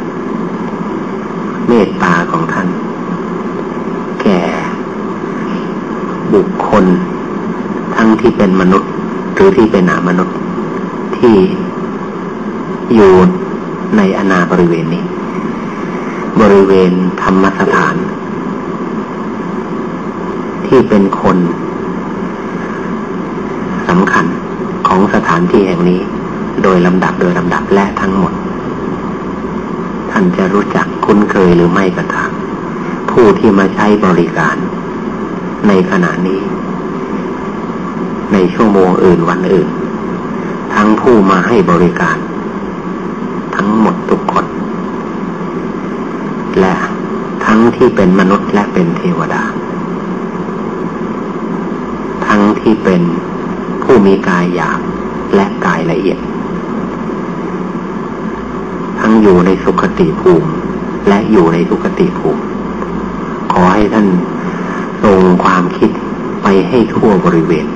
เมตตาของท่าน แก่บุคคล ทั้งที่เป็นมนุษย์หรือที่เป็นอามนุษย์ที่อยู่ในอนาบริเวณนี้ บริเวณธรรมสถาน ที่เป็นคนสำคัญของสถานที่แห่งนี้ โดยลำดับโดยลำดับและทั้งหมด ท่านจะรู้จักคุ้นเคยหรือไม่ก็ตามผู้ที่มาใช้บริการ ในขณะนี้ ในชั่วโมงอื่นวันอื่น ทั้งผู้มาให้บริการ ทั้งหมดทุกคน และ ที่เป็นมนุษย์และเป็นเทวดา ทั้งที่เป็นผู้มีกายหยาบและกายละเอียด ทั้งอยู่ในสุขติภูมิ และอยู่ในทุกติภูมิ ขอให้ท่านส่งความคิดไปให้ทั่วบริเวณ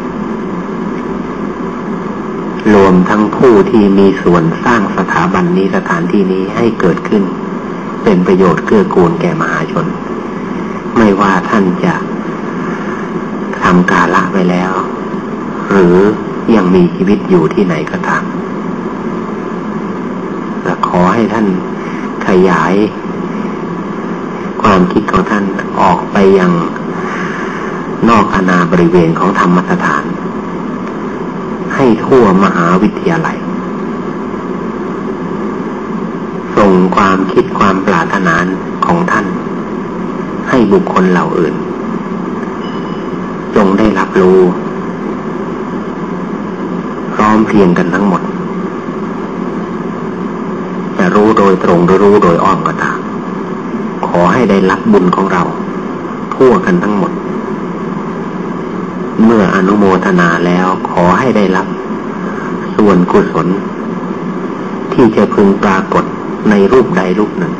รวมทั้งผู้ที่มีส่วนสร้างสถาบันนี้สถานที่นี้ให้เกิดขึ้น เป็นประโยชน์เกื้อกูลแก่มหาชน ไม่ว่าท่านจะทำกาละไปแล้ว หรือยังมีชีวิตอยู่ที่ไหนก็ตามและขอให้ท่านขยายความคิดของท่านออกไปยังนอกอาณาบริเวณของธรรมสถาน ให้ทั่วมหาวิทยาลัย ส่งความคิดความปรารถนาของท่าน ให้บุคคลเหล่าอื่น จงได้รับรู้พร้อมเพียงกันทั้งหมด จะรู้โดยตรงหรือรู้โดยอ้อมก็ตามขอให้ได้รับบุญของเรา ทั่วกันทั้งหมด เมื่ออนุโมทนาแล้วขอให้ได้รับ ส่วนกุศลที่จะพึงปรากฏ ในรูปใดรูปหนึ่ง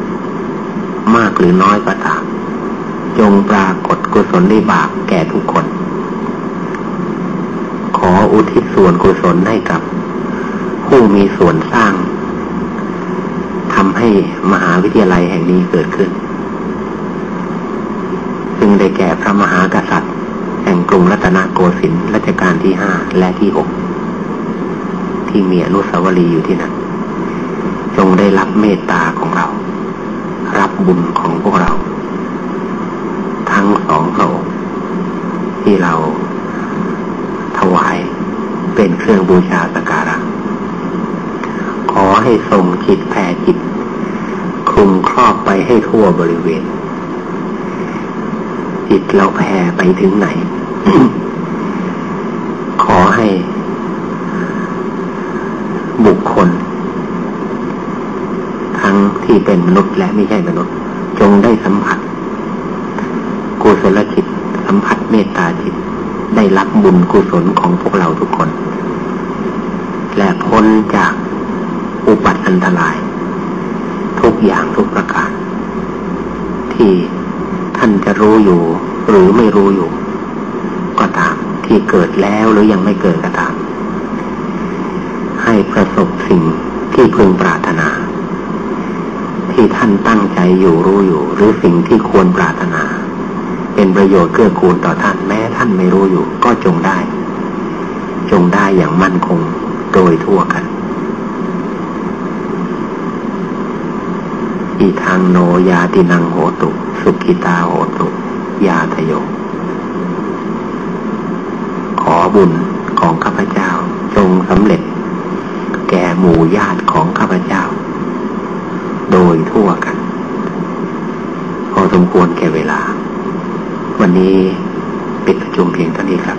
มากหรือน้อยก็ตาม จงปรากฏกุศลได้บาปแก่ทุกคน ขออุทิศส่วนกุศลให้กับ ผู้มีส่วนสร้างทำให้มหาวิทยาลัยแห่งนี้เกิดขึ้น ซึ่งได้แก่พระมหากษัตริย์ แห่งกรุงรัตนโกสินทร์รัชกาลที่ห้าและที่หกที่มีอนุสาวรีย์อยู่ที่นั่น จงได้รับเมตตาของเรา รับบุญของพวกเรา ทั้งสองพระองค์ที่เราถวายเป็นเครื่องบูชาสกการะ ขอให้ทรงจิตแผ่จิตคลุมครอบไปให้ทั่วบริเวณ จิตเราแผ่ไปถึงไหน ขอให้ บุคคล ที่เป็นมนุษย์และไม่ใช่มนุษย์ จงได้สัมผัสกุศลจิต สัมผัสเมตตาจิต ได้รับบุญกุศลของพวกเราทุกคน และพ้นจากอุปัตอันตราย ทุกอย่างทุกประการ ที่ท่านจะรู้อยู่ หรือไม่รู้อยู่ ก็ตามที่เกิดแล้วหรือยังไม่เกิดก็ตาม ให้ประสบสิ่งที่พึงปรารถนา ที่ท่านตั้งใจอยู่รู้อยู่ หรือสิ่งที่ควรปรารถนา เป็นประโยชน์เกื้อกูลต่อท่านแม้ท่านไม่รู้อยู่ ก็จงได้ จงได้อย่างมั่นคงโดยทั่วกัน อีทางโนยาตินังโหตุ สุขิตาโหตุ ยาทโย ขอบุญของข้าพเจ้าจงสำเร็จ แก่หมู่ญาติของข้าพเจ้า ทั่วกัน พอสมควรแก่เวลา วันนี้ปิดประชุมเพียงเท่านี้ครับ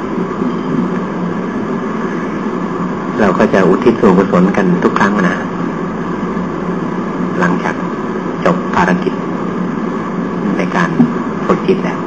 เราก็จะอุทิศส่วนกุศลกันทุกครั้งนะ หลังจากจบภารกิจในการฝึกจิตแล้ว